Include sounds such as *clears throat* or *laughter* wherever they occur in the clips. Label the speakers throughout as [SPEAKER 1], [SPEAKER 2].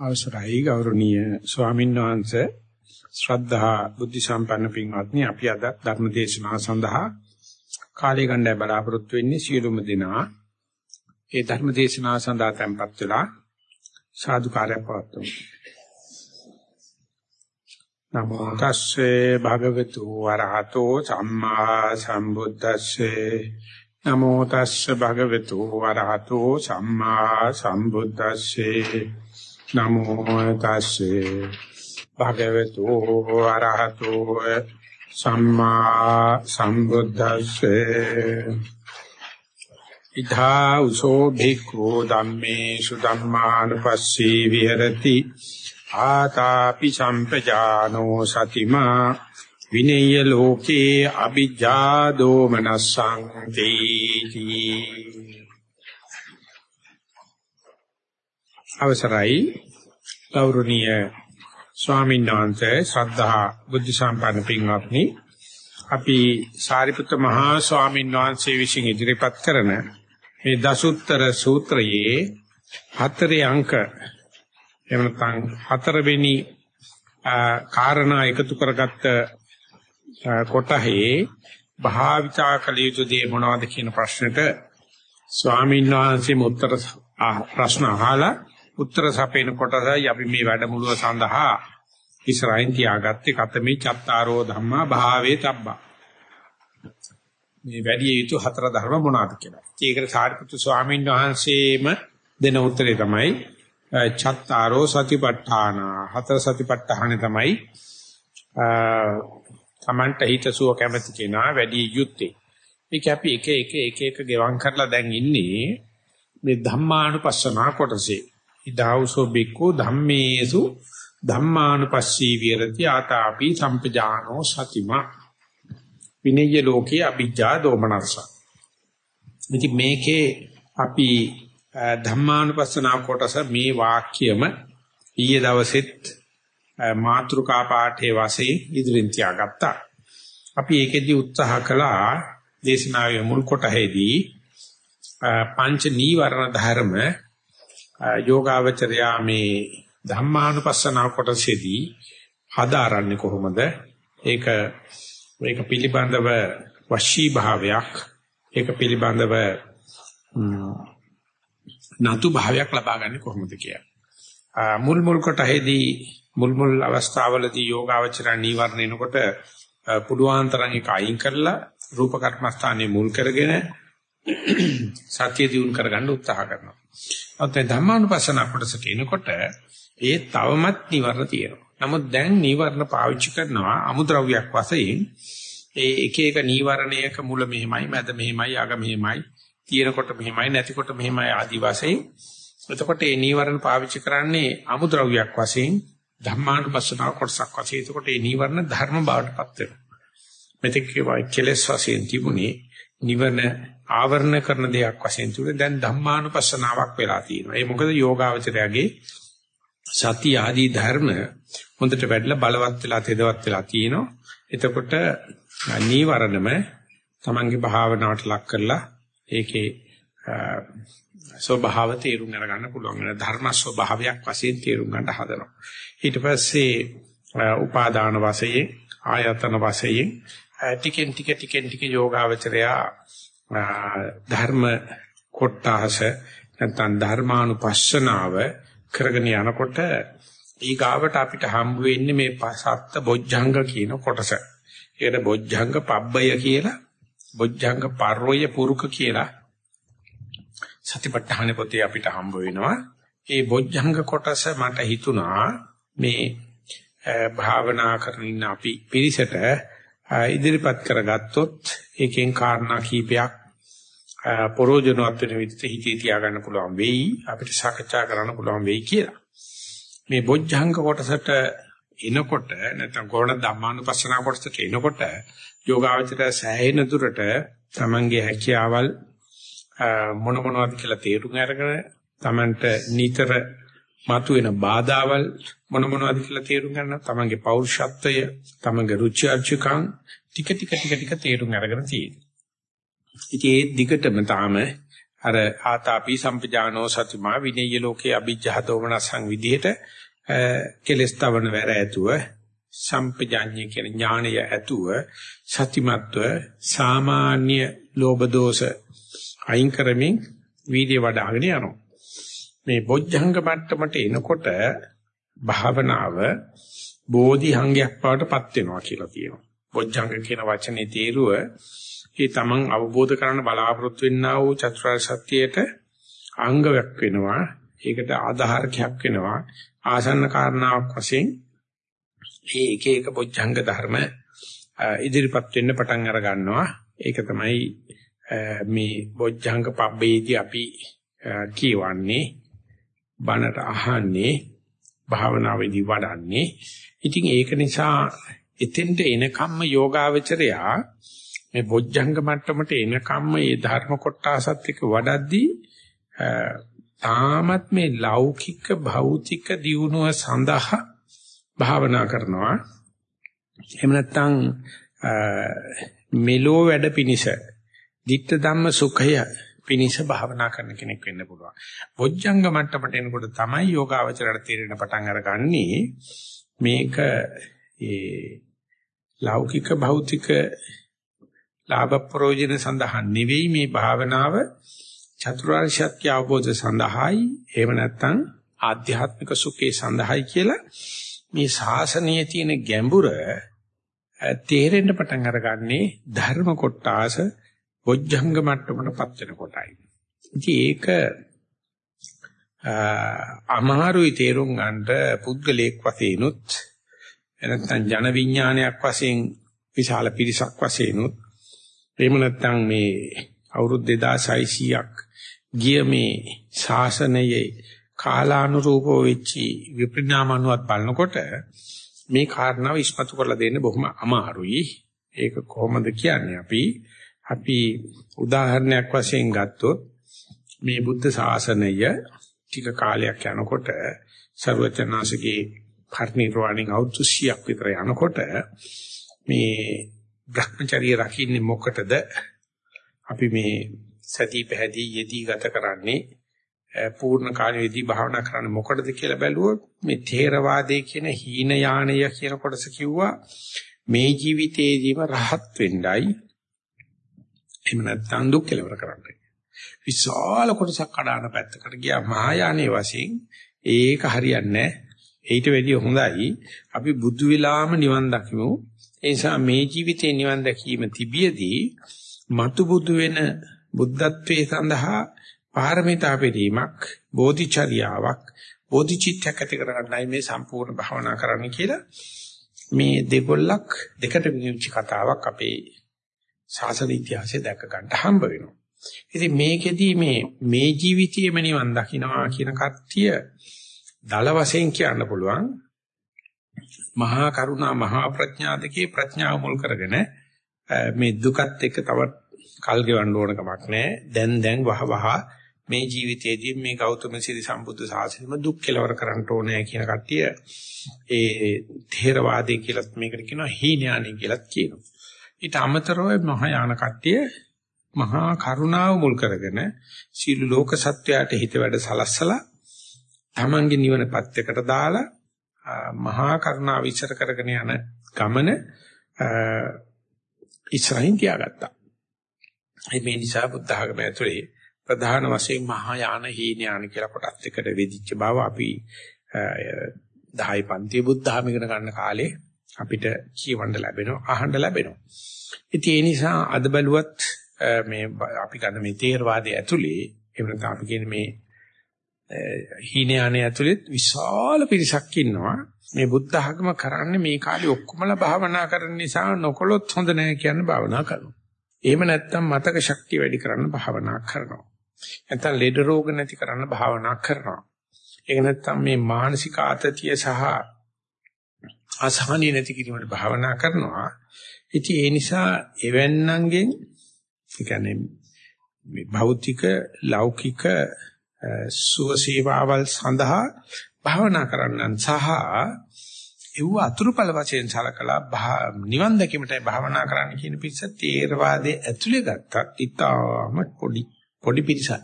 [SPEAKER 1] අවසරයි ගෞරවනීය ස්වාමීන් වහන්සේ. ශ්‍රද්ධා බුද්ධ සම්පන්න පින්වත්නි අපි අද ධර්ම දේශනාව සඳහා කාලය ගණ්ඩාය බලාපොරොත්තු වෙන්නේ සියලුම දෙනා. ඒ ධර්ම දේශනාව සඳහා tempත් වෙලා සාදුකාරය පවත්වමු. නමෝ තස්සේ භගවතු වරහතෝ සම්මා සම්බුද්දස්සේ. නමෝ තස්සේ භගවතු වරහතෝ සම්මා සම්බුද්දස්සේ. නමෝ තස්සේ භගවතු ආරහතෝ සම්මා සම්බුද්දස්සේ ඉදා උසෝ භික්ඛු ධම්මේසු ධම්මානුපස්සී විහෙරති ආතාපි සම්පජානෝ සතිමා විනේය ලෝකේ අ비ජ්ජා දෝමනස්සං තේති අවසරයි. ගෞරවනීය ස්වාමීන් වහන්සේ ශ්‍රද්ධා බුද්ධ සම්පන්න පින්වත්නි. අපි සාරිපුත්ත මහා ස්වාමීන් වහන්සේ විසින් ඉදිරිපත් කරන මේ දසුත්තර සූත්‍රයේ හතරේ අංක එහෙම නැත්නම් හතරවෙනි කාරණා එකතු කරගත්ත කොටහේ භාවිතා කළ යුතු දේ මොනවද කියන ප්‍රශ්නෙට ස්වාමීන් වහන්සේම උත්තර ප්‍රශ්න අහලා උත්තර සපේන කොටසයි අපි මේ වැඩමුළුව සඳහා ඉස්සරහින් තියාගත්තේ කතමේ චත්තාරෝ ධම්මා භාවේ තබ්බා. මේ වැඩි යුතු හතර ධර්ම මොනවාද කියලා. ඒකට සාරිපුත්තු ස්වාමීන් වහන්සේම දෙන උත්තරේ තමයි චත්තාරෝ සතිපට්ඨාන. හතර සතිපට්ඨාන තමයි තමන්ට හිතසුව කැමති කෙනා වැඩි යුත්තේ. මේක අපි එක එක එක එක ගෙවම් කරලා දැන් ඉන්නේ මේ ධම්මානුපස්සනා කොටසේ. ඉදාවුසෝ බික්කු ධම්මේසු ධම්මානුපස්සී විරති ආතාපි සම්පජානෝ සතිමා. විනය්‍ය ලෝකේ අ비ජ්ජා දෝමනස්ස. ඉතින් මේකේ අපි ධම්මානුපස්සනා කොටස මේ වාක්‍යම ඊයේ දවසෙත් මාත්‍රිකා පාඨයේ වශයෙන් ඉදිරින් තියාගත්තා. අපි ඒකෙදි උත්සාහ කළා දේශනාවේ මුල් කොටහේදී පංච නීවරණ ධර්ම යෝගාවචරයා මේ ධම්මානුපස්සනා කොටසේදී හදාරන්නේ කොහොමද? ඒක ඒක පිළිබඳව වශී භාවයක් ඒක පිළිබඳව නතු භාවයක් ලබා ගන්න කොහොමද කියලා. මුල් මුල් කොටහේදී මුල් මුල් අවස්ථාවලදී යෝගාවචර නීවරණ එනකොට පුදුආන් තරම් එක අයින් කරලා රූප කර්මස්ථානයේ මුල් කරගෙන සත්‍ය දියුණු කරගන්න උත්සාහ කරනවා. ඔතන ධම්මානුපස්සන කොටසට එනකොට ඒ තවමත් නිවර්ණ තියෙනවා. නමුත් දැන් නිවර්ණ පාවිච්චි කරනවා අමුද්‍රව්‍යයක් වශයෙන් ඒ එක එක නීවරණයක මුල මෙහෙමයි, මැද මෙහෙමයි, අග මෙහෙමයි, තියෙනකොට මෙහෙමයි, නැතිකොට මෙහෙමයි ආදි වශයෙන්. එතකොට මේ නීවරණ පාවිච්චි කරන්නේ අමුද්‍රව්‍යයක් වශයෙන් ධම්මානුපස්සන කොටසක් වශයෙන්. එතකොට මේ නීවරණ ධර්ම බවටපත් වෙනවා. මෙතෙක් කෙලස් වශයෙන් තිබුණේ නිවන ආවරණ කරන දෙයක් වශයෙන් තුල දැන් ධම්මානුපස්සනාවක් වෙලා තියෙනවා. ඒ මොකද යෝගාවචරයගේ සති ආදී ධර්ම හොඳට වැඩිලා බලවත් වෙලා තෙදවත් වෙලා තියෙනවා. එතකොට නීවරණම තමන්ගේ භාවනාවට ලක් කරලා ඒකේ ස්වභාව තේරුම් ගන්න පුළුවන් වෙන ධර්ම ස්වභාවයක් වශයෙන් තේරුම් ගන්න හදනවා. ඊට පස්සේ උපාදාන වශයෙන් ආයතන වශයෙන් ටිකෙන් ටික ටිකෙන් ටික යෝගාවචරයා ධර්ම කොටහස නැත්නම් ධර්මානුපස්සනාව කරගෙන යනකොට ඊගාවට අපිට හම්බ වෙන්නේ මේ සත්ත බොජ්ජංග කියන කොටස. ඒකට බොජ්ජංග පබ්බය කියලා බොජ්ජංග පර්වය පුරුක කියලා සතිපට්ඨාන පොතේ අපිට හම්බ වෙනවා. ඒ බොජ්ජංග කොටස මට හිතුණා මේ භාවනා කරන ඉන්න අපි පිරිසට ඉදිරිපත් කරගත්තොත් ඒකෙන් කාරණා කීපයක් පරෝජනවත් වෙන විදිහට හිතේ තියාගන්න පුළුවන් වෙයි අපිට සාකච්ඡා කරන්න පුළුවන් වෙයි කියලා. මේ බොජ්ජංග කොටසට එනකොට නැත්නම් කොරණ ධම්මානුපස්සනා කොටසට එනකොට යෝගාවචර සෑහෙන දුරට තමන්ගේ හැකියාවල් මොන මොනවද කියලා තේරුම් අරගෙන තමන්ට නිතර මතුවෙන බාධාවල් මොන මොනවද කියලා තේරුම් ගන්න තමන්ගේ පෞරුෂත්වය තමන්ගේ රුචි අරුචිකම් ටික ටික ටික ටික තේරුම් අරගෙන තියෙනවා. ඉතින් ඒ දිගටම තාම අර ආතාපි සම්පජානෝ සතිමා විනේය ලෝකේ අභිජ්ජහතෝමනසං විදිහට කෙලස් තවන වැර ඇතුව සම්පජාඤ්ඤය කියන ඥාණය ඇතුව සතිමත්ව සාමාන්‍ය ලෝභ දෝෂ අයින් කරමින් වීර්ය වඩ아가ගෙන යනවා. මේ බොජ්ජංග මට්ටමට එනකොට භාවනාව බෝධිහංගයක් බවට පත් වෙනවා කියලා කියනවා. බොජ්ජංග කියන වචනේ තේරුව ඒ තමන් අවබෝධ කරගන්න බලාපොරොත්තු වෙන්නා වූ චතුරාර්ය සත්‍යයට අංගයක් වෙනවා. ඒකට ආධාරකයක් වෙනවා. ආසන්න කාරණාවක් වශයෙන් මේ එක එක බොජ්ජංග ධර්ම ඉදිරිපත් වෙන්න පටන් අර ගන්නවා. ඒක තමයි මේ බොජ්ජංග පබ්බේදී අපි කියවන්නේ බණට අහන්නේ භාවනාවේදී වඩන්නේ. ඉතින් ඒක නිසා එතෙන්ට එනකම්ම යෝගාවචරයා මේ බොජ්ජංග මට්ටමට එනකම්ම මේ ධර්ම කොටසත් එක්ක වඩද්දී තාමත් මේ ලෞකික භෞතික දියුණුව සඳහා භාවනා කරනවා. එහෙම නැත්නම් මෙලෝ වැඩ පිනිස ditta ධම්ම සුඛය පිනිස භාවනා කරන කෙනෙක් වෙන්න පුළුවන්. බොජ්ජංග මට්ටමට එනකොට තමයි යෝගාවචරයට තේරෙන පටන් අරගන්නේ මේක ඒ ලෞකික භෞතික ලාභ ප්‍රයෝජන සඳහා නෙවෙයි මේ භාවනාව චතුරාර්ය සත්‍ය අවබෝධ සඳහායි එහෙම නැත්නම් ආධ්‍යාත්මික සුඛේ සඳහායි කියලා මේ ශාසනයේ තියෙන ගැඹුර තේරෙන්න පටන් අරගන්නේ ධර්ම කොටාස බොජ්ජංග මට්ටමටපත් වෙන කොටයි. ඉතින් ඒක අමාරුයි තේරුම් ගන්නට පුද්ගලයෙක් වශයෙන්ුත් නැත්නම් ජන විඥානයක් වශයෙන් විශාල පිරිසක් වශයෙන්ුත් එහෙම නැත්නම් මේ අවුරුදු 2600ක් ගිය මේ ශාසනයේ කාලානුරූපව වෙච්චි විපරිණාමනුවත් බලනකොට මේ කාරණාව ඉස්මතු කරලා දෙන්න බොහොම අමාරුයි. ඒක කොහොමද කියන්නේ අපි අපි උදාහරණයක් වශයෙන් ගත්තොත් මේ බුද්ධ ශාසනය ටික කාලයක් යනකොට ਸਰවචනාසිකේ පරිණිරවාණින් අවුරුදු 100ක් විතර යනකොට මේ Brahmacharya රකින්නේ මොකටද? අපි මේ සති පැහැදී යෙදී ගත කරන්නේ පූර්ණ කාලයේදී භාවනා කරන්න මොකටද කියලා බැලුවොත් මේ ථේරවාදයේ කියන හීන යානය කියන කොටස කිව්වා. මේ ජීවිතේදීම රහත් වෙන්නයි. එහෙම නැත්නම් දුක් කෙලවර කරන්නයි. විශාල කොටසක් කඩාන පැත්තකට ගියා. මහායානයේ වශයෙන් ඒක හරියන්නේ නැහැ ඊට වැඩිය හොඳයි අපි බුදු විලාම නිවන් දකිමු ඒ නිසා මේ ජීවිතේ නිවන් දැකීම තිබියදී මතු බුදු වෙන බුද්ධත්වයේ සඳහා පාරමිතා පිරීමක් බෝධිචර්යාවක් බෝධිචිත්තයක් ඇති කරගන්නයි මේ සම්පූර්ණ භාවනා කරන්න කියලා මේ දෙකොල්ලක් දෙකට විනිවිච්ච කතාවක් අපේ ශාසන ඉතිහාසයේ දැක ගන්න හම්බ වෙනවා. ඉතින් මේකෙදී මේ මේ ජීවිතයේම නිවන් දකින්නවා කියන කට්ටිය දල වශයෙන් කියන්න පුළුවන් මහා කරුණා මහා ප්‍රඥා දෙකේ ප්‍රඥාව මුල් කරගෙන මේ දුකත් එක්ක තවත් කල් ගෙවන්න ඕන කමක් නැහැ. දැන් දැන් වහ වහ මේ ජීවිතයේදී මේ ගෞතම සිරි සම්බුද්ධ ශාසනයම දුක් කෙලවර කරන්න ඕනේ කියන කට්ටිය ඒ ථේරවාදී කියලාත් මේකට කියනවා හීනයානි කියලාත් කියනවා. ඊට අමතරව මහායාන කට්ටිය මහා කරුණාව මුල් කරගෙන සීල ලෝක සත්‍යයට හිත වැඩ සලස්සලා තමන්ගේ නිවන පැත්තකට දාලා මහා කරුණාව විචාර කරගෙන යන ගමන ඉස්සරහින් තියාගත්තා. මේ නිසා බුද්ධ ආගම ඇතුලේ ප්‍රධාන වශයෙන් මහා යාන හීන යාන කියලා කොටස් දෙකට වෙදිච්ච බව අපි 10 පන්ති බුද්ධ ආගම ඉගෙන ගන්න කාලේ අපිට කියවන්න ලැබෙනවා අහන්න ලැබෙනවා. ඉතින් ඒ නිසා අද බැලුවත් මේ අපි ගන්න මේ තේරවාදයේ ඇතුලේ එහෙම නැත්නම් අපි කියන මේ හීන යාන ඇතුලේ විශාල පිරිසක් ඉන්නවා. මේ බුද්ධ ආගම කරන්නේ මේ කාලේ ඔක්කොමලා භාවනා කරන නිසා නොකොලොත් හොඳ නැහැ කියන භාවනා කරනවා. එහෙම නැත්නම් මතක ශක්තිය වැඩි කරන්න භාවනා කරනවා. නැත්නම් ලෙඩ රෝග නැති කරන්න භාවනා කරනවා. ඒක නැත්නම් මේ මානසික ආතතිය සහ අසහනිය නැති කිරීමට භාවනා කරනවා. ඉතින් ඒ නිසා එවන්නන්ගෙන් ඒ කියන්නේ මේ භෞතික ලෞකික සුව සේවාවල් සඳහා භාවනා කරන්නන් සහ ඒව අතුරුඵල වශයෙන් සලකලා නිවන් දැකීමටයි භාවනා කරන්න කියන පිරිස තේරවාදයේ ඇතුලේ ගත්තත් ඉතාම පොඩි පොඩි පිරිසක්.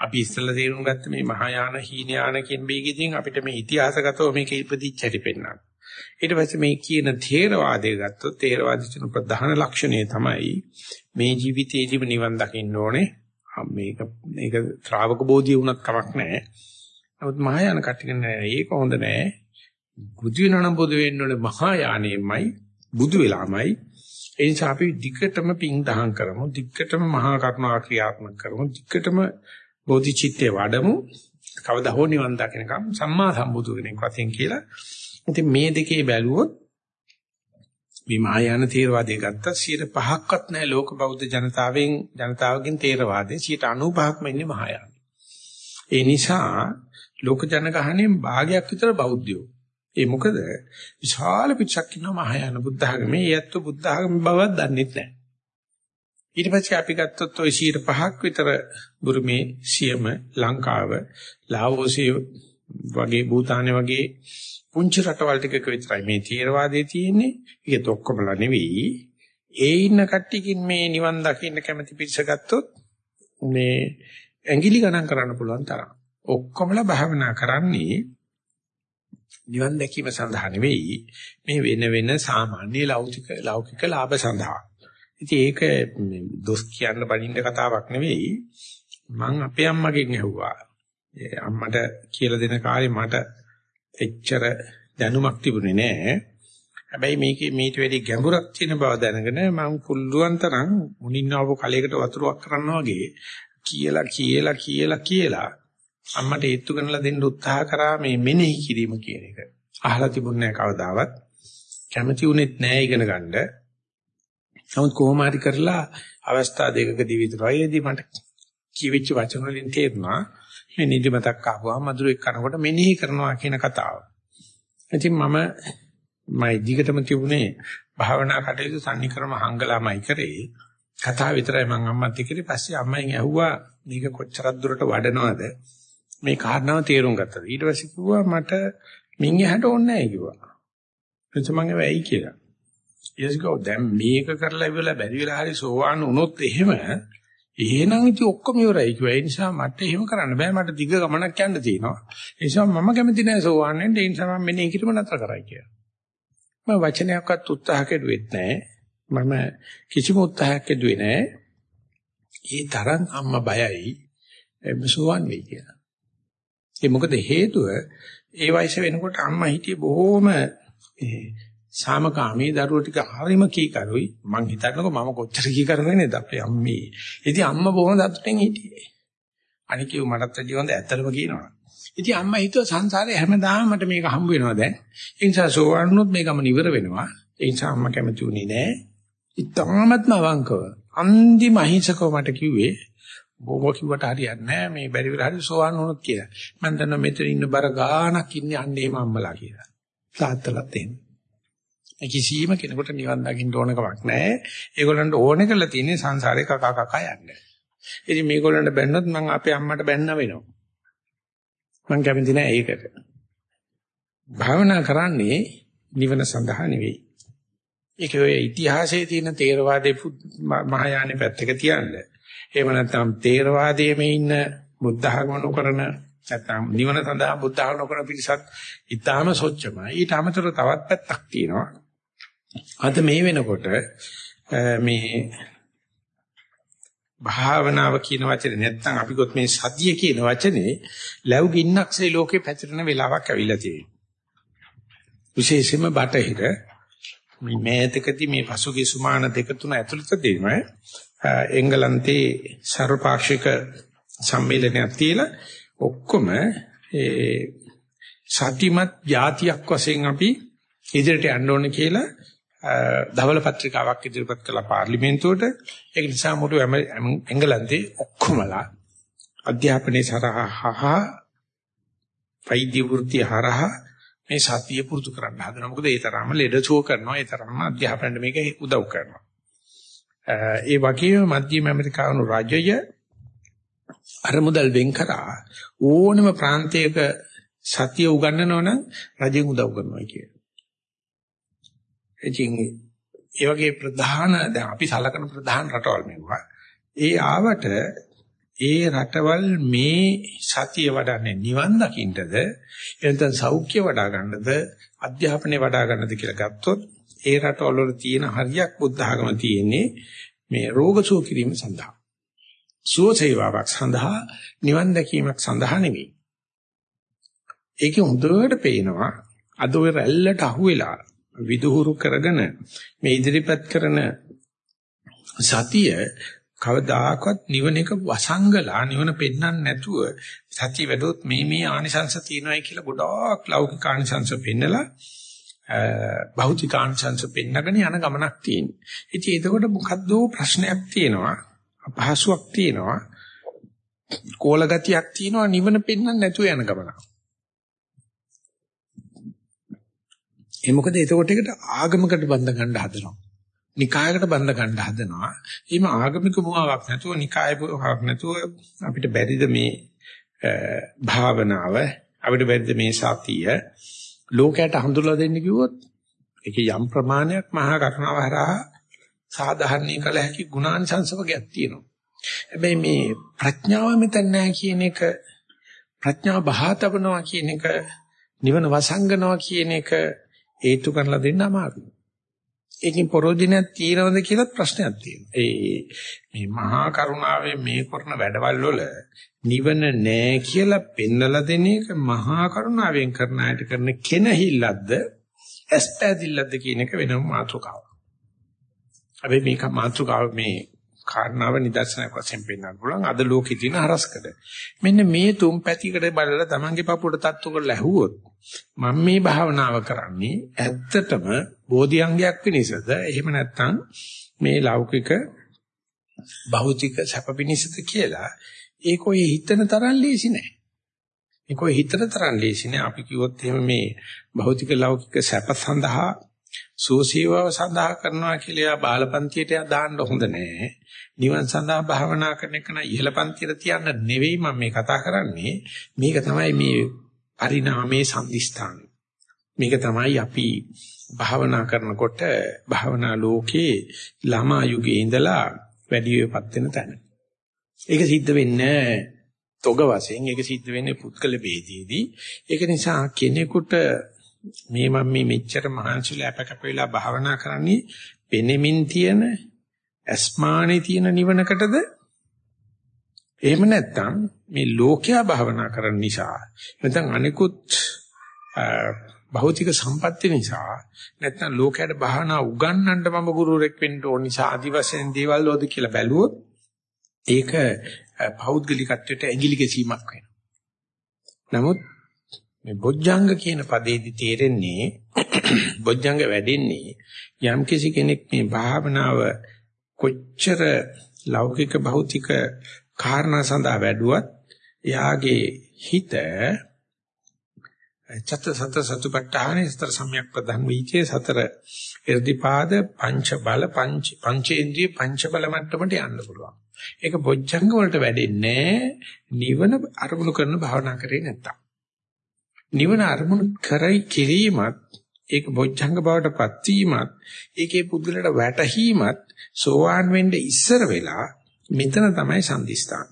[SPEAKER 1] අපි ඉස්සෙල්ලා තේරුම් ගත්ත මේ මහායාන හීනයාන කියන බීගෙදින් අපිට මේ ඉතිහාසගතව මේක ඉපදිච්ච හැටි පෙන්වනවා. ඊට පස්සේ මේ කියන තේරවාදය ගත්තොත් තේරවාදීන් ප්‍රධාන ලක්ෂණය තමයි මේ ජීවිතයේදීම නිවන් දකින්න ඕනේ. මේක මේක ශ්‍රාවක බෝධිය වුණත් කමක් නැහැ. නමුත් මහායාන කට්ටිය නෑ ඒක හොඳ නෑ. බුදු වෙනනම් බුදු වෙන්න ඕනේ මහායානෙමයි බුදු වෙලාමයි. ඒ නිසා අපි දිගටම පිං දහම් කරමු. දිගටම මහා කරුණා ක්‍රියාත්මක කරමු. දිගටම බෝධිචිත්තේ වඩමු. කවදා හෝ නිවන් දකිනකම් සම්මා සම්බුදු කෙනෙක් වශයෙන් කියලා ඉතින් මේ දෙකේ බැලුවොත් මේ මහායාන තේරවාදය ගත්තා 5%ක්වත් නැහැ ලෝක බෞද්ධ ජනතාවෙන් ජනතාවගෙන් තේරවාදේ 95%ක්ම ඉන්නේ මහායාන. ඒ නිසා ලෝක ජනගහණයෙන් භාගයක් විතර බෞද්ධයෝ. ඒ මොකද විශාල පිටසක් ඉන්නවා මහායාන බුද්ධ ආගමේ. ඒත් බුද්ධ ආගම බවක් දන්නේ නැහැ. ඊට පස්සේ අපි ගත්තොත් ওই 5%ක් විතර බුරුමේ සියම ලංකාව ලාවෝසිය වගේ භූතානේ වගේ පුංචි රටවල් ටිකක විතරයි මේ තීරවාදයේ තියෙන්නේ. ඒකත් ඔක්කොමලා නෙවෙයි. ඒ ඉන්න කට්ටියකින් මේ නිවන් දකින්න කැමති පිරිස ගත්තොත් මේ ඇඟිලි ගණන් කරන්න පුළුවන් තරම්. ඔක්කොමලා භාවනා කරන්නේ නිවන් දැකීම සඳහා නෙවෙයි. මේ වෙන වෙන සාමාන්‍ය ලෞකික ලෞකික ලාභ සඳහා. ඉතින් ඒක දොස් කියන්න බලින්න කතාවක් නෙවෙයි. මං අපේ අම්මගෙන් ඇහුවා. අම්මට කියලා දෙන කාලේ මට එච්චර දැනුමක් තිබුණේ නැහැ. හැබැයි මේකේ මීට වැඩි ගැඹුරක් තියෙන බව දැනගෙන මම පුළුවන් තරම් මුණින් ආපු කලයකට වතුරක් කරනවා වගේ කියලා කියලා කියලා කියලා අම්මට ඒත්තු කරනලා දෙන්න උත්සාහ කරා මේ මෙනෙහි කිරීම කියන එක. අහලා තිබුණේ නැහැ කවදාවත්. කැමති උනේත් නැහැ ඉගෙන ගන්න. නමුත් කොහොම හරි කරලා අවස්ථා දෙකකදී විතරයිදී මට කියවිච්ච වචන වලින් තේරුණා මේ නිදිමතක් ආවම මధుරෙක් කනකොට මෙනෙහි කරනවා කියන කතාව. ඉතින් මම මයි දිගටම තිබුණේ භාවනා කටයුතු සම්නික්‍රම හංගලාමයි කරේ. කතාව විතරයි මම අම්මත් එක්කේ පස්සේ අම්මෙන් ඇහුවා මේක කොච්චරක් දුරට වඩනවද මේ කාරණාව තේරුම් ගත්තද ඊට පස්සේ කිව්වා මට මින් එහාට ඕනේ නැහැ කිව්වා එතකොට මම වෙයි කියලා ඊයස්කෝ දැන් මේක කරලා ඉවරලා බැරි වෙලා හරි සෝවාන් වුණොත් එහෙම එහෙනම් ඉතින් ඔක්කොම ඉවරයි කිව්වා. ඒ නිසා මට එහෙම කරන්න බෑ. මට දිග ගමනක් යන්න තියෙනවා. ඒ නිසා මම කැමති නෑ සෝවාන් වෙන්න. ඒ නිසා මම මෙනේ කිරීම නතර කරයි කියලා. මම වචනයක්වත් උත්සාහ කෙරුවෙත් නෑ. මම කිසිම උත්සාහයක් කෙරුවේ නෑ. ඒ තරම් අම්මා බයයි සෝවාන් වෙයි කියලා. ඒ මොකද හේතුව ඒ වයස වෙනකොට අම්මා හිටියේ බොහොම සාමකාමී දරුවෝ ටික හරිම කීකරුයි. මං හිතන්නකො මම කොච්චර කීකරු වෙන්නේද අපේ අම්මේ. ඉතින් අම්මා බොහොම සතුටින් හිටියේ. අනිකේ මටත් වැඩි හොඳ ඇත්තටම කියනවා. ඉතින් අම්මා හිතුව සංසාරේ හැමදාම මට මේක හම්බ වෙනවා දැන්. ඒ නිසා සෝවන්නොත් මේ ගමන ඉවර වෙනවා. ඒ නිසා අම්මා කැමති උනේ නෑ. ඉතාමත්ම අවංකව. අන්තිම අහිංසකව මට කිව්වේ බොබෝ කිව්වට හරියන්නේ නෑ. මේ බැරි වෙලා හරි සෝවන් වුණොත් කියලා. මම දන්නවා මෙතන ඉන්න බර ගානක් ඉන්නේ අන්නේම අම්මලා කියලා. තාත්තලාත් එහෙම. කිසිම කෙනෙකුට නිවන් දකින්න ඕන කමක් නැහැ. ඒගොල්ලන්ට ඕනේ කරලා තියෙන්නේ සංසාරේ කකා කකා යන්න. ඉතින් මේගොල්ලන්ට බැන්නොත් මම අපේ අම්මට බැන්න වෙනවා. මම කැමති නැහැ ඒකට. භාවනා කරන්නේ නිවන සඳහා නෙවෙයි. ඒක ඔය ඉතිහාසයේ තියෙන තේරවාදයේ මහායානෙ පැත්තක තියන්න. එහෙම නැත්නම් තේරවාදයේ මේ ඉන්න බුද්ධ ආගමන කරන නැත්නම් නිවන සඳහා බුද්ධ ආගමන කරන පිරිසත් ඊටාම සොච්චමයි. ඊට අමතරව තවත් පැත්තක් තියෙනවා. අද මේ වෙනකොට මේ භාවනාව කියන වචනේ නැත්නම් අපි ගොත් මේ සතිය කියන වචනේ ලැබු ගින්නක්සේ ලෝකේ පැතිරෙන වෙලාවක් ඇවිල්ලා තියෙනවා. විශේෂයෙන්ම බටහිර මේ මේතකදී මේ පසුගිය සුමාන දෙක තුන ඇතුළතදීම එංගලන්තේ සර්වපාක්ෂික සම්මේලනයක් තියලා ඔක්කොම ඒ සතිමත් જાතියක් වශයෙන් අපි ඉදිරියට යන්න ඕනේ කියලා ධවල පත්‍රිකාවක් ඉදිරිපත් කළා පාර්ලිමේන්තුවට. ඒක නිසා මුළු එංගලන්තේ ඔක්කොමලා අධ්‍යාපනයේ සරහා වෛද්‍ය වෘත්තිය හරහා මේ සතිය පුරුදු කරන්න හදනවා. මොකද ඒ තරම්ම ලෙඩසුව කරනවා. ඒ තරම්ම අධ්‍යාපනයට මේක උදව් කරනවා. ඒ වගේම මධ්‍යම ඇමරිකානු රාජ්‍යය අරමුදල් වෙන් කරා ඕනම ප්‍රාන්තයක සතිය උගන්වනවා නම් රජෙන් උදව් කරනවා කියන්නේ. ඉතින් ඒ වගේ ප්‍රධාන දැන් අපි සලකන ප්‍රධාන රටවල් මෙවුවා. ඒ ආවට ඒ රටවල් මේ සතිය වඩන්නේ නිවන් දකින්නද? එතන සෞඛ්‍ය වඩා ගන්නද? අධ්‍යාපනය වඩා ගන්නද කියලා ගත්තොත් ඒ රටවල වල තියෙන හරියක් බුද්ධ ආගම තියෙන්නේ මේ රෝග සුව කිරීම සඳහා. සුව සේවාවක් සඳහා නිවන් දැකීමක් සඳහා නෙවෙයි ඒකේ හොඳට පේනවා. අද ඔය රැල්ලට අහුවෙලා විදුහුරු කරගෙන මේ ඉදිරිපත් කරන සතිය කවදාකවත් නිවන එක වසංගලා නිවන පෙන්වන්න නැතුව සතිය වැඩොත් මේ මේ ආනිසංශ තියෙනවායි කියලා ගොඩාක් ලෞකික ආනිසංශ පෙන්නලා භෞතික ආනිසංශ පෙන්නගෙන යන ගමනක් තියෙනවා. ඉතින් එතකොට මොකද්ද ප්‍රශ්නයක් තියෙනවා අපහසුයක් තියෙනවා කෝල ගතියක් තියෙනවා නිවන පෙන්වන්න නැතුව යන ගමනක්. ඒ මොකද එතකොට ඒකට ආගමකට බඳ ගන්න හදනවා. නිකායකට බඳ ගන්න හදනවා. එහෙම ආගමික මුවාවක් නැතුව නිකාය මුවාවක් නැතුව අපිට බැරිද මේ භාවනාව අපිට බැරිද මේ සතිය ලෝකයට හඳුල්ලා දෙන්න කිව්වොත් ඒකේ යම් ප්‍රමාණයක් මහා කරුණාව හරහා සාධාරණී කළ හැකි ගුණාංශංශවකයක් තියෙනවා. හැබැයි මේ ප්‍රඥාව මෙතන නැහැ කියන එක ප්‍රඥාව බහාතබනවා කියන එක නිවන වසංගනවා කියන එක හේතු කරලා දෙන්න අමාරුයි. ඒකෙන් පරෝධිනයක් තියෙනවද කියලාත් ප්‍රශ්නයක් තියෙනවා. ඒ මේ මහා කරුණාවේ මේ කරන වැඩවල් වල නිවන නෑ කියලා පෙන්නලා දෙන එක මහා කරුණාවෙන් කරන අයට කරන කෙනහිල්ලක්ද ඇස්පැදිල්ලක්ද කියන එක වෙනම මාතෘකාවක්. අපි මේක මාතෘකාව මේ කාරණාව නිදර්ශනයක් වශයෙන් පෙන්නන්න පුළුවන් අද ලෝකේ තියෙන හරස්කඩ. මෙන්න මේ තුන් පැතිකඩ බලලා Tamange පපුවට තත්තු කරලා ඇහුවොත් මම මේ භාවනාව කරන්නේ ඇත්තටම බෝධිඅංගයක් පිණිසද එහෙම නැත්නම් මේ ලෞකික භෞතික සැප පිණිසද කියලා ඒක ඔය හිතන තරම් ලේසි නෑ. ඒක ඔය හිතන තරම් ලේසි නෑ. අපි කිව්වොත් එහෙම මේ භෞතික ලෞකික සැප සඳහා සෝසීවව සඳහා කරනවා කියලා බාලපන්තියට දාන්න හොඳ නෑ. නිවන් සඳහා භාවනා කරන එක නම් ඉහළ පන්තියට තියන්න නෙවෙයි මම මේ කතා කරන්නේ. මේක තමයි මේ පරිණාමයේ සම්දිස්ථාන. මේක තමයි අපි භාවනා කරනකොට භාවනා ලෝකේ ළමා යුගයේ ඉඳලා වැඩි වෙපත් වෙන තැන. ඒක සිද්ධ වෙන්නේ තොග වශයෙන් ඒක සිද්ධ වෙන්නේ පුත්කල ભેදයේදී. ඒක නිසා කෙනෙකුට මේ මම මේ මෙච්චර මහන්සිලා අපකප වෙලා භාවනා කරන්නේ පෙනෙමින් තියෙන අස්මානේ තියෙන නිවනකටද එහෙම නැත්නම් මේ ලෝකයා භාවනා කරන නිසා නැත්නම් අනිකුත් භෞතික සම්පත්‍ය නිසා නැත්නම් ලෝකයට භාවනා උගන්වන්න මම ගුරුවරෙක් වෙන්න ඕන නිසා ආදි වශයෙන් දේවල් වලද කියලා බැලුවොත් ඒක පෞද්ගලිකත්වයට ඇඟිලි ගැසීමක් වෙනවා. නමුත් මේ බොජ්ජංග කියන පදේදී තේරෙන්නේ *coughs* බොජ්ජංග වැඩෙන්නේ යම් කිසි කෙනෙක් මේ භාවනාව කොච්චර ලෞකික භෞතික කාරණා සඳහා වැඩුවත් එයාගේ හිත චත්ත සත සතුපට්ඨානේ සතර සම්‍යක් ප්‍රධාන වීචේ සතර irdipaද පංච බල පංච පංචේන්ද්‍රිය පංච බල මට්ටමට යන්න පුළුවන්. ඒක බොජ්ජංග වලට වැඩෙන්නේ නිවන අරමුණු කරන භාවනා කරේ නැත්තම්. නිවන අරමුණු කරයි කිරීමත් ඒක බොජ්ජංග බවට පත් වීමත් ඒකේ පුදුලට වැටහීමත් සෝවාන් වෙන්න ඉස්සර වෙලා මෙතන තමයි සම්දිස්ථාන.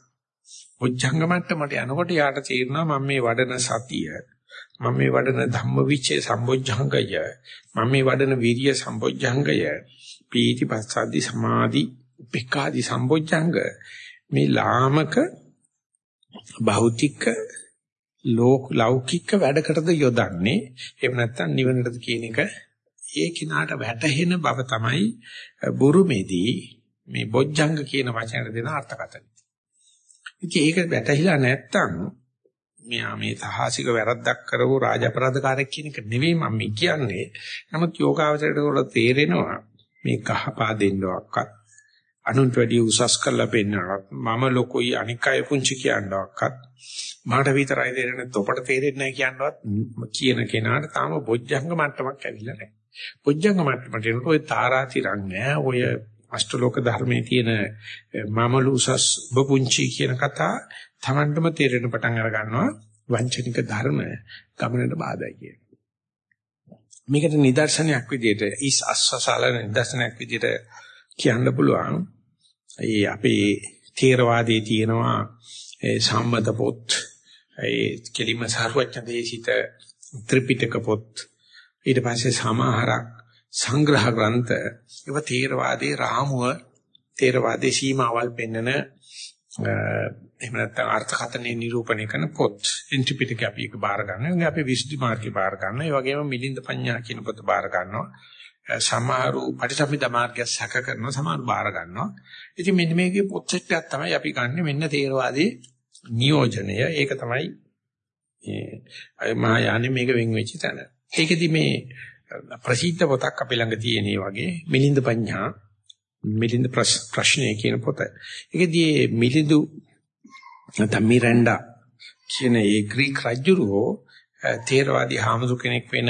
[SPEAKER 1] බොජ්ජංග මට්ටමට යනකොට යාට තේරෙනවා මම මේ වඩන සතිය මම මේ වඩන ධම්මවිචේ සම්බොජ්ජංගය මම මේ වඩන විරිය සම්බොජ්ජංගය පීති පස්සද්ධි සමාධි උපේක්ඛාදි සම්බොජ්ජංග මේ ලාමක භෞතික ලෝක ලෞකික වැඩකටද යොදන්නේ එහෙම නැත්නම් නිවනටද කියන එක ඒ කිනාට වැටහෙන බව තමයි බුරුමේදී මේ බොජ්ජංග කියන වචනට දෙන අර්ථකථනය. ඉතින් ඒක වැටහිලා නැත්තම් මෙයා මේ සාහසික වැරද්දක් කරවෝ රාජපරාධකාරයෙක් කියන එක නෙවෙයි මම කියන්නේ. නමුත් යෝගාවචරයට උඩ තේරෙනවා මේ ගහපා දෙන්නවක්වත් අනුන්ට වැඩි උසස් කරලා පෙන්නනවත් මම ලොකුයි අනික් අය පුංචි කියනවක්වත් මට විතරයි තේරෙන්නේ තොපට තේරෙන්නේ නැහැ කියනවත් කියන කෙනාට තාම බොජ්ජංග මට්ටමක් ඇවිල්ලා නැහැ. බොජ්ජංග මට්ටමට එනකොට ඔය තාරාතිරක් නැහැ. ඔය අෂ්ටලෝක ධර්මයේ තියෙන මමලු උසස් බපුංචි කියන කතා Tamandම තේරෙන පටන් අර ගන්නවා වංචනික ධර්ම ගමනට බාධායි කියන. මේකට නිදර්ශනයක් විදිහට ඊස් අස්වසාල නිදර්ශනයක් විදිහට කියන්න පුළුවන්. ඒ අපේ තේරවාදයේ තියෙනවා ඒ සම්මත පොත් ඒ කෙලිම සාරවත්න දේශිත ත්‍රිපිටක පොත් ඊට පස්සේ සමාහරක් සංග්‍රහ ග්‍රන්ථ ඒව තේරවාදී රාමුව තේරවාදී සීමාවල් පෙන්වන එහෙම නැත්නම් අර්ථකථනයේ නිරූපණය කරන පොත් ඉන්ටිපිටික අපි එක බාර ගන්නවා. අපි විසුද්ධි මාර්ගේ බාර ගන්නවා. ඒ වගේම මිලින්ද පඤ්ඤා කියන පොත බාර ගන්නවා. සමහරු පටිසම්භිදා මාර්ගය සැක කරනවා සමහරු බාර ගන්නවා. ඉතින් මෙන්න මේකේ පොත් සෙට් එකක් තමයි අපි ගන්නෙ මෙන්න තේරවාදී නියෝජනය. ඒක තමයි මේ මහායානෙ මේක වෙන් වෙච්ච තැන. ඒකෙදි මේ ප්‍රසිද්ධ පොතක් අපි ළඟ තියෙන වගේ මිලින්ද පඤ්ඤා මිලින්ද ප්‍රශ්නය කියන පොත. ඒකෙදී මිලිඳු නැත්නම් මිරැන්ඩා කියන ඒ ග්‍රීක රජුරෝ තේරවාදී හාමුදුර කෙනෙක් වෙන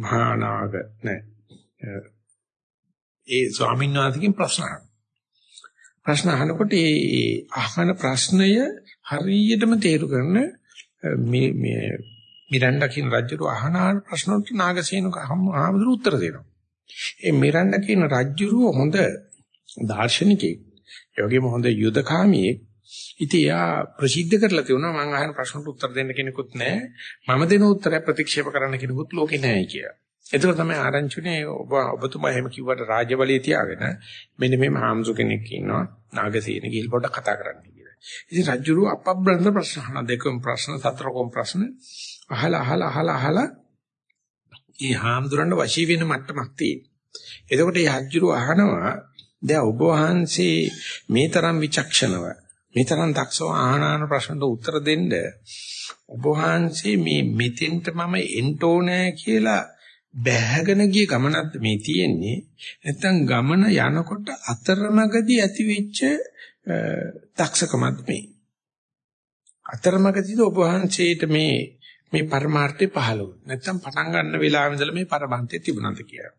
[SPEAKER 1] මහානාග නෑ ඒ ස්වාමීන් වහන්සේගෙන් ප්‍රශ්න අහනවා. ප්‍රශ්න අහනකොට ඒ අහන ප්‍රශ්නය හරියටම තේරු කරන මේ මේ මිරණ්ඩා කියන රජුට අහන ප්‍රශ්න වලට නාගසේනක ආමතුරු උත්තර දෙනවා. ඒ මිරණ්ඩා කියන රජුරුව හොඳ දාර්ශනිකයෙක්. ඒ වගේම හොඳ යුදකාමියෙක්. ඉතින් එයා ප්‍රසිද්ධ කරලා තියෙනවා මම අහන ප්‍රශ්නට උත්තර දෙන්න කෙනෙකුත් නැහැ. මම දෙන උත්තරය ප්‍රතික්ෂේප කරන්න කෙනෙකුත් ලෝකේ නැහැ කියලා. ඒක තමයි ආරංචිනේ ඔබ ඔබතුමා එහෙම කිව්වට රාජ්‍යවලිය තියාගෙන මෙන්න මේ හාමුදුර කෙනෙක් ඉන්නවා නාගසේන ගිහිල් පොඩ්ඩක් කතා කරන්න කියලා. ඉතින් රජුරු අපබ්‍රන්ද ප්‍රශ්න අහන දෙකම ප්‍රශ්න සතරකම ප්‍රශ්න අහලා අහලා අහලා අහලා මේ හාමුදුරන්ව වශී වෙන මට්ටමක් තියෙනවා. එතකොට මේ රජුරු අහනවා දැන් ඔබ වහන්සේ මේ තරම් විචක්ෂණව මේ තරම් දක්ෂව ආහනාන ප්‍රශ්නට උත්තර දෙන්න ඔබ වහන්සේ මේ මෙතෙන්ට මම එන්න ඕනෑ කියලා බැහැගෙන ගිය ගමනක්ද මේ තියෙන්නේ. නැත්නම් ගමන යනකොට අතරමඟදී ඇතිවෙච්ච දක්ෂකමක් මේ. අතරමඟදී ඔබ වහන්සේට මේ මේ පරමාර්ථය පහළ වුණා. නැත්නම් පටන් ගන්න වෙලාවෙ ඉඳලා මේ පරමාර්ථය තිබුණාද කියලා.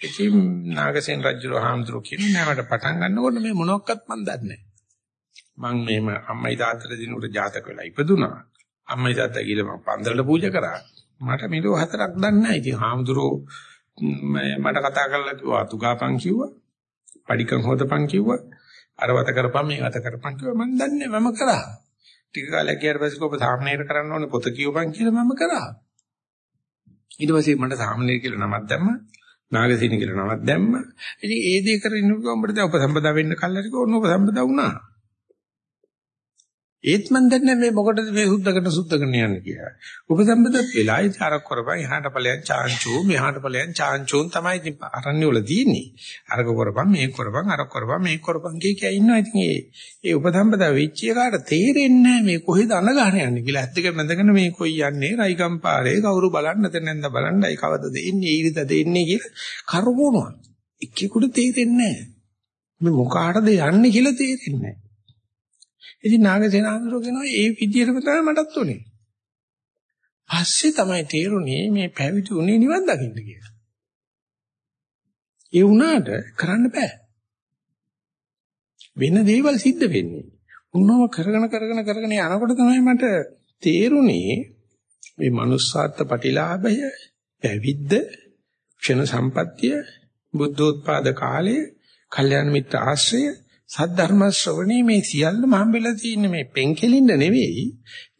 [SPEAKER 1] ඉතින් නාගසේන රජු හාමුදුරුවෝ කියන නෑමට පටන් ගන්නකොට මේ මොනක්වත් මන් දන්නේ මං මේම අම්මයි තාත්තට දිනුවට ජාතක වෙලා ඉපදුනා. අම්මයි තාත්තා කියලා මං පන්දරට පූජා කරා. මට මිලෝ හතරක් දන්නේ නැහැ. ඉතින් හාමුදුරුවෝ මට කතා කරලා කිව්වා තුගාපන් කිව්වා පඩිකම් හොදපන් කිව්වා අරවත කරපන් මේවත කරපන් කිව්වා. මං දන්නේ මම කරා. ටික කාලයක් ගියාට පස්සේ ඔබ සාමනීර කරන්න ඕනේ පොත කියවපන් කියලා මම කරා. ඊට පස්සේ මට සාමනීර කියලා නමක් දැම්මා නාගසීනි කියලා නමක් දැම්ම. ඉතින් ඒ දේ කරගෙන ඉන්නකොට උඹට දැන් උපසම්පදා වෙන්න කල්ලාරික ඕන උපසම්පදා වුණා. ඒත් මන් දන්නේ මේ මොකටද මේ සුද්ධකට සුද්ධ කරන්න යන්නේ කියලා. උපසම්පදත් වෙලා ඉතින් අර කරපන් එහාට ඵලයන් චාන්චෝ මෙහාට ඵලයන් චාන්චෝන් තමයි ඉතින් අරන්නේ වල තියෙන්නේ. අරක කරපන් මේක කරපන් අර කරපන් මේක කරපන් කිය කිය ඉන්නවා. ඉතින් ඒ ඒ උපසම්පදා වෙච්ච එකාට තේරෙන්නේ මේ කොහෙද අනගහන යන්නේ කියලා. ඇත්ත දෙක මැදගෙන මේ කොයි යන්නේ රයිකම් පාරේ කවුරු බලන්න නැතෙන්ද බලන්නයි කවදද එන්නේ ඊරිතද එන්නේ කියලා කරකවනවා. එක්කෙකුට තේරෙන්නේ නැහැ. මේ මොකාටද යන්නේ කියලා තේරෙන්නේ නැහැ. ඉතින් නාගසේනාඳුර කියනවා ඒ විදිහටම තමයි මටත් උනේ. පස්සේ තමයි තේරුනේ මේ පැවිදි උනේ නිවන් දකින්න කියලා. ඒ වුණාට කරන්න බෑ. වෙන දේවල් සිද්ධ වෙන්නේ. උන්නව කරගෙන කරගෙන කරගෙන යනකොට තමයි මට තේරුනේ මේ manussාර්ථ ප්‍රතිලාභය පැවිද්ද ක්ෂණ සම්පත්තිය බුද්ධෝත්පාද කාලයේ කල්යාණ මිත්‍ර ආශ්‍රය සද්ධර්ම ශ්‍රවණේ මේ සියල්ලම හම්බෙලා තියෙන්නේ මේ පෙන්කෙලින්න නෙවෙයි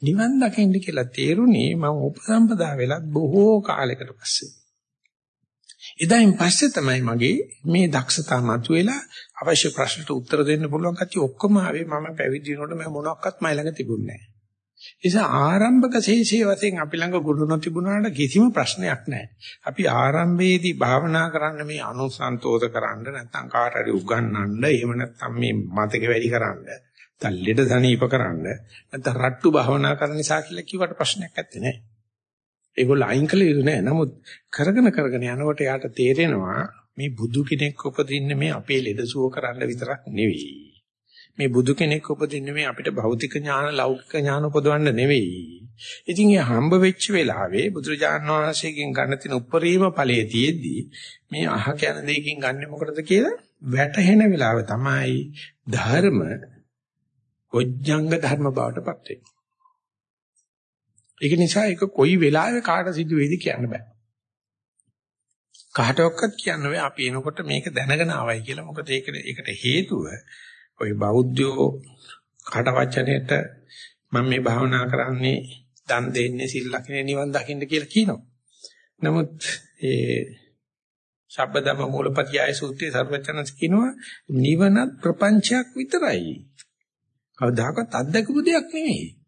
[SPEAKER 1] නිවන් දකින්න කියලා තේරුණේ මම උපසම්පදා වෙලත් බොහෝ කාලයකට පස්සේ. ඉතින් පස්සේ තමයි මගේ මේ දක්ෂතා මතුවෙලා අවශ්‍ය ප්‍රශ්නට උත්තර දෙන්න පුළුවන් කතිය ඔක්කොම ආවේ මම පැවිදි වෙනකොට මම මොනක්වත් මයි ළඟ තිබුණේ නැහැ. නිසා ආරම්භක ශේෂයේ වශයෙන් අපි ළඟ ගුරු නොතිබුණාට කිසිම ප්‍රශ්නයක් නැහැ. අපි ආරම්භයේදී භාවනා කරන්න මේ අනුසන්තෝෂ කරන්න නැත්නම් කාට හරි උගන්වන්න එහෙම නැත්නම් මේ මතක වැඩි කරන්න නැත්නම් ලෙඩ සනීප කරන්න නැත්නම් රට්ටු භාවනා කරන නිසා කියලා කිව්වට ප්‍රශ්නයක් නැත්තේ නෑ. ඒගොල්ලෝ අයින් කළ යුතු නෑ. නමුත් කරගෙන කරගෙන යනකොට යාට තේරෙනවා මේ බුදු කෙනෙක් උපදින්නේ මේ අපේ ලෙඩ සුව කරන්න විතරක් නෙවෙයි. මේ බුදු කෙනෙක් උපදින්නේ මේ අපිට භෞතික ඥාන ලෞකික ඥාන උපදවන්න නෙවෙයි. ඉතින් ඒ හම්බ වෙච්ච වෙලාවේ බුදුරජාණන් වහන්සේගෙන් ගන්න තියෙන උපරිම ඵලයේ තියෙද්දි මේ අහ කියන දෙයකින් ගන්නෙ මොකටද කියලා වැටහෙන වෙලාව තමයි ධර්ම ගොජ්ජංග ධර්ම බවටපත් වෙන්නේ. ඒක නිසා ඒක කොයි වෙලාවෙ කාට සිදු වෙයිද කියන්න බෑ. කාටවත් කියන්න බෑ අපි එනකොට මේක දැනගෙන ආවයි කියලා. මොකද ඒක ඒකට හේතුව ওই බෞද්ධයෝ කාට වචනයට මම මේ භාවනා කරන්නේ දන් දෙන්නේ සිල් ලකිනේ නිවන් දකින්න කියලා කියනවා. නමුත් ඒ ශබ්බදම මූලපතියයි සූත්‍රයේ සර්වචනස් කියනවා නිවනත් ප්‍රපංචයක් විතරයි. කවදාකවත් අත්දකපු දෙයක් නෙමෙයි.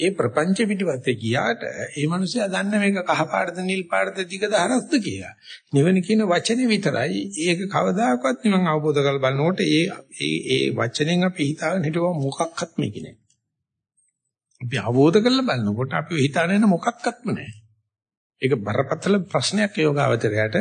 [SPEAKER 1] ඒ ප්‍රපංච පිටිපස්සේ ගියාට ඒ මිනිස්සයා දන්න මේක කහ පාටද නිල් පාටද දිගද හරස්ද කියලා. නිවන කියන වචනේ විතරයි. ඒක කවදාකවත් නිවන් අවබෝධ කරලා බලනකොට ඒ ඒ ඒ වචනෙන් අපි හිතාගෙන හිටව මොකක්වත් මේක නෑ. අපි අවබෝධ කරලා බලනකොට අපි හිතාගෙන මොකක්වත්ම නෑ. ඒක බරපතල ප්‍රශ්නයක් යෝගාවචරයට.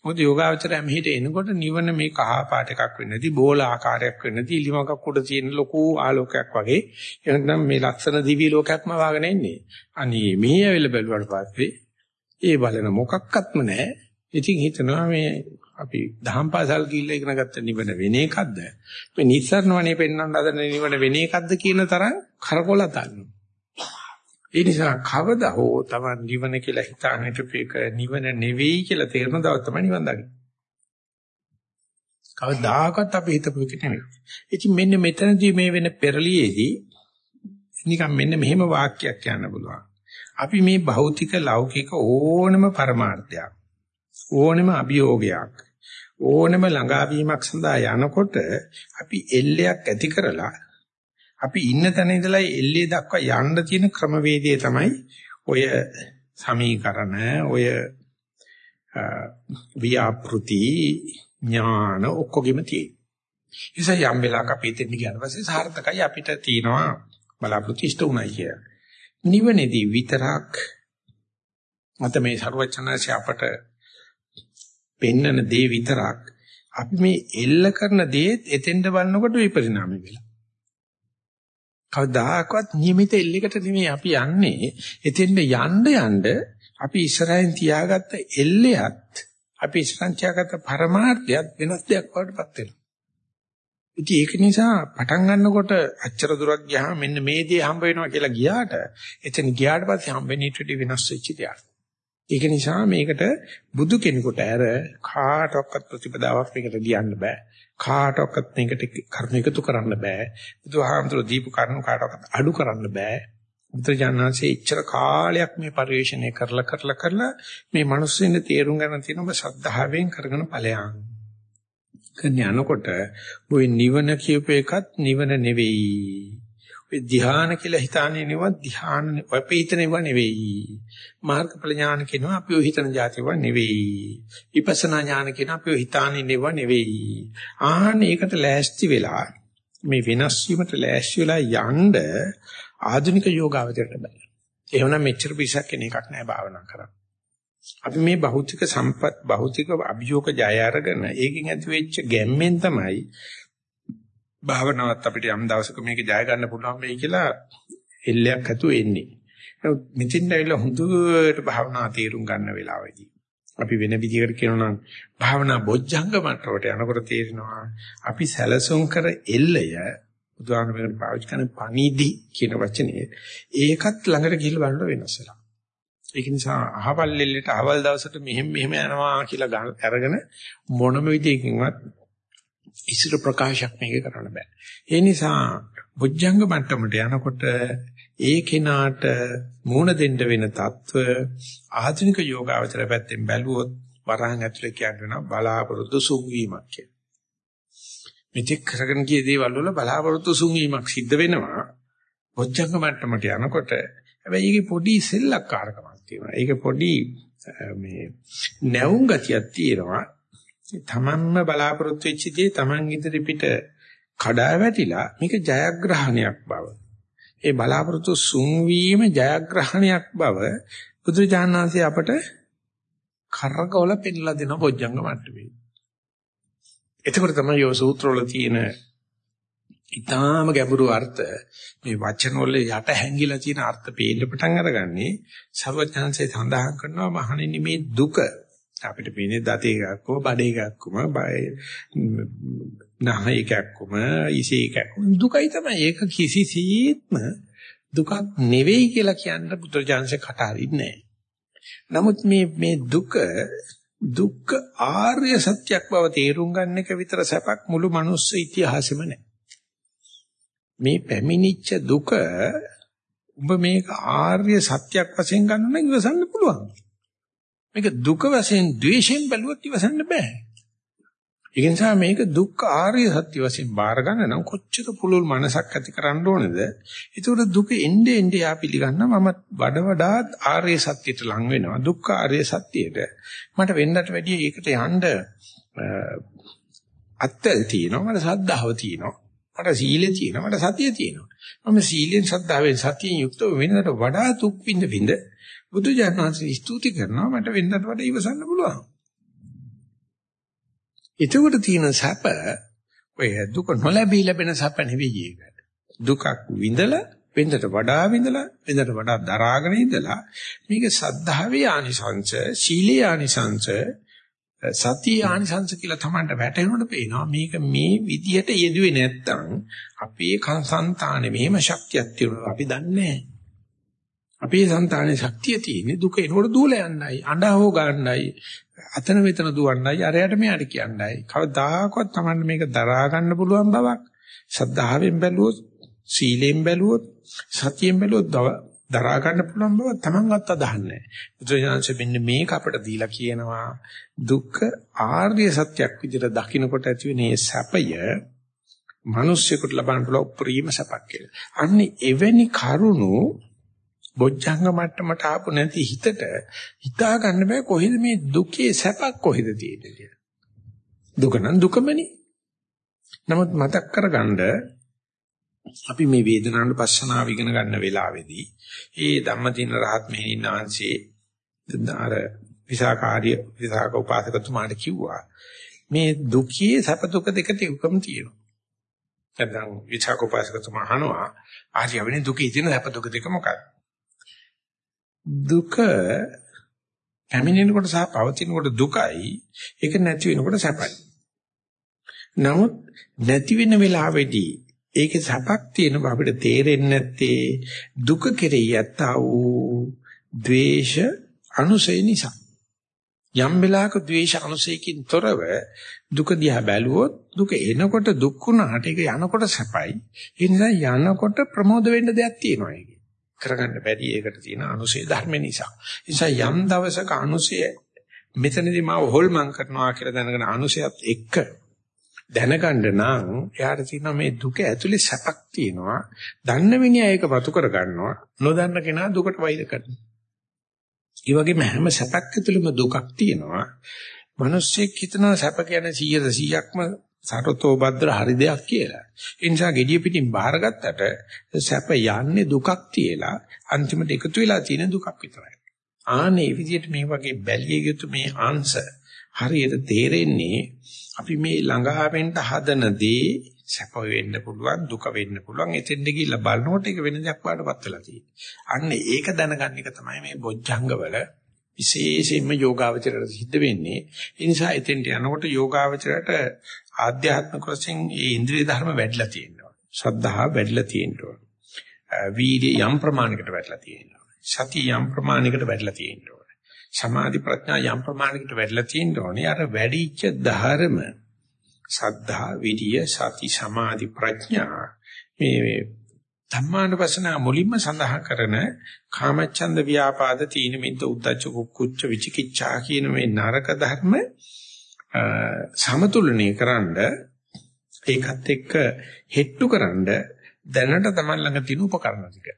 [SPEAKER 1] මොකද යෝගාවචරය මෙහෙට එනකොට නිවන මේ කහ පාට එකක් වෙන්නේ නැති බෝල ආකාරයක් වෙන්නේ නැති ඉලිමකක් උඩ තියෙන ලොකු ආලෝකයක් වගේ. එහෙනම් මේ ලක්ෂණ දිවි ලෝකයක්ම වාගෙන ඉන්නේ. අනේ මේ ඇවිල්ලා බැලුවාට පස්සේ ඒ බලන මොකක්වත්ම නැහැ. ඉතින් හිතනවා මේ අපි දහම් පාසල් ගිහිල්ලා ඉගෙන ගත්ත නිවන වෙන එකක්ද? මේ නිස්සරණ වනේ පෙන්වන්න හදන නිවන වෙන එකක්ද කියන තරම් කරකොලත ගන්නවා. ඒ නිසා කවදා හෝ Taman නිවන කියලා හිතාගෙන හිටපේක නිවන නෙවෙයි කියලා තේරෙන දවස් තමයි නිවන් දකින්නේ. කවදාකවත් අපි හිතපු එක නෙවෙයි. ඉතින් මෙන්න මෙතනදී මේ වෙන පෙරලියේදී නිකන් මෙන්න මෙහෙම වාක්‍යයක් කියන්න පුළුවන්. අපි මේ භෞතික ලෞකික ඕනම පරමාර්ථයක් ඕනම අභියෝගයක් ඕනම ළඟාවීමක් සඳහා යනකොට අපි එල්ලයක් ඇති කරලා අපි ඉන්න තැන ඉඳලා එල්ලේ දක්වා යන්න තියෙන ක්‍රමවේදය තමයි ඔය සමීකරණ ඔය ව්‍යාපෘති ඥාන ඔක්කොගෙම තියෙන. ඉතින් යම් වෙලාවක අපි එතෙන් ගියාට පස්සේ සාර්ථකයි අපිට තියෙනවා බලාපොරොත්තු ඉෂ්ට උනායි කිය. නිවනේදී විතරක් මත මේ ਸਰවචනසි අපට පෙන්නන දේ විතරක් අපි මේ එල්ල කරන දේ එතෙන්ද බලනකොට විපරිණාමය වෙලා. කවදාකවත් නියමිත එල්ලයකට නෙමෙයි අපි යන්නේ. එතෙන්ද යන්න යන්න අපි ඉස්සරහින් තියාගත්ත එල්ලයත් අපි ඉස්සරහින් තියාගත්ත පරමාර්ථයත් වෙනස් දෙයක් වඩටපත් වෙනවා. ඉතින් ඒක නිසා පටන් ගන්නකොට අච්චර දුරක් ගියාම මෙන්න මේ දේ හම්බ වෙනවා කියලා ගියාට එතන ගියාට පස්සේ හම්බෙන්නේ ඊට වඩා වෙනස් වෙච්ච දෙයක්. ඒක නිසා මේකට බුදු කෙනෙකුට අර කාටවත් ප්‍රතිපදාවක් මේකට ලියන්න බෑ. කාටවත් මේකට කර්ම එකතු කරන්න බෑ. බුදුහාමතුරු දීපු කර්ම කාටවත් අඩු කරන්න බෑ. බුදුජානනාංශයේ ඉච්ඡර කාලයක් මේ පරිශ්‍රණය කරලා කරලා කරලා මේ මිනිස්සුන්ගේ තේරුම් ගන්න තියෙන ඔබ ශ්‍රද්ධාවෙන් කරගෙන ඵලයන්. කන්න යනකොට ඔය නිවන කියූප එකත් නිවන නෙවෙයි. ඔය ධ්‍යාන කියලා හිතානේ නෙවෙයි ධ්‍යාන ඔය පිටනේව නෙවෙයි. මාර්ගඵල ඥාන කියනවා අපි ඔය හිතන જાතිව නෙවෙයි. විපස්සනා ඥාන කියනවා අපි ඔය හිතානේ නෙව නෙවෙයි. ආහන ඒකට ලෑස්ති වෙලා මේ වෙනස් වීමට ලෑස්ති වෙලා යන්න ආධුනික යෝගාවචරයට බෑ. එහෙමනම් මෙච්චර පිසක් කෙන එකක් නෑ භාවනා කරන්න. අපි මේ භෞතික සම්පත් භෞතික අභියෝග ජය අරගෙන ඒකෙන් ඇති වෙච්ච ගැම්මෙන් තමයි භාවනාවත් අපිට යම් දවසක මේක ජය ගන්න පුළුවන් වෙයි කියලා එල්ලයක් ඇතුව එන්නේ. මෙතින් ඇවිල්ලා හුදුට භාවනා තීරුම් ගන්න වෙලාවදී අපි වෙන විදිහකට කියනවා නම් භාවනා බොජ්ජංග මට්ටමට යනකොට තේරෙනවා අපි සැලසුම් කර එල්ලය බුදුහාමරේට පාවිච්චි කරන පණිදි කියන වචනේ ඒකත් ළඟට ගිහිල්ලා බලනකොට වෙනස් වෙනවා. ඒක නිසා අහවල් එල්ලේට අහවල් දවසට මෙහෙම මෙහෙම යනවා කියලා අරගෙන මොනම විදිහකින්වත් ඉසුරු ප්‍රකාශයක් මේක කරන්න බෑ. ඒ නිසා බුද්ධංග මට්ටමට යනකොට ඒ කෙනාට මූණ දෙන්න වෙන తত্ত্ব ආධුනික යෝගාවචර පැත්තෙන් බැලුවොත් වරහන් ඇතුලේ කියන්න වෙනවා බලාපොරොත්තු සුන්වීමක් කියලා. මෙතෙක් කරගෙන ගිය දේවල් වල බලාපොරොත්තු සුන්වීමක් සිද්ධ වෙනවා. බොජ්ජංග මට්ටමට යනකොට හැබැයි ඒකේ පොඩි සෙල්ලක්කාරකමක් තියෙනවා. ඒකේ පොඩි මේ නැවුම් ගතියක් තියෙනවා. තමන්ම බලාපොරොත්තු වෙච්ච දේ තමන් ඉදිරි පිට කඩා වැටිලා මේක ජයග්‍රහණයක් බව. ඒ බලාපොරොත්තු සුන්වීම ජයග්‍රහණයක් බව බුදුජානනාංශය අපට කරකවල පෙන්ලා දෙන බොජ්ජංග මට්ටමේ. එතකොට තමයි යෝ සූත්‍රවල තියෙන ඊටාම ගැඹුරු අර්ථ මේ වචන වල යට හැංගිලා තියෙන අර්ථ පේන්න පටන් අරගන්නේ සර්වඥාන්සේ සඳහන් කරනවා මහණෙනි මේ දුක අපිට පේන්නේ දත එකක්කම බඩ එකක්කම නහ එකක්කම ඉසි එකක්කම දුකයි තමයි ඒක කිසිසේත්ම දුකක් නෙවෙයි කියලා කියන්න පුත්‍රජාන්සේ කට හරින්නේ නමුත් මේ මේ දුක දුක්ඛ ආර්ය සත්‍යක් බව තේරුම් ගන්න එක විතර සැපක් මුළු මනුස්ස ඉතිහාසෙම නැහැ. මේ පැමිණිච්ච දුක ඔබ මේක ආර්ය සත්‍යක් වශයෙන් ගන්න නම් ඉවසන්න පුළුවන්. මේක දුක වශයෙන් ද්වේෂයෙන් බැලුවත් ඉවසන්න බෑ. ඒ නිසා මේක දුක්ඛ ආර්ය සත්‍ය වශයෙන් බාර ගන්න නම් කොච්චර පුළුල් මනසක් ඇති කරන්න ඕනේද? ඒතකොට දුක එnde එnde යා පිළිගන්න මම වඩ වඩාත් ආර්ය සත්‍යයට ලං වෙනවා. දුක්ඛ ආර්ය සත්‍යයට. මට වෙන්නට වැඩිය ඒකට යන්න අත්‍යල් තියෙනවා. මට සද්ධාව තියෙනවා. මට සීලය තියෙනවා. මට සතිය තියෙනවා. මම සීලෙන් සද්ධාවෙන් සතියෙන් යුක්තව වෙනකට වඩා දුක් විඳ විඳ බුදු ජානනාංශ ස්තුති කරනවා මට වෙන්නට වඩා ඉවසන්න පුළුවන්. එතකොට තියෙන සැප ඔය දුක නොලැබී ලැබෙන සැප නෙවෙයි ඒක. දුකක් විඳලා වෙනදට වඩා විඳලා වෙනදට වඩා දරාගෙන ඉඳලා මේක සද්ධාවේ ආනිසංශ, සීලේ ආනිසංශ, සතිය ආනිසංශ කියලා Tamanට වැටෙනකොට පේනවා මේක මේ විදියට යෙදුවේ නැත්තම් අපේ සංසන්තානේ මෙහෙම ශක්තියක් තියෙනවා අපි දන්නේ නැහැ. අපේ సంతානේ ශක්තිය තියෙන්නේ දුක එනකොට දුවල යන්නයි, අඬහව ගන්නයි, අතන මෙතන දුවන්නයි අරයට මෙයාට කියන්නයි. කවදාකවත් Tamanne මේක දරා ගන්න පුළුවන් බවක් සද්ධාවෙන් බැලුවොත් සීලෙන් බැලුවොත් සතියෙන් බැලුවොත් දරා ගන්න පුළුවන් බව Tamanවත් අදහන්නේ බුදුසසුන මෙන්න මේක අපිට දීලා කියනවා. දුක්ඛ ආර්ය සත්‍යයක් විදිහට දකින්නකොට ඇති වෙන මේ සැපය මිනිස්සුෙකුට ලබන්න පුළුවන් උපරිම සැපක් කියලා. අන්නේ එවැනි කරුණු බොජ්ජංග මට්ටමට ආපු නැති හිතට හිතා ගන්න බෑ කොහෙද මේ දුකේ සැපක් කොහෙද තියෙන්නේ කියලා. දුක නම් දුකමනේ. නමුත් මතක් කරගන්න අපි මේ වේදනාවට පස්සනාව ඉගෙන ගන්න වෙලාවේදී ඒ ධම්මදින රහත් මෙහෙණින් ආංශේ අර විසාකාර්ය විසාක උපාසකතුමාට කිව්වා මේ දුකේ සැප දුක දෙකට උකම් තියෙනවා. නැත්නම් විසාක උපාසකතුමා අහනවා ආර්යවෙනි දුකේ තියෙන සැප දුක දෙක මොකක්ද? දුක පැමිණෙනකොට සහ පවතිනකොට දුකයි ඒක නැති වෙනකොට සැපයි. නමුත් නැති වෙන වෙලාවේදී ඒකේ සැපක් තියෙන බව අපිට තේරෙන්නේ නැත්තේ දුක කෙරෙහි යත්තා වූ ද්වේෂ අනුසය නිසා. යම් වෙලාවක ද්වේෂ අනුසයකින් තොරව දුක දිහා බැලුවොත් දුක එනකොට දුක් වුණාට ඒක යනකොට සැපයි. ඒ නිසා යනකොට ප්‍රමෝද වෙන්න දෙයක් තියෙනවා ඒකේ. කරගන්න බැරි ඒකට තියෙන අනුසය ධර්ම නිසා. ඒ නිසා යම් දවසක අනුසය මෙතනදී මාව හොල්මන් කරනවා කියලා දැනගෙන අනුසයත් එක්ක දැනගන්න නම් එයාට තියෙනවා මේ දුක ඇතුලේ සැපක් තියෙනවා. දන්න මිනිහා ඒක වතු කර ගන්නවා. නොදන්න කෙනා දුකට වෛර කරනවා. ඒ වගේම හැම සැපක් ඇතුළෙම දුකක් තියෙනවා. මිනිස්සෙක් හිතනවා සැප කියන්නේ 100 100ක්ම සරතෝ භද්‍ර හරි දෙයක් කියලා. ඒ නිසා gediya pitin බාරගත්තට සැප යන්නේ දුකක් තියලා අන්තිමට එකතු වෙලා තියෙන දුකක් විතරයි. ආනේ විදිහට මේ වගේ බැලිය යුතු මේ අංශ හරියට තේරෙන්නේ අපි මේ ළඟා වෙන්න හදන දේ සැප වෙන්න පුළුවන් දුක වෙන්න පුළුවන් එතෙන්ද ගිහිල්ලා බලනකොට ඒක වෙන දෙයක් වඩපත් වෙලා තියෙන්නේ. අන්න ඒක දැනගන්න එක තමයි මේ බොජ්ජංගවල විශේෂයෙන්ම යෝගාවචරයට සිද්ධ වෙන්නේ. ඒ නිසා එතෙන්ට යනකොට යෝගාවචරයට ආධ්‍යාත්මික වශයෙන් මේ ඉන්ද්‍රිය ධර්ම වැඩිලා තියෙනවා. ශ්‍රද්ධාව වැඩිලා තියෙනවා. වීර්ය යම් ප්‍රමාණයකට වැඩිලා තියෙනවා. සතිය යම් ප්‍රමාණයකට වැඩිලා තියෙනවා. සමාධි ප්‍රඥා යම් ප්‍රමාණයකට වැඩිලා තියෙනවා. අර වැඩිච්ච ධර්ම සද්ධා විරිය සති සමාධි ප්‍රඥා මේ ධම්මානුපස්සන මුලින්ම සඳහන් කරන කාමච්ඡන්ද ව්‍යාපාද තීන මිද්ද උද්ධච්ච කුක්කුච්ච විචිකිච්ඡා කියන මේ නරක ධර්ම සමතුලනය කරන්න ඒකත් එක්ක හෙට්ටු කරන්න දැනට තමයි ළඟ තියෙන උපකරණ ටික.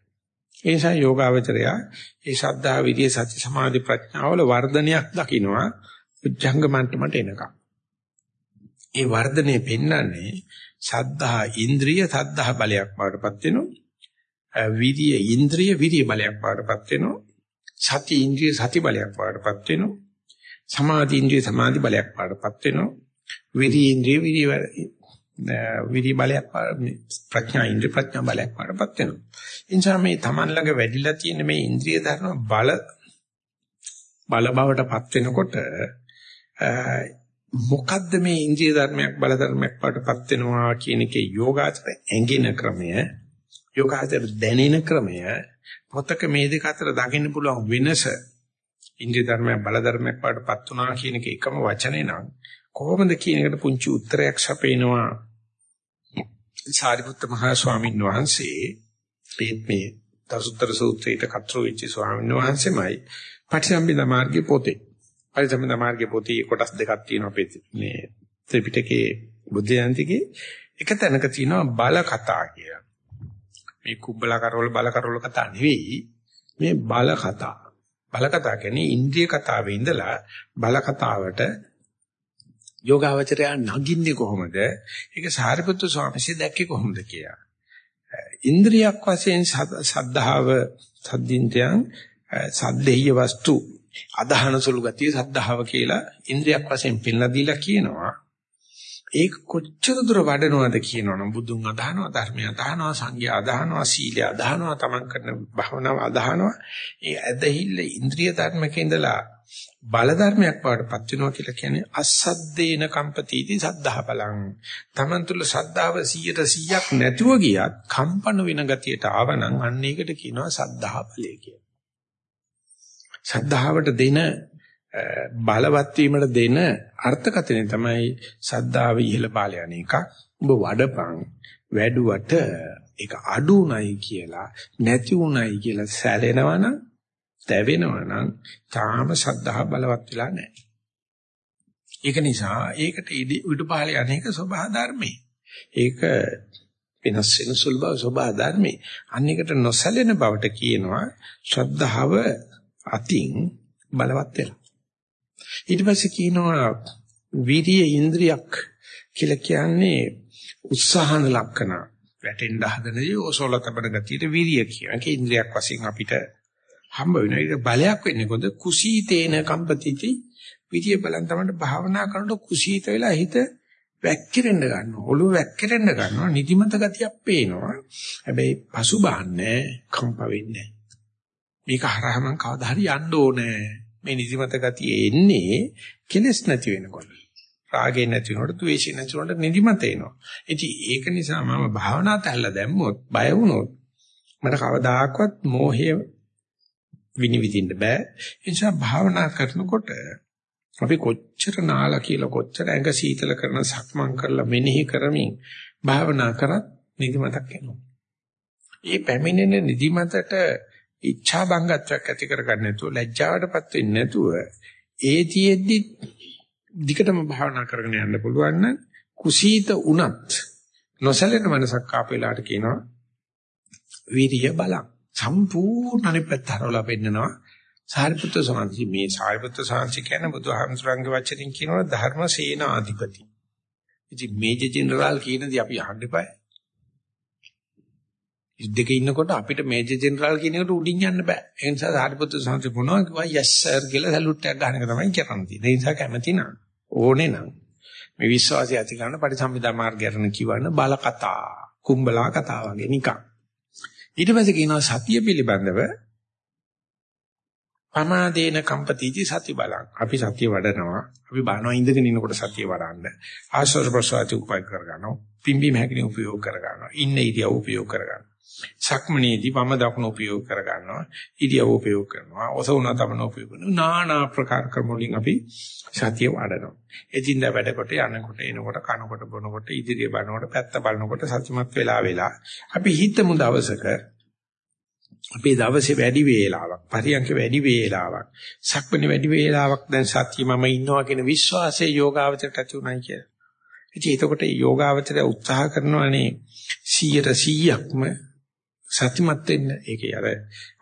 [SPEAKER 1] ඒ නිසා යෝගාවචරය ඒ ශද්ධා විදියේ සති සමාධි ප්‍රඥාවල වර්ධනයක් දකින්නවා උච්ඡංග මට්ටමට එනකම්. ඒ වර්ධනේ පෙන්වන්නේ සද්ධා ඉන්ද්‍රිය සද්ධා බලයක් බවටපත් වෙනවා. විරිය ඉන්ද්‍රිය විරිය බලයක් බවටපත් වෙනවා. සති ඉන්ද්‍රිය සති බලයක් බවටපත් වෙනවා. සමාධි ඉන්ද්‍රිය සමාධි බලයක් පාඩපත් වෙනවා. විරි ඉන්ද්‍රිය විරි විරි බලයක් ප්‍රඥා ඉන්ද්‍රිය ප්‍රඥා බලයක් පාඩපත් වෙනවා. එනිසා මේ Taman ළඟ වැඩිලා තියෙන මේ ඉන්ද්‍රිය ධර්ම බල බල බවටපත් වෙනකොට මොකද්ද මේ ඉන්ද්‍රිය ධර්මයක් බල ධර්මයක් පාඩපත් වෙනවා කියන එකේ යෝගාචර ඇඟෙන ක්‍රමය යෝගාචර දැනෙන ක්‍රමය පොතක මේ දෙක අතර දකින්න පුළුවන් වෙනස ඉන්ද්‍රිය ධර්මයක් බල ධර්මයක් වඩපත් වුණා කියන එක එකම වචනේ නම් කොහොමද කියන එකට පුංචි උත්තරයක් සපේනවා සාරිපුත්ත මහ ස්වාමීන් වහන්සේ මේ දසුත්තර සූත්‍රයට කතර වෙච්ච ස්වාමීන් වහන්සේමයි පටිසම්භිදා මාර්ගයේ පොතේ. පටිසම්භිදා මාර්ගයේ පොතේ කොටස් දෙකක් තියෙනවා අපේ මේ ත්‍රිපිටකයේ බුද්ධ ජයන්තිගේ එක තැනක තියෙනවා බල කතා කියලා. මේ කුබ්බලා කරවල බල කරවල කතා නෙවෙයි මේ බල කතා. බල කතා කියන්නේ ඉන්ද්‍රිය කතාවේ ඉඳලා බල කතාවට යෝගාවචරය නගින්නේ කොහොමද? ඒක සාරිපුත්තු ස්වාමීන් දැක්කේ කොහොමද කියලා. ඉන්ද්‍රියක් වශයෙන් සද්ධාව සද්දින්තයන් සද්දේය වස්තු අදහන සුළු ගතිය සද්ධාව කියලා ඉන්ද්‍රියක් වශයෙන් පෙන්ලා දීලා කියනවා. ඒක කොච්චර දුර වඩනවද කියනවනම් බුදුන් අදහනවා ධර්මය අදහනවා සංඝයා අදහනවා සීලය අදහනවා තමන් කරන භවනාව අදහනවා. ඒ ඇදහිල්ල ඉන්ද්‍රිය ධර්මක ඉඳලා බල ධර්මයක් වඩපත් වෙනවා කියලා කියන්නේ අසද්දේන කම්පතිති සද්ධා බලං. තමන් තුළ සද්ධාව 100%ක් නැතුව ගියත් කම්පන වෙන ගතියට ආවනම් අන්න ඒකට කියනවා සද්ධා බලය කියලා. සද්ධාවට දෙන බලවත් වීමට දෙන අර්ථකථනය තමයි සද්ධාව ඉහළ පාල යන එකක්. ඔබ වඩපන් වැඩුවට ඒක අඩු උනායි කියලා නැති උනායි කියලා සැලෙනවනම් තැවෙනවනම් තාම සද්ධා බලවත් වෙලා නැහැ. ඒක නිසා ඒකට උඩ පහළ යන්නේක සබහා ධර්මේ. ඒක වෙනස් වෙන සුළු බව සබහා ධර්මේ. අන්නේකට නොසැලෙන බවට කියනවා ශ්‍රද්ධාව අතින් බලවත් වෙලා. ඊට පස්සේ කියනවා විරිය ඉන්ද්‍රියක් කියලා කියන්නේ උත්සාහන ලක්ෂණ වැටෙන්න හදනදී ඔසෝල තබන ගතියට විරිය කියන එක ඉන්ද්‍රියක් වශයෙන් අපිට හම්බ වෙනවා. ඒක බලයක් වෙන්නේ කොහොමද? කුසීතේන කම්පතිති විරිය බලන් තමයි භාවනා කරනකොට කුසීත වෙලා හිත වැක්කිරෙන්න ගන්නවා. ඔළුව වැක්කිරෙන්න ගන්නවා. නිදිමත ගතියක් පේනවා. හැබැයි පසුබාන්නේ කම්ප වෙන්නේ මේක හරහා මං කවදා හරි යන්න ඕනේ. මේ නිදිමත ගතිය එන්නේ කෙලස් නැති වෙනකොට. රාගේ නැති වෙනකොට, ද්වේෂේ නැති වෙනකොට නිදිමත එනවා. ඉතින් ඒක නිසා මම භාවනාවට ඇල්ල දැම්මොත්, බය වුණොත් මට කවදාකවත් මෝහය විනිවිදින්න බෑ. ඒ නිසා භාවනා කරනකොට අපි කොච්චර නාලා කියලා කොච්චර ඇඟ සීතල කරන සක්මන් කරලා මෙනෙහි කරමින් භාවනා කරත් නිදිමතක් එනවා. මේ පැමිණෙන නිදිමතට ඉච්ඡා බංගත්වයක් ඇති කරගන්න නැතුව ලැජ්ජාවටපත් වෙන්නේ නැතුව ඒතියෙද්දි දිගටම භාවනා කරගෙන යන්න පුළුවන් නම් කුසීත උනත් නොසැලෙන මනසක් ආපෙලාට කියනවා වීර්ය බලං. සම්පූර්ණ අනිපැත්ත හරවලා පෙන්නනවා. සාරිපුත්‍ර සාංශි මේ සාරිපුත්‍ර සාංශි කියන්නේ බුදුහාමුදුරන්ගේ වචනින් කියනවා ධර්ම සේනාධිපති. ඉතින් මේජර් ජෙනරාල් කියනදී අපි අහන්න එපා යුද්ධෙක ඉන්නකොට අපිට මේජර් ජෙනරාල් කියන එකට උඩින් යන්න බෑ. ඒ නිසා සාරිපුත්‍ර සංසි මොනවා කිව්වා යස් සර් කියලා සැලුට් එකක් ගන්න එක තමයි කරන්න තියෙන්නේ. ඒ නිසා කැමති නම් ඕනේ නම් මේ විශ්වාසය ඇති කරන පරිසම්පදා මාර්ගයරන කියවන බල කතා, කුම්බලා කතා වගේ නිකන්. ඊට පස්සේ කියනවා සතිය පිළිබඳව පමාදේන කම්පතිති සති බලං. අපි සතිය වඩනවා. අපි බානවා ඉඳගෙන ඉන්නකොට සතිය වඩන්න. ආශ්වාස ප්‍රශ්වාස උපයෝග කරගන්නවා. පිම්බීම හැකිනේ උපයෝග කරගන්නවා. ඉන්න ඉරියව් උපයෝග කරගන්නවා. සක්මනේදී වම දකුණ උපයෝග කර ගන්නවා ඉරියව් උපයෝග කරනවා. ඔසවන තමන උපයෝග කරනවා. নানা ආකාර ක්‍රම වලින් අපි සතිය වඩනවා. එදින්දා වැඩකොට යනකොට එනකොට කනකොට බොනකොට ඉදිරිය බලනකොට පැත්ත බලනකොට සත්‍යමත් වෙලා වෙලා අපි හිතමු දවසක අපේ දවසේ වැඩි වේලාවක් පරියන්ක වැඩි වේලාවක් සක්මනේ වැඩි වේලාවක් දැන් සතිය මම ඉන්නවා කියන විශ්වාසයේ යෝගාවචරයට ඇති උනායි කියලා. ඉතින් එතකොට යෝගාවචරය උත්සාහ කරනවානේ 100ට 100ක්ම සත්‍යමත් වෙන්න ඒකේ අර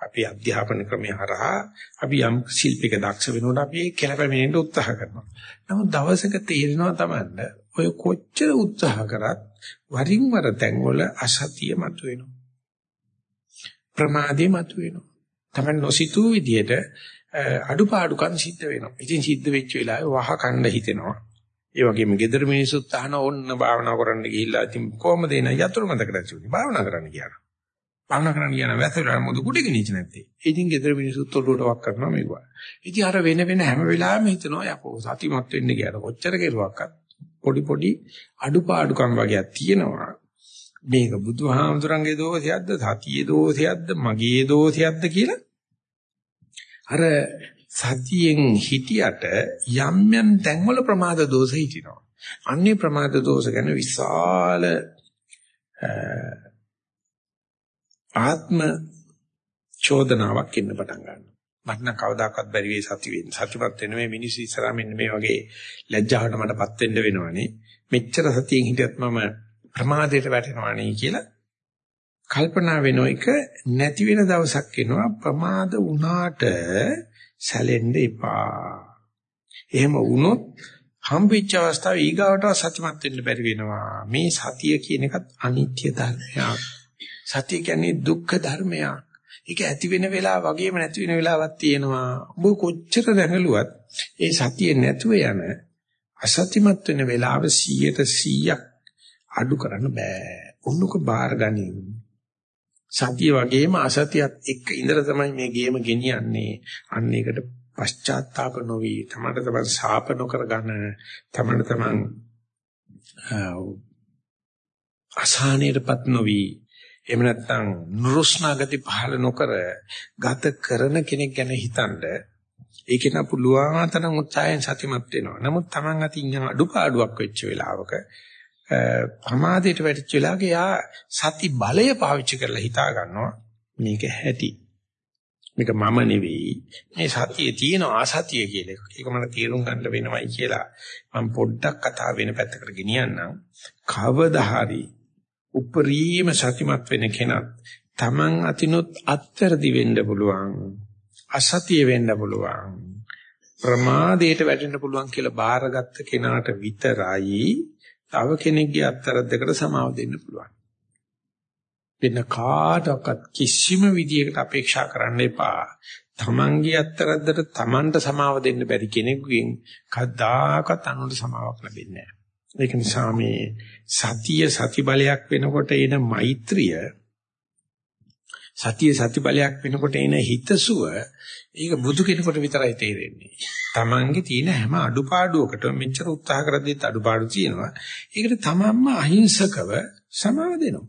[SPEAKER 1] අපි අධ්‍යාපන ක්‍රමයේ හරහා අපි යම් ශිල්පික දක්ෂ වෙනකොට අපි ඒක කෙලපෙමිනෙන්න උත්සාහ කරනවා. නමුත් දවසක තේරෙනවා තමයි ඔය කොච්චර උත්සාහ කරත් වරින් වර තැන්වල අසතිය මතුවෙනවා. ප්‍රමාදේ මතුවෙනවා. තමයි නොසිතූ විදියට අඩුපාඩුකම් සිද්ධ වෙනවා. ඉතින් සිද්ධ වෙච්ච වෙලාවේ වහ කණ්ඩ හිතෙනවා. ඒ වගේම gedara මිනිසුත් අහන ඕන්න භාවනා කරන්න ගිහිල්ලා ඉතින් කොහමද එන යතුරු මතක නැති භාවනා කරන්න කියනවා. භාවනා කරන්න කියන වැසලා මොකද කුඩ ගෙනිච්ච නැත්තේ. ඉතින් gedara මිනිසුත් ඔළුවට වක් කරනවා මේක. ඉතින් අර වෙන වෙන හැම වෙලාවෙම හිතනවා යකෝ සතිමත් වෙන්න කියලා කොච්චර කෙරුවක්වත් පොඩි පොඩි අඩුපාඩුකම් වගේක් තියෙනවා. මේක බුදුහාමුදුරන්ගේ දෝෂයක්ද සතියේ දෝෂයක්ද මගේ දෝෂයක්ද කියලා අර සතියෙන් හිටියට යම් යම් තැන්වල ප්‍රමාද දෝෂ හිටිනවා. අන්නේ ප්‍රමාද දෝෂ ගැන විශාල ආත්ම චෝදනාවක් එන්න පටන් ගන්නවා. මට නම් කවදාකවත් බැරි වෙයි සති වෙන්න. සතිපත් වෙන මේ මිනිස්සු ඉස්සරහා මෙන්න මේ වගේ ලැජ්ජාවට මටපත් වෙන්න වෙනවනේ. මෙච්චර සතියෙන් හිටියත් මම ප්‍රමාදයට වැටෙනවනේ කියලා කල්පනා වෙන එක නැති වෙන දවසක් එනවා ප්‍රමාද වුණාට සැලෙන්න එපා. එහෙම වුණොත් හම්බෙච්ච අවස්ථාවේ ඊගාවට සත්‍යමත් වෙන්න බැරි වෙනවා. මේ සතිය කියන එකත් අනිත්‍ය ධර්මයක්. සතිය කියන්නේ දුක්ඛ ධර්මයක්. ඒක ඇති වෙන වෙලාව වගේම නැති වෙන වෙලාවක් තියෙනවා. ඔබ කොච්චර දැඟලුවත් ඒ සතිය නැතුව යන අසත්‍යමත් වෙන වෙලාව 100ට 100ක් අඩු කරන්න බෑ. උන්නක බාර ගනිමු. සතිය වගේම අසතියත් එක්ක ඉඳලා තමයි මේ ගේම ගෙනියන්නේ. අන්න ඒකට පශ්චාත්තාප නොවි තමන්ට තමන් සාප නොකර ගන්න තමන්ට තමන් අසහනයටපත් නොවි එහෙම නැත්නම් නුරුස්නාගති පහල නොකර ගත කරන කෙනෙක් ගැන හිතනද ඒක න පුළුවන් තරම් උත්සාහයෙන් සතිමත් වෙනවා. නමුත් Taman අතින් යන අඩුපාඩුවක් වෙච්ච වෙලාවක ප්‍රමාදයට වැටිච්ච වෙලාවක යා සති බලය පාවිච්චි කරලා හිතා ගන්නවා මේක ඇති. මේක මම නෙවෙයි. මේ සතියේ තියෙන ආසතිය කියලා. ඒක මම තේරුම් ගන්න වෙනවයි කියලා මම පොඩ්ඩක් කතා වෙන පැත්තකට ගෙනියන්නම්. කවදා හරි උපරිම සතිමත් වෙන කෙනත් Taman අතිනොත් අත්තරදි වෙන්න පුළුවන්. අසතිය වෙන්න පුළුවන්. ප්‍රමාදයට වැටෙන්න පුළුවන් කියලා බාරගත්ත කෙනාට විතරයි තව කෙනෙක්ගේ අත්තරද්දකට සමාව දෙන්න පුළුවන්. වෙන කාටවත් කිසිම විදියකට අපේක්ෂා කරන්න එපා. තමන්ගේ අත්තරද්දට තමන්ට සමාව දෙන්න බැරි කෙනෙකුගෙන් කවදාකවත් අනුන්ට සමාවක් ලැබෙන්නේ නැහැ. ඒක නිසා මේ සතිය සති බලයක් වෙනකොට එන මෛත්‍රිය සතිය සති බලයක් වෙනකොට එන හිතසුව ඒක බුදු කෙනෙකුට විතරයි තේරෙන්නේ. Tamange තියෙන හැම අඩුපාඩුවකටම මෙච්චර උත්සාහ කරද්දිත් අඩුපාඩු තියෙනවා. ඒකට තමන්ම අහිංසකව සමාව දෙනවා.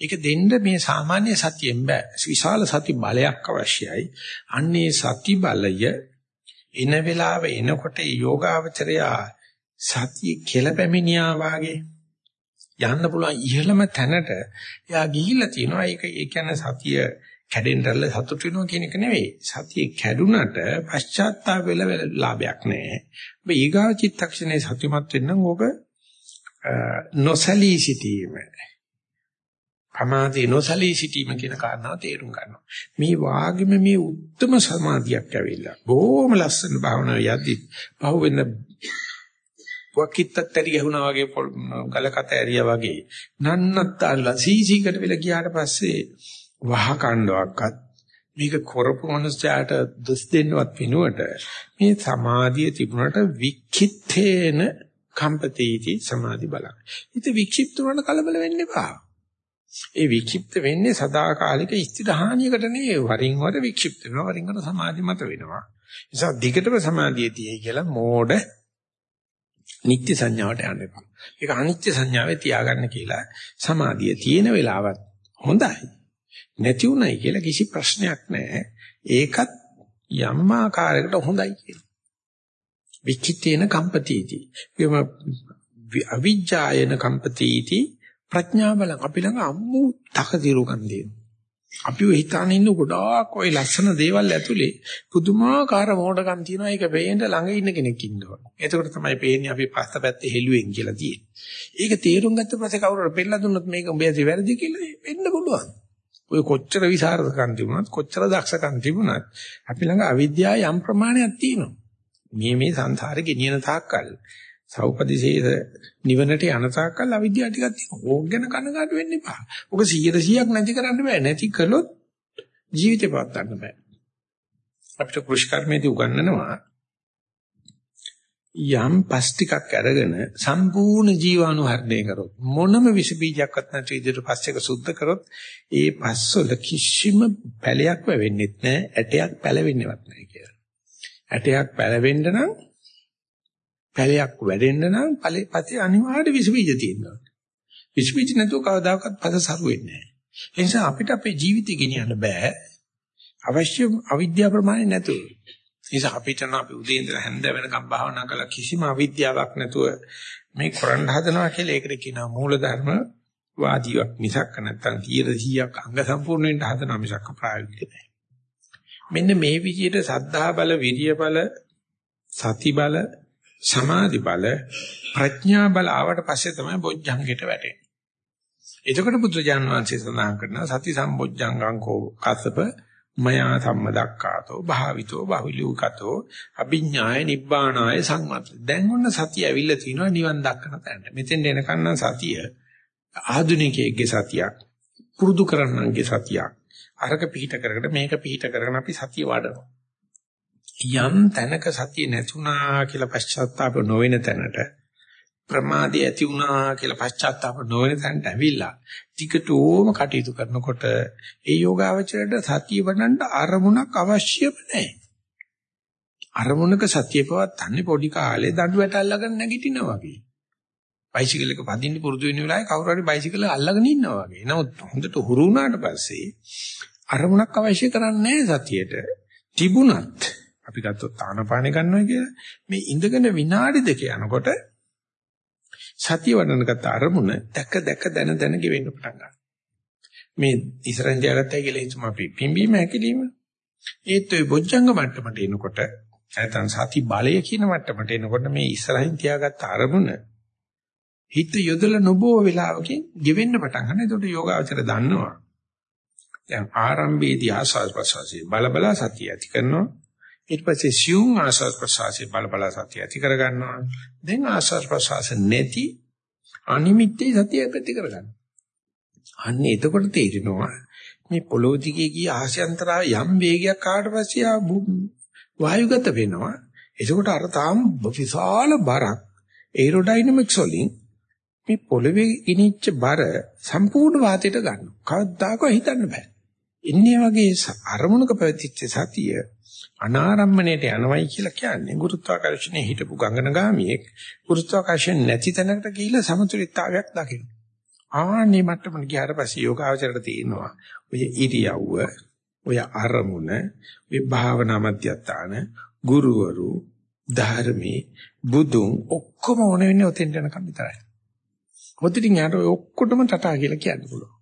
[SPEAKER 1] ඒක දෙන්න මේ සාමාන්‍ය සතියෙන් බෑ. විශාල සති බලයක් අවශ්‍යයි. අන්නේ සති බලය එන වෙලාව එනකොට යෝගාවචරයා සතිය කෙලපැමිනියා වාගේ යන්න පුළුවන් ඉහළම තැනට එයා ගිහිල්ලා තියෙනවා. ඒක ඒ කියන්නේ සතිය කැඩෙන්නදල්ල සතුට වෙනවා කියන එක නෙවෙයි. සතිය කැඩුනට පශ්චාත්තාප වෙලා ලාභයක් නැහැ. ඔබ ඊගාව චිත්තක්ෂණේ සතිමත් වෙන්න ඕක නොසලී සිටීම. ප්‍රමාදී නොසලී සිටීම කියන කාරණාව තේරුම් ගන්නවා. මේ වාගෙම මේ උත්තරම සමාධියක් ඇවිල්ලා බොහොම ලස්සන භාවනාව යද්දි පහුවෙන වකිත්තත් ඇරි ගහුණා වගේ ගලකට ඇරියා වගේ නන්නත් අල්ලා සීසීකට වෙලා ගියාට පස්සේ වහ කණ්ඩාවක්වත් මේක කරපු මනුස්සයාට දොස් දෙන්නවත් වෙනුවට මේ සමාධිය තිබුණාට වික්ඛිත්තේන කම්පතේති සමාධි බලං. ඉතින් වික්ෂිප්ත වුණාට කලබල වෙන්න එපා. ඒ වික්ෂිප්ත වෙන්නේ සදාකාලික ස්ථිරහානියකට නෙවෙයි වරින් වර වික්ෂිප්ත වෙනවා වරින් වර සමාධි මත වෙනවා. නිසා දිගටම සමාධිය තියෙයි කියලා මෝඩ නිත්‍ය සංඥාවට යන්න එපා. ඒක අනිත්‍ය සංඥාවේ තියාගන්න කියලා සමාධිය තියෙන වෙලාවත් හොඳයි. නැති උනායි කියලා කිසි ප්‍රශ්නයක් නැහැ. ඒකත් යම් ආකාරයකට හොඳයි කියලා. විචිතේන කම්පතිටි. එම අවිජ්ජායන කම්පතිටි ප්‍රඥා බල අපි ළඟ අම්මු තකතිරුකම් දෙනවා. අපි හිතාන ඉන්න ගොඩාක් ওই ලස්සන දේවල් ඇතුලේ පුදුමාකාර මෝඩකම් තියෙනවා. ඒක පේන්න ළඟ ඉන්න කෙනෙක් ඉන්නවා. එතකොට තමයි පේන්නේ අපි පස්ස පැත්තේ හෙළුවෙන් කියලා තියෙන්නේ. ඒක තේරුම් ගත්ත පස්සේ කවුරුහරි පෙන්නලා දුන්නොත් මේක උඹ ඇති වැරදි කියලා වෙන්න පුළුවන්. ඔය කොච්චර විසරදකම් තිබුණත් කොච්චර දක්ෂකම් තිබුණත් අපි ළඟ අවිද්‍යාව යම් ප්‍රමාණයක් තියෙනවා. මේ මේ සංසාරේ ගෙනියන තාක්කල් සෞපදිශේෂ නිවනට යන තාක්කල් අවිද්‍යාව ටිකක් තියෙනවා. ඕක ගැන කනගාටු වෙන්න එපා. ඕක 100%ක් නැති කරන්න බෑ. නැති කළොත් ජීවිතේ පවත් ගන්න බෑ. අපිට කෘෂිකර්මයේදී උගන්වනවා යම් පස් ටිකක් අරගෙන සම්පූර්ණ ජීවාණුහරණය කරොත් මොනම විස බීජයක්වත් නැති විදිහට පස් එක සුද්ධ කරොත් ඒ පස් වල කිසිම පැලයක් වෙවෙන්නේ නැහැ ඇටයක් පැලවෙන්නේවත් නැහැ කියලා. ඇටයක් පැලවෙන්න නම් පැලයක් වැඩෙන්න නම් ඵලෙපතේ අනිවාර්ය විස බීජ තියෙනවා. විස බීජ නැතුව කවදාකවත් පස සරු වෙන්නේ නැහැ. ඒ නිසා අපිට අපේ ජීවිතය ගෙනියන්න බෑ. අවශ්‍ය අවිද්‍යාව ප්‍රමාණය නැතුව. නිසා අපිට නම් අපි උදේ ඉඳලා හැන්ද වෙනකම් භාවනා කළා කිසිම අවිද්‍යාවක් නැතුව මේ කරන්න හදනවා කියලා ඒකට කියනවා මූලධර්ම වාදීවක් මිසක් නැත්තම් 100ක් අංග සම්පූර්ණ වෙන්න හදනවා මිසක් ප්‍රායෝගික නෑ. මෙන්න මේ විදිහට සද්ධා බල, විරිය බල, සති බල, සමාධි බල, ප්‍රඥා බල ආවට පස්සේ තමයි බොජ්ජංගයට වැටෙන්නේ. එතකොට බුදුජාන විශ්වසේ සඳහන් කරනවා සති සම්බොජ්ජංගං කෝ කස්සප මයා සම්මදක්කාතෝ භාවිතෝ බහුලූකතෝ අභිඥාය නිබ්බානාය සංවත්ත. දැන් ඔන්න සතිය ඇවිල්ලා තිනවා නිවන් දක්කන තැනට. මෙතෙන් එනකන් නම් සතිය ආධුනිකයෙක්ගේ සතියක් පුරුදු කරන්නන්ගේ සතියක්. අරක පිහිට කරගෙන මේක පිහිට කරගෙන අපි සතිය වඩනවා. යම් තැනක සතිය නැතුණා කියලා පශ්චාත්තාප නොවන තැනට ප්‍රමාදය ඇති වුණා කියලා පශ්චාත්තාප නොවන තැනට ඇවිල්ලා ටිකටෝම කටයුතු කරනකොට ඒ යෝගාවචරයට සතිය වඩන්න අරමුණක් අවශ්‍යම නැහැ. අරමුණක සතිය පවත්තන්නේ පොඩි කාලේ දඬු වැට අල්ලගෙන නැගිටිනවා වගේ. බයිසිකල් එක පදින්න පුරුදු වෙන වෙලාවේ කවුරු හරි බයිසිකල් අල්ලගෙන ඉන්නවා වගේ. නමුත් හොඳට හුරු වුණාට පස්සේ අරමුණක් අවශ්‍ය කරන්නේ සතියට. තිබුණත් අපි ගත්තොත් ආනපාන ගන්නවා කියලා මේ ඉඳගෙන විනාඩි දෙක යනකොට සතිය වඩනකට අරමුණ දැක දැක දන දන ගෙවෙන්න පටන් ගන්නවා. මේ ඉස්සරහින් තියාගත්තයි කියලා හිතමු අපි පිම්බීම හැකිලිම. ඒත් ඔය බොජ්ජංග මට්ටමට එනකොට නැත්නම් සති බලය කියන මට්ටමට එනකොට මේ ඉස්සරහින් තියාගත්ත අරමුණ හිත යොදලා නොබෝ වෙලාවකින් ගෙවෙන්න පටන් ගන්නවා. ඒකට යෝගාචර දන්නවා. දැන් ආරම්භයේදී ආස්වාද ප්‍රසවාසයේ බල බල සතිය ඇති කරනවා. ඊට පස්සේ සියුම් ආස්වාද ප්‍රසවාසයේ බල බල සතිය ඇති කර ගන්නවා. දැන් ආස්වාද ප්‍රසවාස නැති අනිමිත්තේ සතිය ඇති කර ගන්නවා. අන්න එතකොට තේරෙනවා මේ පොළොව දිගේ ගිය ආශයන්තරා යම් වේගයක් ආවට පස්සේ ආ වායුගත වෙනවා. එතකොට අර තාම විශාල බරක් ඒරෝඩයිනමික්ස් වලින් මේ පොළවේ ඉනිච්ච බර සම්පූර්ණ වාතයට ගන්නවා. කවදාකවත් හිතන්න බෑ. ඉන්නේ වගේ අරමුණක පැවතිච්ච සතිය අනාරම්මණයට යනවයි කියලා කියන්නේ ගුරුත්වාකර්ෂණයේ හිටපු ගංගනගාමියෙක් ගුරුත්වාකර්ෂණ නැති තැනකට ගිහිල්ලා සමතුලිතතාවයක් දකින්න. ආන්නේ මට්ටමට ගියාට පස්සේ යෝගාවචරයට තියෙනවා. ඔය ඉරියව්ව, ඔය අරමුණ, ඔය භාවනා මධ්‍යස්ථාන, ගුරුවරු, ධර්මී, බුදුන් ඔක්කොම ඕන වෙන්නේ ඔතෙන් යනකම් විතරයි. ඔතනින් යට ඔය ඔක්කොටම ටටා කියලා කියන්න පුළුවන්.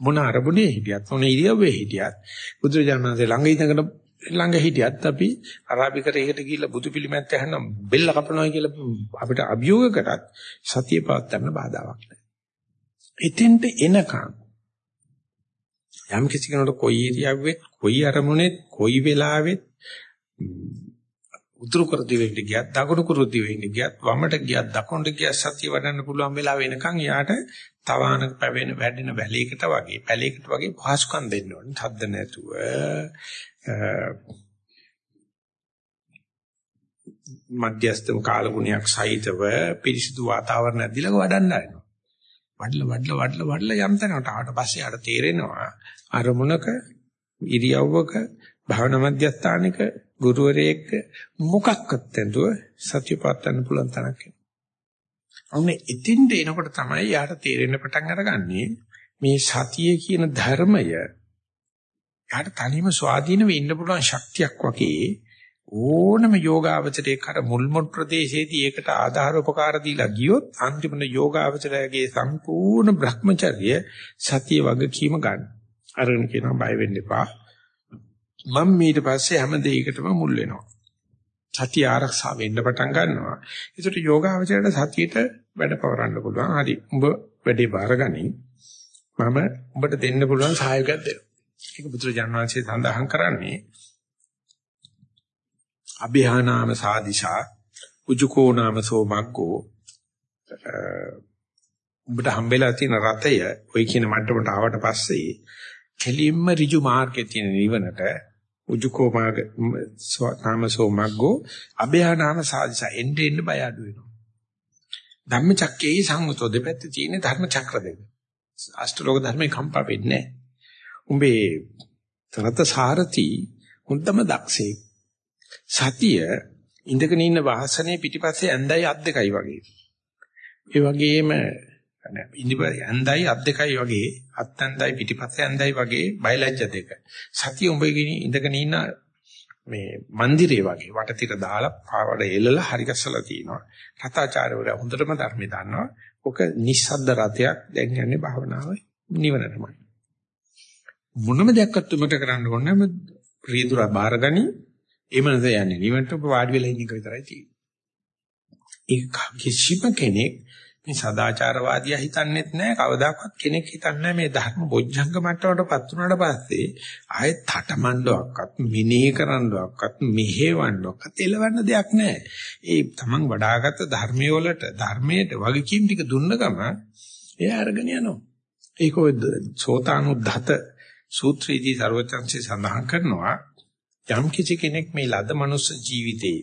[SPEAKER 1] මොන අරමුණේ හිටියත්, මොන ඉරියව්වේ හිටියත්, බුදුරජාණන්සේ ළඟ ඉඳගෙන ළඟ හිටියත් අපි අරාබිකරයකට ගිහිල්ලා බුදු පිළිමයක් ඇහනම් බෙල්ල කපනවා කියලා අපිට අභියෝග කරත් සතිය පවත්වන්න බාධාවක් නැහැ. එතෙන්ට එනකන් යම් කිසි කෙනෙකුට කොයි ඉරියව්වෙත්, කොයි අරමුණෙත්, කොයි වෙලාවෙත් උතුරු කර දිවෙන්න ගියත් දකුණු කර දිවෙන්න ගියත් වමට ගියත් දකුණට ගියත් සතිය වඩන්න පුළුවන් වෙලාව වෙනකන් යාට තවාන පැවෙන වැඩෙන වැලයකට වගේ පැලයකට වගේ පහසුකම් දෙන්න ඕනේ. තද්ද නැතුව මධ්‍යස්ථම කාලගුණයක් සහිතව පිරිසිදු වාතාවරණයක් දීලා වඩන්න ආරනවා. වඩල වඩල වඩල වඩල යම් තැනකට ආවට පස්සේ ආට තේරෙනවා අරමුණක ඉරියව්වක භාවනා මධ්‍යස්ථානික ගුරුවරයෙක් මොකක්වත් නැතුව සත්‍ය පාත්තන්න පුළුවන් තරක් අන්නේ ඉතින්ද එනකොට තමයි යාට තේරෙන්න පටන් අරගන්නේ මේ සතිය කියන ධර්මය යාට තනියම ස්වාධීනව ඉන්න පුළුවන් ශක්තියක් වගේ ඕනම යෝගාවචරයේ කර මුල් මුල් ප්‍රදේශයේදී ඒකට ආධාර උපකාර දීලා ගියොත් අන්තිමන යෝගාවචරයේ සම්පූර්ණ Brahmacharya සතිය වගකීම ගන්න. අරගෙන කියනවා බය වෙන්න එපා. මම ඊට පස්සේ හැම දෙයකටම මුල් වෙනවා. සතිය ආරක්ෂා වෙන්න පටන් ගන්නවා. ඒකට යෝගාවචරයට සතියට වැඩ පවරන්න පුළුවන්. හරි. උඹ වැඩේ බාරගනි. මම උඹට දෙන්න පුළුවන් සහයෝගයක් දෙනවා. ඒක බුදුරජාණන් වහන්සේ සඳහන් කරන්නේ අභිහානාම සාදිශා උජුකෝ නාම සෝමග්ගෝ උඹට හම්බෙලා තියෙන රතය ඔය කියන මට්ටමට ආවට පස්සේ කෙලින්ම ඍජු මාර්ගයේ තියෙන නිවනට උජුකෝ මාග නාමසෝ මග්ගෝ අභයා නාම සාදිස එන්න එන්න බය අඩු වෙනවා. ධම්මචක්කේ සංගතෝ දෙපැත්තේ තියෙන ධර්ම චක්‍ර දෙක. අෂ්ටලෝක ධර්මේ කම්පා වෙන්නේ උඹේ තරත සාරති හොඳම දක්ෂේ සතිය ඉඳගෙන ඉන්න වාසනේ පිටිපස්සේ ඇඳයි අත් දෙකයි වගේ ඒ වගේම ඉනිප ඇඳයි අත් දෙකයි වගේ අත් ඇඳයි පිටිපස්සේ ඇඳයි වගේ බයලජ්‍ය දෙක. සතිය උඹ ඉඳගෙන ඉන්න මේ મંદિરේ වගේ වටතිර දාලා පාවඩ එලලා හරි ගස්සලා තිනවා. රතාචාර්යවරයා හොඳටම ධර්මය දන්නවා. ඔක නිස්සද්ද රතයක් දැන් යන්නේ භාවනාවේ නිවනටමයි. මොනම දෙයක්වත් උමට කරන්න ඕනේ නැම රීදුර බාරගනි එමනද යන්නේ නිවනට වාඩි වෙලා ඉන්න එක විතරයි තියෙන්නේ. ඒක කිසිම කෙනෙක් මේ සදාචාරවාදියා හිතන්නේත් නැහැ කවදාකවත් කෙනෙක් හිතන්නේ මේ ධර්ම බොජ්ජංග මට්ටමටපත් වුණාට පස්සේ ආයෙත් හටමණ්ඩවක්වත් මිනේ කරන්නවක්වත් මෙහෙවන්නවක්වත් එලවන්න දෙයක් නැහැ. ඒ තමන් වඩාගත් ධර්මයේ වලට ධර්මයට වගකීම් ටික දුන්න ගම එයා අරගෙන යනවා. ඒක ඔය සෝතානුද්ධත සූත්‍රයේදී ਸਰවචන්සේ සඳහන් කරනවා යම් කිසි කෙනෙක් මේ ලද මනුස්ස ජීවිතේ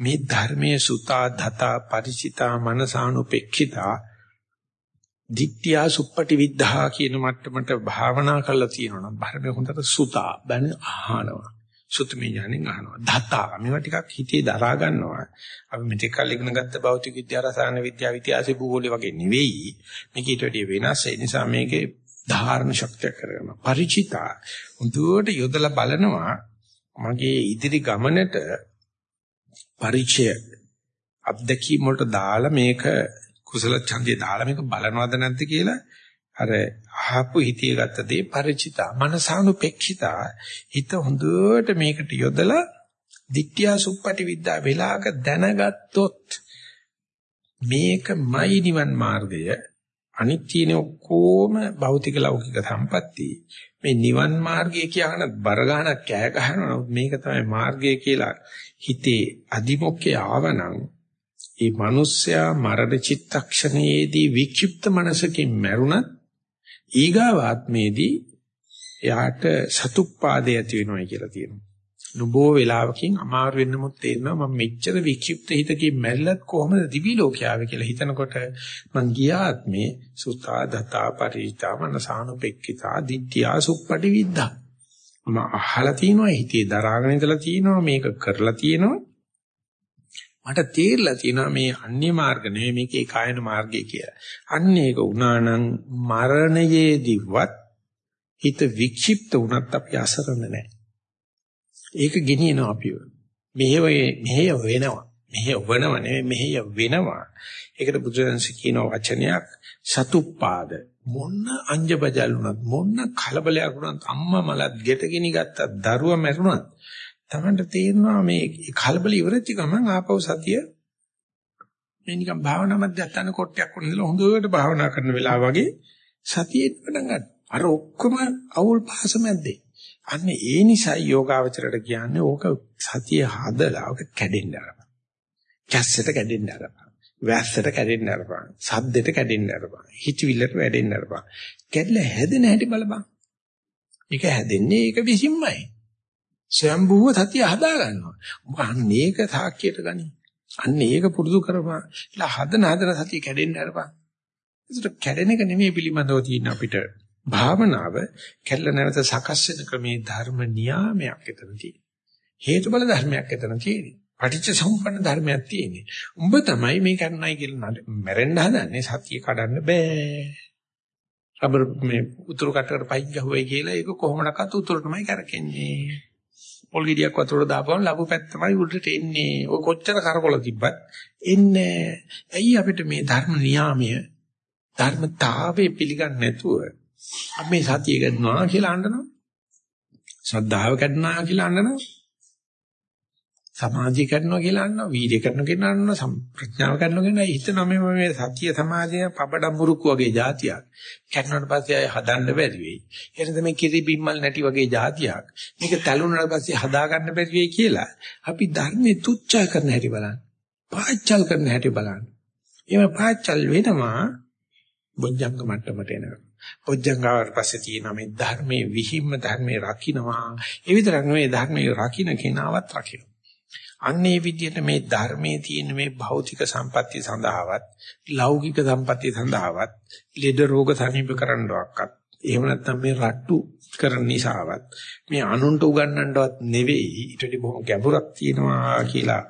[SPEAKER 1] මේ ධර්මයේ සුතා ධතා ಪರಿචිතා මනසානුපෙක්ඛිතා ditthiya suppati viddha කියන මට්ටමට භාවනා කරලා තියෙනවා නම් ධර්මයේ හොඳට සුතා බැන අහනවා. සුතමේ ඥානෙන් අහනවා. ධතා මේවා ටිකක් හිතේ දරා ගන්නවා. අපි මෙතෙක් කල් ඉගෙන ගත්ත භෞතික විද්‍යාව රසායන විද්‍යාව ඉතිහාස භූගෝල වගේ නෙවෙයි. මේක ඊට වඩා වෙනස්. ඒ නිසා මේකේ ධාරණ ශක්තිය කරගෙන ಪರಿචිතා හොඳට යොදලා බලනවා මගේ ඉදිරි ගමනට පරිචය අත්දැකීම් වලට දාලා මේක කුසල ඡන්දේ දාලා මේක බලනවද නැද්ද කියලා අර අහපු හිතිය ගත්ත දේ ಪರಿචිතා මනසානුපෙක්ෂිතා. හිත හොඳට මේකට යොදලා ditthiya suppati vidda වෙලාක දැනගත්තොත් මේකමයි නිවන් මාර්ගය. අනිත් තියෙන ඔක්කොම භෞතික ලෞකික සම්පatti මේ නිවන් මාර්ගය කියන බර ගන්න කෑ ගහනවා මේක තමයි මාර්ගය කියලා හිතේ අදිමොක්කේ ආවනම් ඒ මිනිස්සයා මරණ චිත්තක්ෂණයේදී වික්ෂිප්ත මනසකින් මැරුණත් ඊගාව ආත්මයේදී එයාට සතුප්පාදේ ඇති වෙනවයි කියලා තියෙනවා. නුබෝ වේලාවකින් අමාරු වෙන්නමුත් තේරෙනවා මම මෙච්චර වික්ෂිප්ත හිතකින් මැරිලත් කොහොමද දිවි ලෝකේ ආවේ කියලා හිතනකොට මං ගියාත් මේ සුතා දතා පරිචා මනසානුපෙක්කිතා දිට්ඨියා සුප්පටි විද්දා මම අහලා තිනවා හිතේ දරාගෙන ඉඳලා තිනවා මේක කරලා තිනවා මට තේරලා තිනවා මේ අන්‍ය මාර්ග නෙවෙයි මේකේ කායන මාර්ගය කියලා. අන්න ඒක වුණා නම් මරණයේදීවත් හිත වික්ෂිප්ත වුණත් අපි අසරණ නැහැ. ඒක ගෙනියනවා අපිව. මෙහෙව මෙහෙය වෙනවා. මෙහෙය වනව නෙවෙයි මෙහෙය වෙනවා. ඒකට බුදුරජාණන් කියන වචනයක් සතුප්පාද මොන්න අංජබජල් වුණත් මොන්න කලබලයක් වුණත් අම්මා මලත් ගෙට ගිනි ගත්තත් දරුවා මැරුණත් Tamanට තේරෙනවා මේ කලබල ඉවරච්ච ගමන් ආපහු සතිය මේ නිකන් භාවනා මැදයන් කොටයක් වුණා හොඳට භාවනා කරන වෙලාව වගේ සතියේ පටන් ගන්න. අර ඔක්කොම අවුල් පහස මැද්දේ. අන්න ඒ නිසා යෝගාවචරයට කියන්නේ ඕක සතිය හදලා ඕක කැඩෙන්න ආරම්භ. කැස්සට කැඩෙන්න ආරම්භ. වැස්සට කැඩෙන්න අරපන්. සද්දෙට කැඩෙන්න අරපන්. හිතවිල්ලට වැඩෙන්න අරපන්. කැඩලා හැදෙන හැටි බලපන්. ඒක හැදෙන්නේ ඒක විසින්මයි. ස්වයම්බුව සතිය හදා ගන්නවා. ඔබ අන්න ඒක සාක්කියට ගනි. අන්න ඒක පුරුදු කරපන්. ඉතින් හදන හදන සතිය කැඩෙන්න අරපන්. ඒකට කැඩෙන එක නෙමෙයි පිළිබඳව තියෙන අපිට භාවනාව කැඩලා නැවත සකස් වෙන ක්‍රමේ ධර්ම නියාමයක් එතන තියෙනවා. හේතුඵල ධර්මයක් එතන තියෙනවා. පටිච්ච සමුප්පන්න ධර්මයක් තියෙන්නේ. උඹ තමයි මේ කරන්නයි කියලා මැරෙන්න හදන්නේ සතිය කඩන්න බෑ. රබර් මේ උතුරු කටකට පයින් ගහුවයි කියලා ඒක කොහොමඩක්වත් උතුරටමයි කරකෙන්නේ. පොල් ගෙඩියක් වතුරට දාපුවම ලැබු පැත්ත තමයි උඩට එන්නේ. ඔය කොච්චර කරකොල තිබ්බත් එන්නේ. ඇයි අපිට මේ ධර්ම නියාමය ධර්මතාවයේ පිළිගන්නේ නැතුව අපි මේ සතිය ගන්නවා කියලා අඬනවා. ශ්‍රද්ධාව කඩනවා කියලා අඬනවා. සමාධිය කරනවා කියලා අන්නවා වීර්ය කරනවා කියලා අන්නවා ප්‍රඥාව කරනවා කියලා හිතනවා මේ මේ සතිය සමාධිය පබඩම් මුරුක්කු වගේ જાතියක්. කරනාට පස්සේ ආය හදන්න බැරි වෙයි. එහෙනම් මේ කිරි බිම්මල් නැටි වගේ જાතියක්. මේක තැළුණාට පස්සේ හදා ගන්න බැරි වෙයි කියලා අපි ධර්මයේ තුච්චා කරන හැටි බලන්න. පාච්චල් කරන හැටි බලන්න. එහෙම පාච්චල් වෙනවා. බොජ්ජංග මට්ටමට එනවා. බොජ්ජංගාවට පස්සේ තියෙන මේ ධර්මයේ විහිම්ම ධර්මයේ රකින්නවා. ඒ විතරක් නෙවෙයි ධර්මයේ රකින්න කෙනාවත් රකින්න අන්නේ විදිහට මේ ධර්මයේ තියෙන මේ භෞතික සම්පත්‍ය සඳහාවත් ලෞකික සම්පත්‍ය සඳහාවත් ලෙඩ රෝග සනීප කරන්නවක්වත් එහෙම නැත්නම් මේ රට්ටු කරන නිසාවත් මේ අනුන්ට උගන්වන්නවත් නෙවෙයි. ඊට වඩා බොහොම ගැඹුරක් තියෙනවා කියලා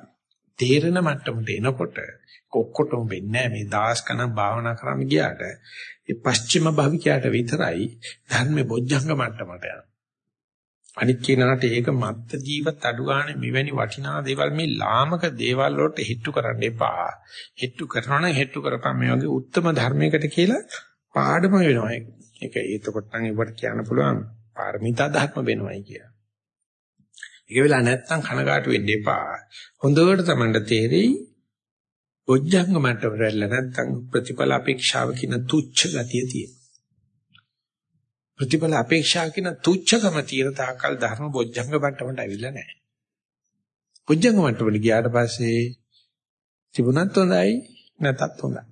[SPEAKER 1] තේරෙන මට්ටමට එනකොට ඔක්කොටම වෙන්නේ මේ දාස් කන භාවනා කරන්න ගියාට ඒ පස්චිම භවිකයට විතරයි ධර්ම බොජ්ජංග මට්ටමට යනවා අනිත් කෙනාට ඒක මත්ත ජීවත් අඩු ගන්න මෙවැනි වටිනා දේවල් මේ ලාමක දේවල් වලට හිටු කරන්න එපා. හිටු කරනවා නම් හිටු කරපන් මේ වගේ උත්තරම ධර්මයකට කියලා පාඩම වෙනවා ඒක. ඒක එතකොට නම් ඒවට කියන්න පුළුවන් පාරමිතා ධර්ම වෙනවයි කියලා. ඒක වෙලා නැත්තම් කනගාටු වෙන්න එපා. හොඳට තමන්ට තේරෙයි බොජ්ජංග මට්ටමට වැල්ලා නැත්තම් ප්‍රතිඵල අපේක්ෂාව කියන තුච්ඡ ගතිය තියෙන. ප්‍රතිඵල අපේක්ෂා කියන තුච්ඡකම තියෙන තාකල් ධර්ම බොජ්ජංග මට්ටමට ඇවිල්ලා නැහැ. බොජ්ජංග මට්ටමට ගියාට පස්සේ තිබුණත් හොඳයි නැතත් හොඳයි.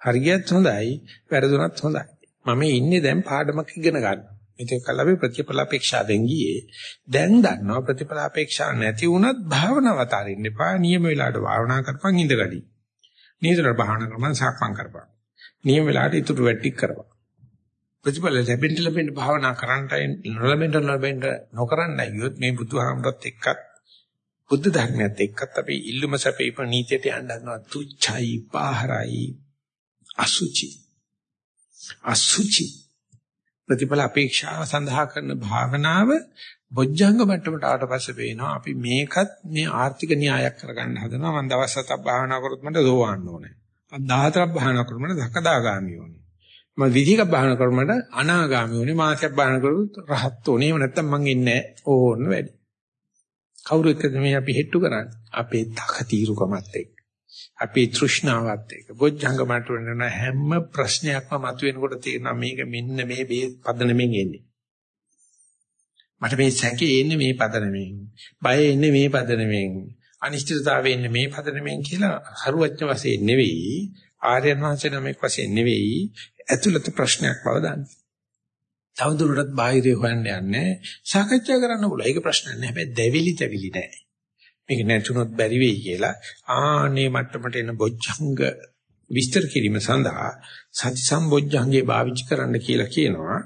[SPEAKER 1] හරියත් හොඳයි වැරදුනත් හොඳයි. මම ඉන්නේ දැන් පාඩමක් ඉගෙන ගන්න. මේක කල අපි ප්‍රතිඵල අපේක්ෂාවෙන් ගියේ. දැන් දන්නවා ප්‍රතිඵල අපේක්ෂා නැති වුණත් භාවනාව අතාරින්න එපා. නියම වෙලාවට භාවනා කරපන් ඉඳගනි. නියතර භාවනා කරපන් සක්මන් කරපන්. නියම වෙලාවට ඉතුරු වැට්ටික් කරපන්. ප්‍රතිඵල ලැබෙන්න ලැබෙන්න භාවනා කරන්නයි නොලැබෙන්න නොලැබෙන්න නොකරන්නයි යොත් මේ බුදුහාමරත් එක්කත් බුද්ධ ධර්මයත් එක්කත් අපි ඉල්ලුම සැපේ ප්‍රණීතයට යන්න හදනවා තුච්චයි පාහරයි අසුචි අසුචි ප්‍රතිඵල අපේක්ෂාව සඳහා කරන භාවනාව බොජ්ජංග මට්ටමට ආවට පස්සේ පේනවා අපි මේකත් මේ ආර්ථික න්‍යායක් කරගන්න හදනවා මම දවස් හතක් භාවනා කරොත් මට දෝවන්න ඕනේ. අද 14ක් භාවනා කරොත් මට දකදාගාමි ඕනේ. මම විධික භාවනා කරොත් මට අනාගාමි ඕනේ. මාසයක් භාවනා කරොත් රහත් ඕනේ. එහෙම නැත්නම් මං ඉන්නේ නැහැ. ඕන්න වැඩි. කවුරු එක්කද මේ අපි හෙට්ටු කරන්නේ? අපේ තකතිරුකමත් එක්ක. අපේ තෘෂ්ණාවත් එක්ක. බොජ්ජංග මට වෙන හැම ප්‍රශ්නයක්ම මතුවෙනකොට තේරෙනවා මේක මෙන්න මේ පදනමෙන් එන්නේ. මට මේ සැකේ එන්නේ මේ පදනමෙන්. බය එන්නේ මේ පදනමෙන්. අනිශ්චිතතාවය එන්නේ මේ පදනමෙන් කියලා හරුවච්ච වශයෙන් නෙවෙයි ආර්යයන් වහන්සේ නමක් වශයෙන් නෙවෙයි ඇතුළත ප්‍රශ්නයක් බව දන්නේ. තවදුරටත් බාහිරේ හොයන්න යන්නේ සාකච්ඡා කරන්න බුණා. ඒක ප්‍රශ්නයක් නෑ. හැබැයි දෙවිලි දෙවිලි නෑ. මේක නැතුනොත් බැරි වෙයි කියලා ආනේ මට්ටමට එන බොජ්ජංග විස්තර කිරීම සඳහා සති සම්බොජ්ජංගේ භාවිත කරන්න කියලා කියනවා.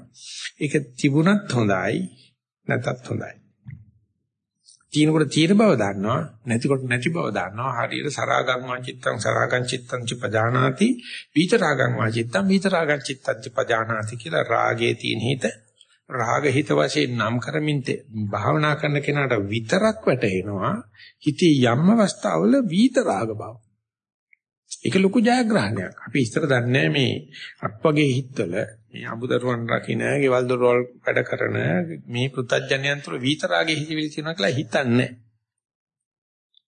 [SPEAKER 1] ඒක තිබුණත් හොඳයි නැතත් හොඳයි. තීනකොට තීන බව දන්නවා නැතිකොට නැති බව දන්නවා හරියට සරාගං වාචිත්තං සරාගං චිත්තං ච පජානාති විතරාගං වාචිත්තං විතරාගං චිත්තං ච පජානාති කියලා රාගයේ තියෙන හිත රාග හිත වශයෙන් නම් කරමින් භාවනා කරන කෙනාට විතරක් වැටෙනවා හිතේ යම් අවස්ථාවල විතරාග බව ඒක ලොකු ජයග්‍රහණයක් අපි ඉස්සර දන්නේ මේ අප්පගේ හිතවල මේ අමුදරුවන් රකින්න, ගෙවල් දොරවල් වැඩ කරන මේ පෘථජ්ජනයන් තුළ විතරාගේ හිතවිලි තියෙනවා කියලා හිතන්නේ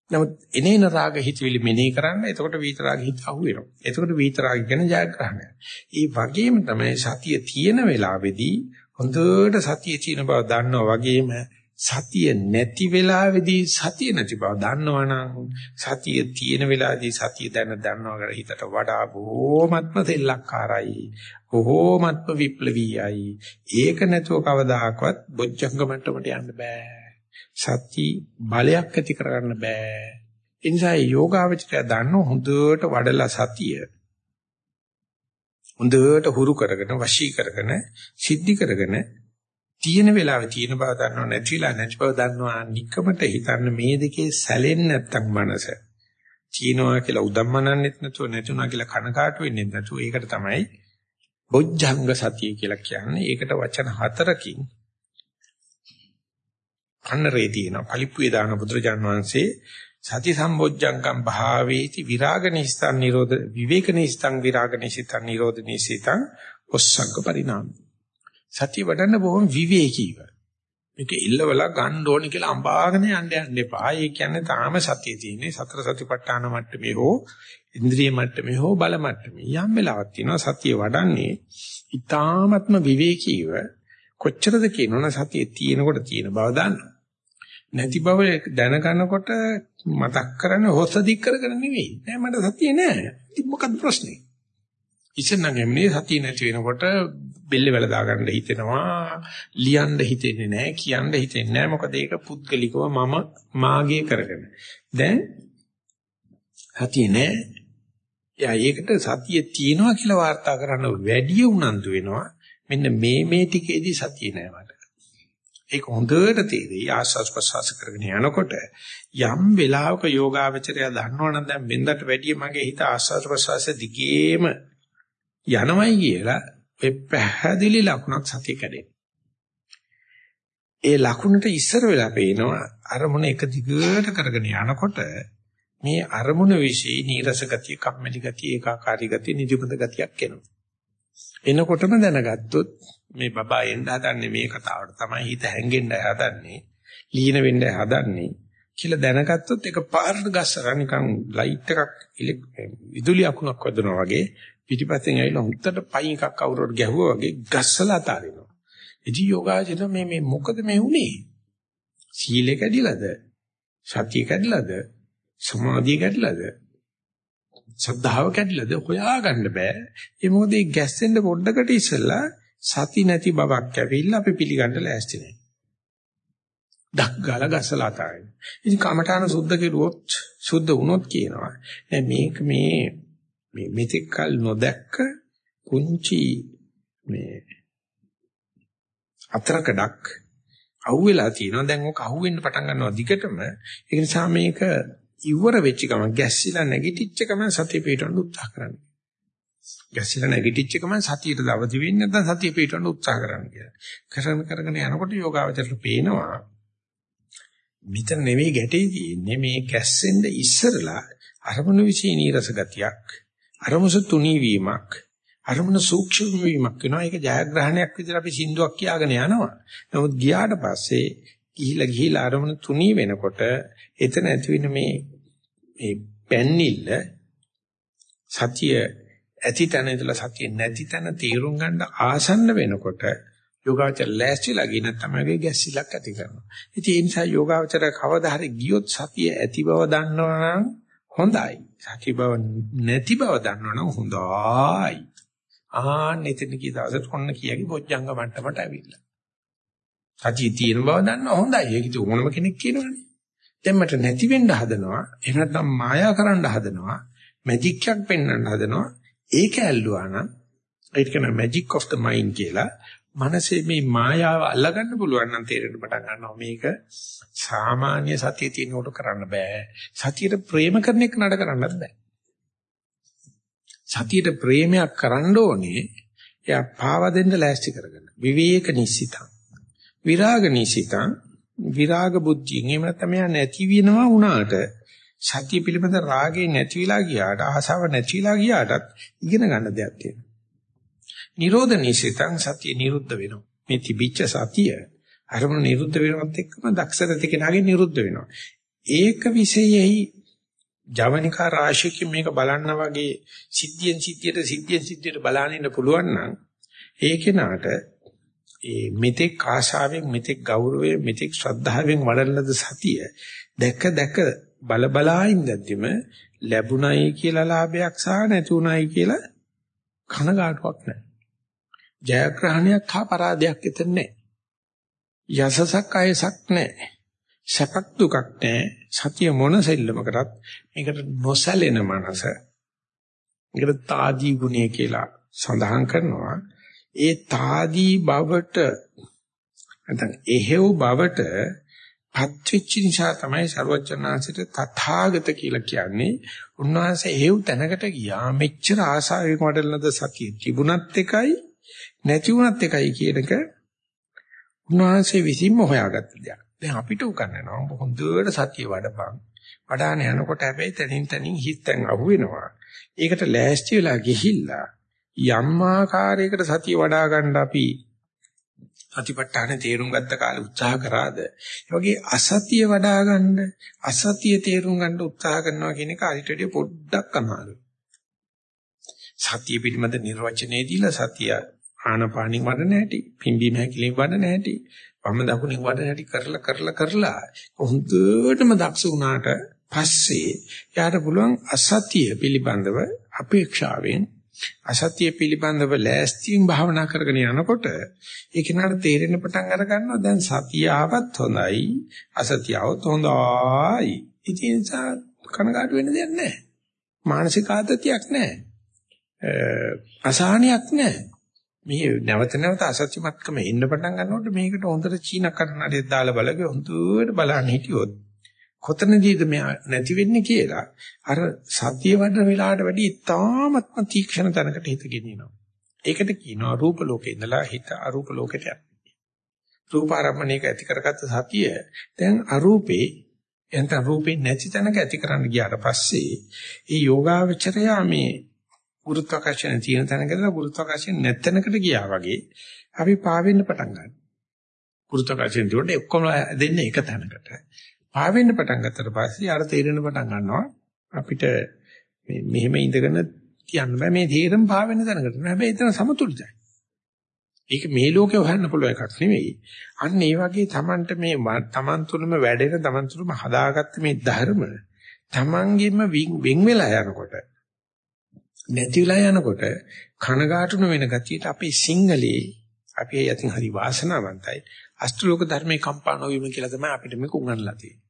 [SPEAKER 1] නමුත් එනේන රාග හිතවිලි මෙනෙහි කරන්න එතකොට විතරාග හිත අහු වෙනවා. එතකොට විතරාග කියන ජයග්‍රහණය. ඒ වගේම තමයි සතිය තියෙන වෙලාවේදී හොඳට සතිය තියෙන බව දන්නවා වගේම සතිය නැති වෙලාවේදී සතිය නැති බව දන්නවනම් සතිය තියෙන වෙලාවේදී සතිය දැන දන්නවා කියලා හිතට වඩා බොහොමත්ම දෙල්ලක්කාරයි බොහෝමත්ම විප්ලවීයයි. ඒක නැතුව කවදාකවත් බොජ්ජංග මට්ටමට යන්න බෑ. සත්‍ය බලයක් ඇති කරගන්න බෑ. ඒ නිසා යෝගාවචරය දන්න හොඳට වඩලා සතිය. හොඳට හුරු කරගෙන වශී කරගෙන සිද්ධි කරගෙන තියෙන වෙලාවේ තියෙන බව දන්නව නැතිලා නැති බව දන්නවා නිකමට හිතන්න මේ දෙකේ සැලෙන්නේ නැත්තම් මනස. තියනවා කියලා උදම්මනන්නෙත් නැතුව නැතුණා කියලා කනකාටු වෙන්නේ නැතුව ඒකට තමයි බොජ්ජංග සතිය කියලා කියන්නේ. ඒකට වචන හතරකින් අන්නරේ තියෙනවා. පලිප්පුවේ දාන බුදුරජාන් වහන්සේ සති සම්බොජ්ජංගම් භාවේති විරාග නිස්සං නිරෝධ විවේක නිස්සං විරාග නිසිතං නිරෝධ නිසිතං ඔස්සංග පරිණාම. සතිය වඩන්න බොහොම විවේකීව. මේක ඉල්ලවලා ගන්න ඕනේ කියලා අම්බාගෙන යන්න යන්න එපා. ඒ කියන්නේ තාම සතිය තියෙන්නේ සතර සතිපට්ඨාන මට්ටමේ හෝ ඉන්ද්‍රිය මට්ටමේ හෝ බල මට්ටමේ යම් වෙලාවක් තියෙනවා සතිය වඩන්නේ ඊ타ත්ම විවේකීව කොච්චරද කියනවනේ සතිය තියෙනකොට තියෙන බව දන්නවා. නැති බව දැනගන්නකොට මතක් කරන්නේ හොස්ස දික් කරගෙන නෙවෙයි. නෑ මට සතිය නෑ. ඉතින් මොකක්ද ප්‍රශ්නේ? ඉස්සෙල්නම් එන්නේ සතිය නැති වෙනකොට බෙල්ල වල දාගන්න හිතෙනවා ලියන්න හිතෙන්නේ නැහැ කියන්න හිතෙන්නේ නැහැ මොකද ඒක පුද්ගලිකව මම මාගේ කරගෙන දැන් සතිය නැහැ එයා ඒකට සතිය තියෙනවා කියලා වාර්තා කරන්න වැඩි උනන්දු වෙනවා. මෙන්න මේ මේ ටිකේදී සතිය නෑ මට. ඒක හොඳට තේරෙයි ආස්වාස් ප්‍රසවාස කරගෙන යනකොට යම් වෙලාවක යෝගාවචරය දන්නවනම් දැන් බෙන්දට වැඩිය මගේ හිත ආස්වාස් ප්‍රසවාස දිගේම යනවයි කියලා ඒ පැහැදිලි ලකුණක් සතිය කැඩේ. ඒ ලකුණට ඉස්සර වෙලා පේනවා අරමුණ එක දිගට කරගෙන යනකොට මේ අරමුණ વિશે නීරස ගතිය, කම්මැලි ගතිය, ඒකාකාරී ගතිය, නිදිමත ගතියක් එනවා. එනකොටම දැනගත්තොත් මේ බබා එන්න හදන්නේ මේ කතාවට තමයි හිත හැංගෙන්න හදන්නේ, ලීන වෙන්න හදන්නේ කියලා දැනගත්තොත් ඒක පාරට ගස්සලා නිකන් ලයිට් එකක් විදුලි අකුණක් වදනවා වගේ පිටිපස්සෙන් ඇවිල්ලා හුත්තට පයින් එකක් කවුරුහරි ගැහුවා වගේ ගස්සලා අතාරිනවා. ඉතින් යෝගාචර මේ මේ මොකද මේ උනේ? සීලය කැඩිලාද? සතිය කැඩිලාද? සමාධිය කැඩිලාද? ශ්‍රද්ධාව කැඩිලාද? හොයාගන්න බෑ. ඒ මොකද මේ ගැස්සෙන්න පොඩ්ඩකට ඉස්සෙල්ලා සති නැති බවක් ඇවිල්ලා අපි පිළිගන්න ලෑස්ති නැහැ. ඩක් ගාලා ගසලා තාරින. ඉතින් කමඨාන සුද්ධ කෙරුවොත් සුද්ධ වුණොත් කියනවා. දැන් මේක මේ මේ මෙතෙක් කල නොදැක්ක කුංචි මේ අතරකඩක් අහුවෙලා තියෙනවා. දැන් ඕක අහුවෙන්න පටන් ගන්නවා දිගටම. ඒ නිසා මේක ඉවර වෙච්ච ගමන් ගැස්සිලා නැගිටිච්ච ගමන් සතිය පිටවන්න උත්සාහ කරන්න. ගැස්සිලා නැගිටිච්ච ගමන් සතියට දවදි වෙන්නේ නැත්නම් සතිය පිටවන්න උත්සාහ කරන්න කියලා. කරන කරගෙන යනකොට යෝගාවචරයට පේනවා මෙතන නෙවෙයි ගැටේ තියෙන්නේ මේ ගැස්සෙන්න ඉස්සරලා අරමුණු විශ්ේ නීරස ගතියක් අරමුණු තුනී වීමක් අරමුණු සූක්ෂම වීමක් වෙනවා ඒක ජයග්‍රහණයක් විදිහට අපි සින්දුවක් කියාගෙන යනවා නමුත් ගියාට පස්සේ ගිහිලා ගිහිලා අරමුණු තුනී වෙනකොට එතන ඇති වෙන මේ මේ පැන්නිල්ල සතිය ඇති තැන ඉඳලා සතිය නැති තැන තීරුම් ගන්න ආසන්න වෙනකොට යෝගාවචර ලෑස්තිලා ගිය නැත්නම් ගැස්සිලක් ඇති කරනවා. ඉතින් ඒ නිසා යෝගාවචර කවදා හරි ගියොත් සතිය ඇති බව දන්නවනම් හොඳයි. සතිය බව නැති බව දන්නවනම් හොඳයි. ආන්න එතන කී දවසට කොන්න කියකි බොජ්ජංග මට්ටමට ඇවිල්ලා. සතිය තියෙන බව දන්නව හොඳයි. ඒක ඉතින් ඕනම කෙනෙක් කියනවනේ. දැන් මට නැති වෙන්න හදනවා. එහෙම නැත්නම් මායා කරන්න හදනවා. මැජික් එකක් පෙන්වන්න හදනවා. ඒක ඇල්ලුවා නම් ඒක කියන මැජික් ඔෆ් ද මයින්ඩ් කියලා මනසේ මේ මායාව අල්ලගන්න පුළුවන් නම් තේරෙන්න පටන් ගන්නවා මේක සාමාන්‍ය සතිය තියෙනකොට කරන්න බෑ සතියට ප්‍රේම කරන එක නඩ කරන්නත් බෑ සතියට ප්‍රේමයක් කරන්න ඕනේ එයා පාව දෙන්න ලෑස්ති කරගන්න විවේක නිසිතං විරාග නිසිතං විරාග බුද්ධියෙන් එහෙම නැත්නම් එයා නැති වෙනවා වුණාට සතිය පිළිබඳ රාගේ නැතිවිලා ගියාට ආසාව නැතිවිලා ගියාටත් ඉගෙන ගන්න දෙයක් තියෙනවා නිරෝධ නිසිතං සතිය නිරුද්ධ වෙනවා. මේ තිබිච්ච සතිය අරමුණ නිරුද්ධ වෙනවත් එක්කම දක්ෂ කෙනාගේ නිරුද්ධ වෙනවා. ඒක විශේෂයි ජවනිකා රාශියකින් මේක බලන්න වගේ සිද්ධියෙන් සිද්ධියට සිද්ධියෙන් සිද්ධියට බලන්න ඉන්න පුළුවන් නම් ඒ කෙනාට ඒ මෙතෙක් ආශාවෙන් මෙතෙක් ගෞරවයෙන් මෙතෙක් ශ්‍රද්ධාවෙන් වඩලද සතිය දැක දැක බල බලා ඉඳද්දිම ලැබුණයි කියලා ලාභයක් සහ නැතුණයි කියලා කනගාටුවක් නැහැ. ජයග්‍රහණයක් හා පරාදයක් එතන නැහැ. යසසක් අයසක් නැහැ. සැපක් දුකක් නැහැ. සතිය මොන සෙල්ලමකටත් මේකට නොසැලෙන මනස. මේකට తాදී ගුණය කියලා සඳහන් කරනවා. ඒ తాදී බවට නැත්නම් එහෙව් බවට පත්විච්ච නිසා තමයි ਸਰවචනාංශයට තථාගත කියලා කියන්නේ. උන්වහන්සේ එහෙව් තැනකට ගියා මෙච්චර ආසාවෙන් වඩලනද සතිය තිබුණත් එකයි නැති වුණත් එකයි කියන එක උන්වහන්සේ විසින්ම හොයාගත්ත දෙයක්. දැන් අපිට උගන්වනවා හොඳට සතිය වඩපන්. වඩාන යනකොට හැබැයි තනින් තනින් හිතෙන් අහුවෙනවා. ඒකට ලෑස්ති වෙලා ගිහිල්ලා යම් ආකාරයකට සතිය වඩා ගන්න අපි සතිපට්ඨාන තේරුම් ගත්ත කාලේ උත්සාහ කරාද? ඒ වගේ අසතිය වඩා ගන්න අසතිය තේරුම් ගන්න උත්සාහ කරනවා කියන එක අරිටඩිය පොඩ්ඩක් අමාරුයි. සතිය පිළිබඳ නිර්වචනයේ දීලා සතිය ආනපානින් වඩන හැටි, පිම්බීම හැකිලින් වඩන හැටි, වම දකුණින් වඩන හැටි කරලා කරලා කරලා හොඳටම දක්ෂ වුණාට පස්සේ යාට පුළුවන් අසතිය පිළිබඳව අපේක්ෂාවෙන් අසත්‍ය පිළිබඳව ලෑස්තියෙන් භාවනා කරගෙන යනකොට ඒ කෙනාට තේරෙන පටන් අර ගන්නවා දැන් සතිය ආවත් හොඳයි අසතිය આવත් හොඳයි. ඉතින් කනගාටු වෙන්න දෙයක් නැහැ. මානසික ආතතියක් නැහැ. අසහනයක් නැහැ. මේ නැවත නැවත අසත්‍යමත්කම එන්න පටන් ගන්නකොට මේකට හොඳට චීන කර්ණාඩියක් දාලා බලගේ හොඳට බලන්න හිටියොත් කොතනදීද මෙයා නැති වෙන්නේ කියලා අර සතිය වඩන වෙලාවට වැඩි ඉතාමත්ම තීක්ෂණ තැනකට හිත ගෙනියනවා. ඒකට කියනවා රූප ලෝකේ ඉඳලා හිත අරූප ලෝකයට යනවා. රූපාරම්මණයක ඇති කරගත්ත සතිය දැන් අරූපේ එතන රූපේ නැති තැනක ඇති කරන්න ගියාට පස්සේ ඒ යෝගාවචරයා මේ ගුරුත්වාකර්ෂණ තියෙන තැනකද ගුරුත්වාකර්ෂණ නැත්ැනකට ගියා වගේ අපි පාවෙන්න පටන් ගන්නවා. ගුරුත්වාකර්ෂණ දිවට ඔක්කොම දෙන්නේ එක තැනකට. පාවෙන්න පටන් ගත්තට පස්සේ අර තේරෙන පටන් ගන්නවා අපිට මේ මෙහෙම ඉඳගෙන තියන්න බෑ මේ තේරෙම පාවෙන්න තැනකට. හැබැයි එතන සමතුලිතයි. ඒක මේ ලෝකේ හොයන්න පුළුවන් එකක් නෙවෙයි. අන්න ඒ වගේ Tamanට මේ Taman තුළම වැඩෙන Taman තුළම හදාගත්ත මේ ධර්ම Tamanගෙම වෙන් වෙලා යනකොට නැති වෙලා යනකොට කනගාටුන වෙන ගතියට අපේ සිංහලේ අපි යතින් හරි වාසනාවන්තයි අෂ්ටලෝක ධර්මේ කම්පා නොවීම කියලා තමයි අපිට මේක උගන්වලා තියෙන්නේ.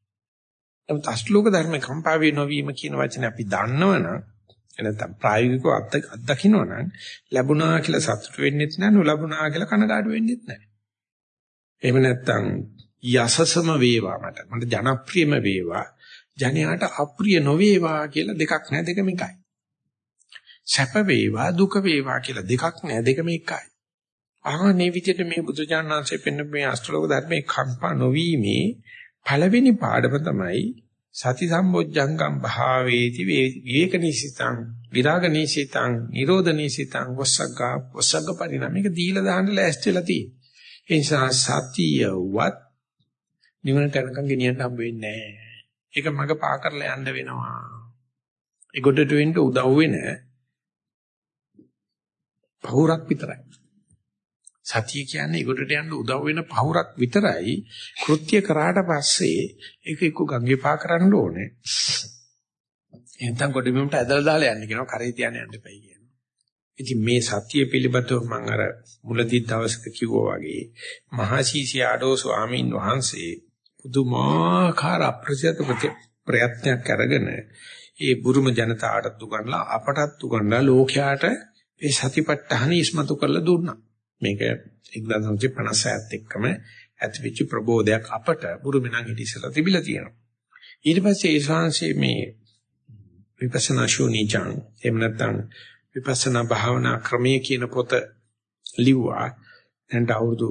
[SPEAKER 1] නමුත් අෂ්ටලෝක ධර්මේ කම්පා වේ නොවීම කියන වචනේ අපි දන්නවනම් එනතම් ප්‍රායෝගිකව අත්දකින්නවනම් ලැබුණා කියලා සතුට වෙන්නෙත් නැහැ නොලැබුණා කියලා කනගාටු වෙන්නෙත් නැහැ. එහෙම නැත්නම් යසසම වේවා මට මට ජනප්‍රියම වේවා ජනයාට අප්‍රිය නොවේවා කියලා දෙකක් නැහැ දෙකම එකයි. සැප වේවා දුක වේවා කියලා දෙකක් නෑ දෙකම එකයි. ආහනේ විදිහට මේ බුදුජානනාංශයෙන් පෙන්න මේ අෂ්ටලෝක ධර්මයේ කම්පා නොවීමේ පළවෙනි පාඩම තමයි සති සම්බොජ්ජංගම් භාවේති විවේක නිසිතං විරාග නිසිතං නිරෝධ නිසිතං වස්සග්ගා වස්සග්ග පරිණාමික දීලා දාන්න ලෑස්තිලා තියෙන්නේ. ඒ නිසා සතියවත් නිවනට යනකම් ගෙනියන්න හම්බ වෙන්නේ නැහැ. ඒක මග පා කරලා යන්න වෙනවා. ඒකට වෙන්න උදව් වෙන පහුරක් විතරයි. සතිය කියන්නේ ඒකට යන්න උදව් වෙන පහුරක් විතරයි. කෘත්‍ය කරාට පස්සේ ඒක එක්ක ගංගේ පා කරන්න ඕනේ. එහෙනම් කොටිබිමට ඇදලා දාලා යන්න කියනවා කරේ තියන්න යන්න එපයි කියනවා. ඉතින් මේ සතිය පිළිබඳව මම අර මුලදී දවසක කිව්වා වගේ මහසීසියාඩෝ ස්වාමීන් වහන්සේ පුදුමාකාර අප්‍රසිද්ධ ප්‍රයත්නයක් අරගෙන ඒ බුරුම ජනතාවට උගන්ලා අපටත් උගන්ලා ලෝකයාට ඒ සතිපට්ඨාන ඉස්මතු කරලා දුන්නා. මේක 1957 එක්කම ඇතිවෙච්ච ප්‍රබෝධයක් අපට බුරුමිනන් හිටි ඉස්සලා තිබිලා තියෙනවා. ඊට පස්සේ ඒ ශාංශයේ මේ විපස්සනා ශූනිචං එහෙම නැත්නම් විපස්සනා භාවනා ක්‍රමයේ කියන පොත ලිව්වා. දැන් අවුරුදු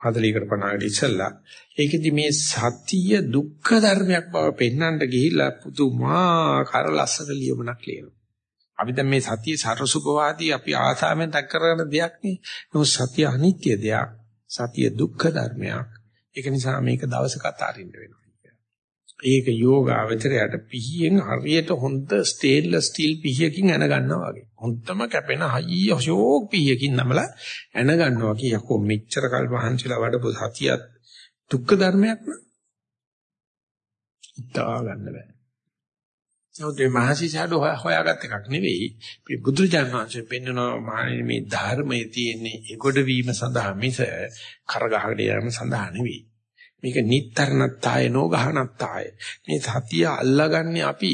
[SPEAKER 1] 40කට 50කට ඉස්සලා ඒකෙදි මේ සතිය දුක්ඛ ධර්මයක් බව පෙන්වන්න ගිහිල්ලා පුදුමාකාර ලස්සන ලියමනක් ලියනවා. අපි දැන් මේ සතිය සරසුපවාදී අපි ආසාවෙන් දක් කරන දෙයක් නේ. නමුත් සතිය අනිත්‍ය දෙයක්. සතිය දුක්ඛ ධර්මයක්. ඒක නිසා මේක දවසක අතාරින්න වෙනවා. ඒක යෝගාවචරයට පිහියෙන් හරියට හොඳ ස්ටේන්ලස් ස්ටිල් පිහියකින් එන ගන්නවා වගේ. හොඳම කැපෙන හයිය ෂෝක් පිහියකින් නමලා එන ගන්නවා කිය යකෝ මෙච්චර කල් වහන්සිලා වඩපු සතියත් දුක්ඛ ධර්මයක් න ะ. ඉතා ගන්න බෑ. නමුත් මේ මහසිසාඩ හොයාගත් එකක් නෙවෙයි. මේ බුදුරජාණන් වහන්සේ පෙන්වනවා මහණෙනි මේ ධර්මයේ තියෙන්නේ ඒගොඩ වීම සඳහා මිස කරගහකට යාම සඳහා නෙවෙයි. මේක නිට්තරණත්තාය නෝගහනත්තාය. මේ සතිය අල්ලගන්නේ අපි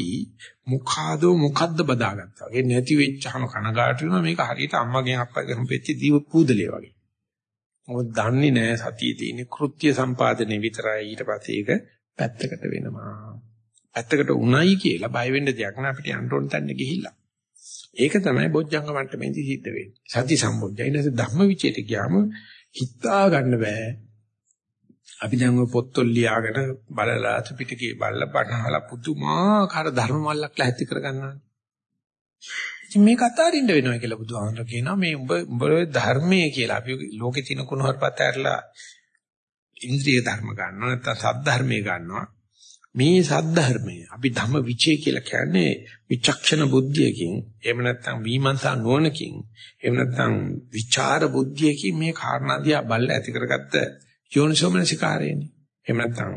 [SPEAKER 1] මුඛාදෝ මොකද්ද බදාගත්තා. ඒ නැති වෙච්චහම කනගාටු වෙනවා මේක හරියට අම්මගෙන් අප්පගෙන් පෙච්ච දීව කූදලේ වගේ. මොකද දන්නේ නැහැ සතියේ තියෙන කෘත්‍ය සම්පාදනයේ විතරයි ඊට පස්සේ ඒක පැත්තකට වෙනවා. පැත්තකට උණයි කියලා බය වෙන්න දෙයක් නෑ අපිට යන්න ඕන තැනට ගිහිල්ලා. ඒක තමයි බොජ්ජංග මට්ටමේදී සිද්ධ වෙන්නේ. සති සම්බොජ්ජය. ඊට පස්සේ ධම්ම විචේත ගියාම හිතා ගන්න බෑ. අපි දැන් ඔය පොත්වල ලියාගෙන බලලා ත්‍රිපිටකේ බලලා බණහලා පුදුමාකාර ධර්ම මල්ලක් ලැහැත්ති කරගන්නවා. ඉතින් මේක අතාරින්න වෙනවා කියලා බුදුහාමර කියනවා මේ උඹ උඹ ධර්මයේ කියලා අපි ලෝකේ තියෙන කුණුහරුපත් ඇරලා ඉන්ද්‍රිය ධර්ම ගන්නවා නැත්නම් සත් ධර්මයේ ගන්නවා. මේ සද්ධර්මය. අපි ධම්ම විචේ කියලා කියන්නේ විචක්ෂණ බුද්ධියකින් එහෙම නැත්නම් විමර්ශන නුවණකින් එහෙම නැත්නම් විචාර බුද්ධියකින් මේ කාරණා දිහා බලලා ඇති කරගත්ත යෝනිසෝමනසිකාරයනේ. එහෙම නැත්නම්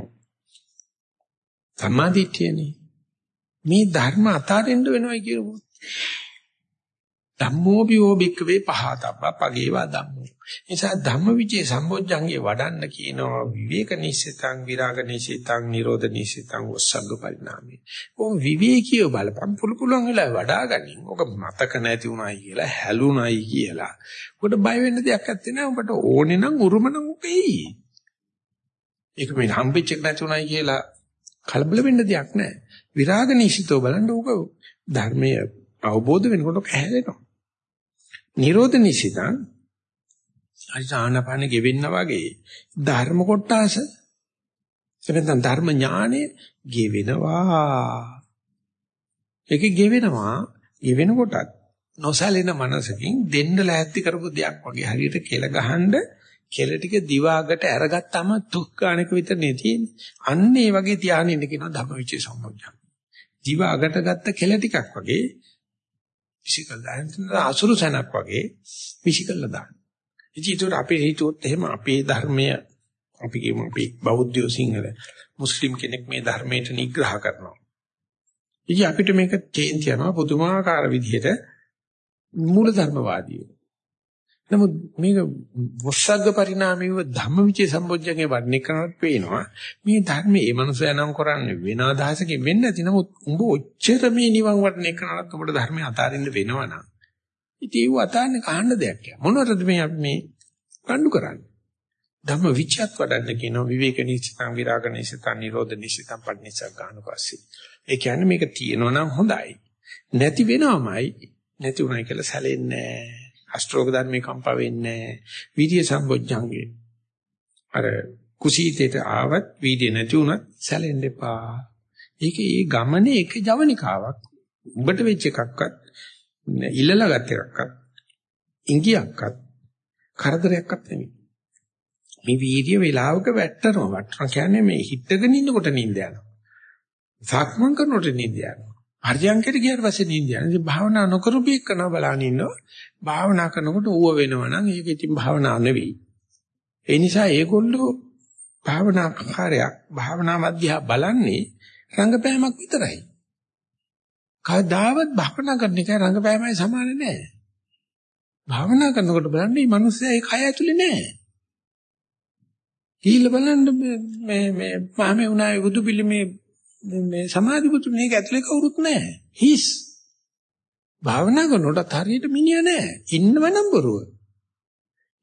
[SPEAKER 1] සම්මාදිට්ඨියනේ. මේ ධර්ම අතාරින්න වෙනවා කියනකොට ධම්මෝ බියෝ බික්කවේ පහතබ්බ පගේවා ධම්මෝ. නිසා ධම්මවිචේ සම්බොජ්ජංගේ වඩන්න කියනවා විවේක නිසිතං විරාග නිසිතං නිරෝධ නිසිතං වස්සග්ග පරිණාමේ. ඕ විවේකීව බලපන් පුළු පුළුවන් වෙලා වඩා ගනින්. ඔක මතක නැති උනායි කියලා හැලුණයි කියලා. ඔකට බය වෙන්න දෙයක් නැත්තේ නෑ. ඔබට ඕනේ නම් උරුම නම් ඔක එයි. ඒක මේ හම්බෙච්ච එක නැති උනායි කියලා කලබල වෙන්න දෙයක් නෑ. විරාග නිසිතෝ බලන්න ඕක ධර්මයේ අවබෝධ වෙනකොට හැලෙනවා. නිරෝධ නිසිතං හරි ආනාපාන ගෙවෙන්න වගේ ධර්ම කොටස එතෙන් ධර්ම ඥානෙ ගෙවෙනවා. ඒක ගෙවෙනවා. ගෙවෙන කොටත් නොසැලෙන මනසකින් දෙන්න ලෑස්ති කරපු දෙයක් වගේ හරියට කෙල ගහනද කෙල ටික දිවාගට අරගත්තාම තුක් ගානක විතර නේ තියෙන්නේ. අන්න ඒ වගේ තියාගෙන ඉන්න කියනවා ධම්මවිචේ සම්මෝධය. දිවාගට ගත්ත කෙල ටිකක් වගේ විසිකල් දාන්න අසුරු සනක් වගේ විසිකල්ල දාන්න. ඉතින් ඒක අපි හිතුවොත් එහෙම අපේ ධර්මය අපි කියමු අපි බෞද්ධයෝ සිංහල මුස්ලිම් කෙනෙක් මේ ධර්මයට නිග්‍රහ කරනවා. ඉතින් අපිට මේක චේන්ති යනවා පුදුමාකාර විදිහට මූල ධර්මවාදීව. නමුත් මේක වස්සග්ග පරිණාමීව ධම්මවිචේ සම්බොජ්ජගේ වර්ණේ කරනත් පේනවා. මේ ධර්මයේ මේ මනුස්සයා නම් කරන්නේ වෙන අදහසකින් වෙන්නේ නැති. නමුත් උඹ ඔච්චර මේ නිවන් වර්ණේ කරනත් උඹට ධර්මය අතාරින්න වෙනවනම් ඉතින් ඒව අතාරින්න කහන්න දෙයක් යා මොනවටද මේ අපි මේ කණ්ඩු කරන්නේ? ධම්ම විචයත් වඩන්න කියනවා. විවේක නිසිතං විරාග නිසිතං නිරෝධ නිසිතං පඤ්ඤසක් ගන්න පස්සේ. ඒ කියන්නේ මේක තියෙනවා නම් හොඳයි. නැති වෙනවමයි. නැති උනායි කියලා සැලෙන්නේ නැහැ. අෂ්ටෝක ධර්මේ කම්පා වෙන්නේ නැහැ. විරිය සම්බොජ්ජංගේ. අර කුසීතේට ආවත් වීර්ය නැති උනත් සැලෙන්න එපා. ඒකේ ඒ ගමනේ එක ජවනිකාවක්. උඹට වෙච්ච එකක්වත් ඉල්ලලා ගත්ත එකක්වත් ඉංගියක්වත් කරදරයක්වත් නෙමෙයි. මේ වීර්ය වේලාවක වැටෙනවා. වැටෙනවා කියන්නේ මේ හිටගෙන ඉන්නකොට නිින්ද යනවා. සක්මන් කරනකොට නිින්ද යනවා. හර්ජංකයට ගියාට පස්සේ නිින්ද යනවා. ඉතින් භාවනා නොකරපු එකන බලන ඉන්නවා. භාවනා කරනකොට ඌව වෙනවා නම් ඒක ඉතින් භාවනා නෙවෙයි. ඒ නිසා ඒගොල්ලෝ භාවනා කාර්යයක් භාවනා මධ්‍යහ බලන්නේ රංගපෑමක් විතරයි. කවදාවත් භාවනා කරන එක රංගපෑමයි සමාන නෑ. භාවනා කරනකොට බලන්නේ මේ මිනිස්සයා ඒ කය ඇතුලේ නෑ. ගිහිල්ලා බලන්න මේ මේ මහමෙ උනායි බුදු පිළිමේ මේ සමාධි පුතු මේක ඇතුලේ කවුරුත් නැහැ. හිස්. භාවනා කරනකොට හරියට මිනිහා නැහැ. ඉන්නවනම් බොරුව.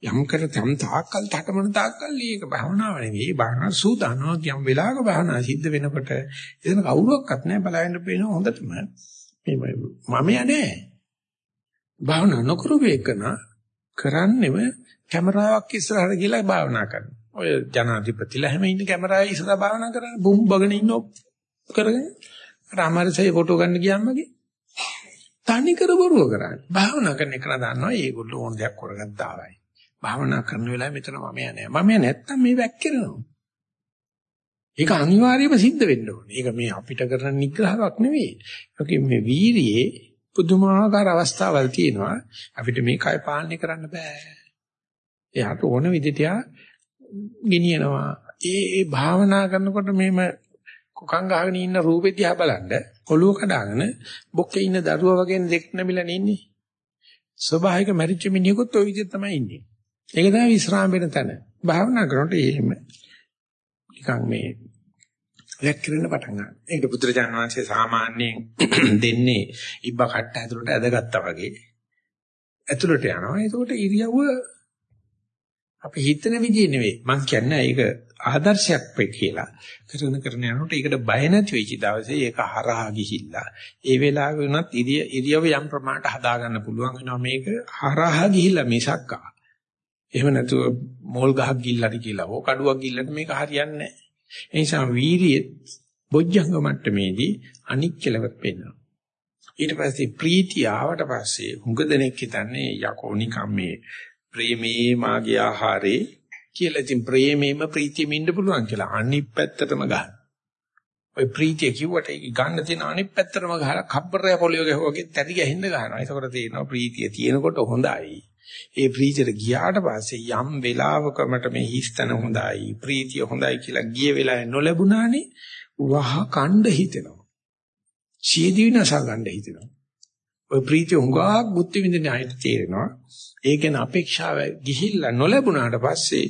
[SPEAKER 1] යම් කර තම් තාක්කල් තකමන තාක්කල් මේක භාවනාව නෙවෙයි. භාවනා සූදානෝ යම් වෙලාවක භාවනා සිද්ධ වෙනකොට එතන කවුරුවක්වත් නැහැ බලන්න පේන හොඳටම. මේ මම යන්නේ. භාවනා නොකරු වේකන කරන්නේම කැමරාවක් ඉස්සරහට ගිහලා භාවනා කරනවා. ඔය ජනාධිපතිලා හැම ඉන්න කැමරාවේ ඉස්සරහා භාවනා කරන්නේ බුම් බගෙන ඉන්න කරගෙන අර අමාරුසේ ෆොටෝ ගන්න ගියාම වගේ තනි කර බොරුව කරන්නේ භාවනා කරන එක දන්නවා ඒගොල්ලෝ ඕන දෙයක් කරගත්තාවයි භාවනා කරන වෙලාවේ මෙතන මම යන්නේ මම නැත්තම් මේ වැක්කිරෙනවා. ඒක අනිවාර්යයෙන්ම සිද්ධ වෙන්න ඕනේ. ඒක මේ අපිට කරන නිග්‍රහයක් නෙවෙයි. ඒක මේ වීරියේ පුදුමාකාර අවස්ථාවල් තියෙනවා. අපිට මේ කය පාලනය කරන්න බෑ. එයාට ඕන විදිහට ගෙනියනවා. ඒ ඒ භාවනා කරනකොට මෙහෙම කොකං ගහගෙන ඉන්න රූපෙ දිහා බලන්න ඔළුව කඩාගෙන බොක්කේ ඉන්න දරුවා වගේ දෙක් නැමිලා ඉන්නේ. ස්වභාවික මරිච්ච මිනිහෙකුත් ওই විදිහට තමයි ඉන්නේ. ඒක තමයි විස්රාම වෙන තැන. භාවනා කරනකොට එහෙම නිකන් මේ වැක්කිරෙන්න පටන් ගන්නවා. ඒකට බුදුරජාණන් වහන්සේ සාමාන්‍යයෙන් *clears throat* දෙන්නේ ඉබ්බ කට්ට ඇතුළට ඇදගත්තා වගේ. ඇතුළට යනවා. ඒකට ඉරියව්ව අපි හිතන විදිහ නෙවෙයි. මං කියන්නේ ඒක ආදර්ශයක් වෙයි කියලා. කරන කරන යනකොට ඒකට බය නැති වෙච්ච දවසේ ඒක හරහා ගිහිල්ලා ඒ වෙලාවෙ වුණත් ඉරියව් යම් ප්‍රමාණයට හදා ගන්න පුළුවන් වෙනවා මේක හරහා ගිහිල්ලා මිසක්කා. එහෙම නැතුව මෝල් ගහක් ගිල්ලට කියලා හෝ කඩුවක් ගිල්ලට මේක හරියන්නේ නැහැ. ඒ නිසා වීරිය බොජ්ජංග මට්ටමේදී අනික් කෙලවත් වෙනවා. ඊට පස්සේ ප්‍රීතිය ආවට පස්සේ හුඟ දෙනෙක් හිතන්නේ යකෝ නිකම් මේ ප්‍රේමේ මාගේ ආහාරේ කියලා ඉතින් ප්‍රේමේම ප්‍රීතියෙම ඉන්න පුළුවන් කියලා අනිත් පැත්තටම ගන්න. ඔය ප්‍රීතිය කිව්වට ඒක ගන්න තියෙන අනිත් පැත්තටම ගහලා කබ්බරය පොලියෝ ගහුවාගේ තැටි ගහින්න ගන්නවා. ඒකෝට තේරෙනවා ප්‍රීතිය තියෙනකොට හොඳයි. ඒ ප්‍රීතියට ගියාට පස්සේ යම් වෙලාවකමට මේ හිස්තන හොඳයි ප්‍රීතිය හොඳයි කියලා ගිය වෙලාවේ නොලැබුණානේ වහ කණ්ඩ හිතෙනවා. සීදීනස ගන්න හිතෙනවා. ඔය ප්‍රීතිය හුඟක් බුද්ධ විඳින අයට තේරෙනවා. ඒ කියන අපේක්ෂාව ගිහිල්ලා නොලැබුණාට පස්සේ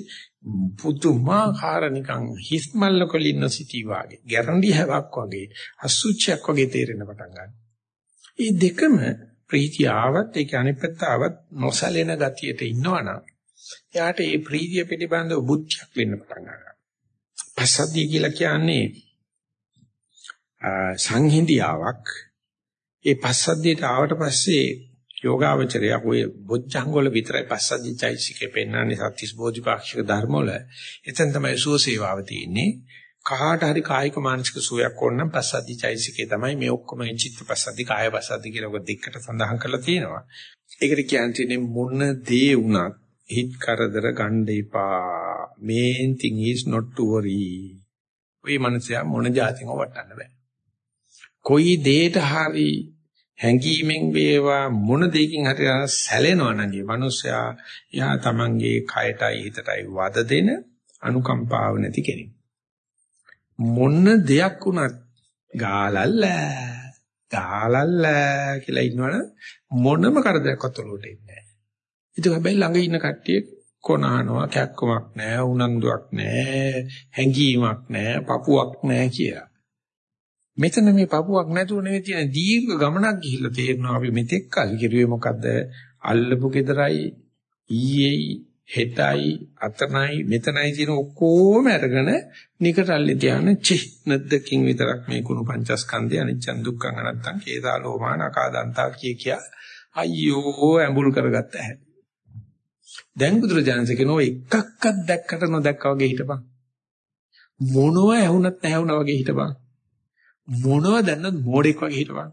[SPEAKER 1] පුදුමාකාර නිකන් හිස්මල්ල කොලින්න සිටි වාගේ ගැරන්ඩි හැවක් වගේ අසුචියක් වගේ තේරෙන පටන් ගන්නවා. මේ දෙකම ප්‍රීතිය ආවත් ඒක අනිත් පැත්ත ආවත් නොසැලෙන ගතියට ඉන්නවනම් එයාට මේ ප්‍රීතිය පිළිබඳව බුද්ධියක් වෙන්න පටන් ගන්නවා. පස්සද්ධිය කියලා කියන්නේ සංහිඳියාවක්. ඒ පස්සද්ධියට ආවට පස්සේ යෝගාවචරය ඔය බොජ්ජංග වල විතරයි පස්සද්ධි චෛසිකේ පෙන්වන්නේ සත්‍තිස් බෝධිපාක්ෂික ධර්ම වල. එතෙන් තමයි සුවසේවාව තියෙන්නේ. කහාට හරි කායික මානසික සුවයක් ඕන නම් පස්සද්ධි චෛසිකේ තමයි මේ ඔක්කොම චිත්ත පස්සද්ධි කාය පස්සද්ධි කියලා ඔක දෙකට සඳහන් කරලා තියෙනවා. ඒකට කියන්නේ මොන දේ වුණත් හිත කරදර ගන්න එපා. main thing is not to worry. ওই මනසයා මොන જાතියම වටන්න බෑ. කොයි දෙයට හරි හැඟීමෙන් වේවා මොන දෙයකින් හරි සැලෙනවා නම් මේ මිනිස්සයා යා තමන්ගේ කයටයි හිතටයි වද දෙන අනුකම්පාව නැති කෙනෙක්. මොන දෙයක් වුණත් ගාලල්ල ගාලල්ල කියලා ඉන්නවනේ මොනම කරදරයක්වත් ඔලුවට එන්නේ නැහැ. ඒක හැබැයි ළඟ ඉන්න කට්ටිය කොනහනවා කැක්කමක් නැහැ උනන්දුවක් නැහැ හැඟීමක් නැහැ පපුවක් නැහැ කියලා. මෙතන මේ පපුවක් නැතුව නෙවෙයි තියෙන දීර්ඝ ගමනක් ගිහිල්ලා තේරෙනවා අපි මෙතෙක් කල් කිරුවේ මොකද්ද? අල්ලපු gedarai ඊයේ හෙටයි අතනයි මෙතනයි කියන ඔක්කොම අරගෙන නිකටල්ලේ තියාන චි නැද්දකින් විතරක් මේ කුණු පංචස්කන්ධය අනිච්ච දුක්ඛං අනත්තං කේදාලෝමාන අකාදන්තා කිය කිය අයියෝ ඇඹුල් කරගත්ත හැටි දැන් බුදුරජාණන්සේ කියනවා එකක්වත් දැක්කට නොදැක්කා වගේ හිටපන්. මොනව ඇහුණත් නැහුණා වගේ හිටපන්. මොනව දැන්නත් මෝඩෙක් වගේ හිටපන්.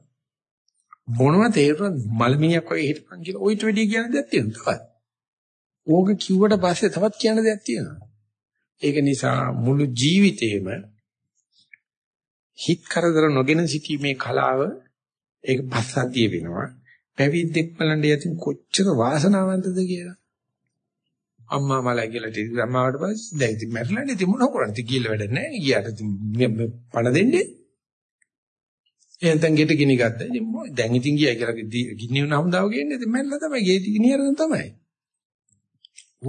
[SPEAKER 1] මොනව තේරුණත් මල්මිණියක් වගේ හිටපන් කියලා ඔයිට වෙඩි කියන දෙයක් තියෙනවා තවත්. ඕක කිව්වට පස්සේ තවත් කියන්න දෙයක් තියෙනවා. ඒක නිසා මුළු ජීවිතේම හිත කරදර නොගෙන සිටීමේ කලාව ඒක පස්සද්ධිය වෙනවා. පැවිද්දෙක් බලන්න යතින් කොච්චර වාසනාවන්තද කියලා. අම්මා මලයි කියලා ටික අම්මාවට පස්සේ දැන් ඉතින් මැරිලානේ ඉතින් මොනව කරන්නේ කියලා වැඩ නැහැ. ගියාට ඉතින් පණ දෙන්නේ එහෙනම් ගෙට ගිනි ගත්තා ඉතින් දැන් ඉතින් ගියා කියලා ගිනි වුණාම දාව ගේන්නේ ඉතින් මැරිලා තමයි ගේ ගිනි අරන් තමයි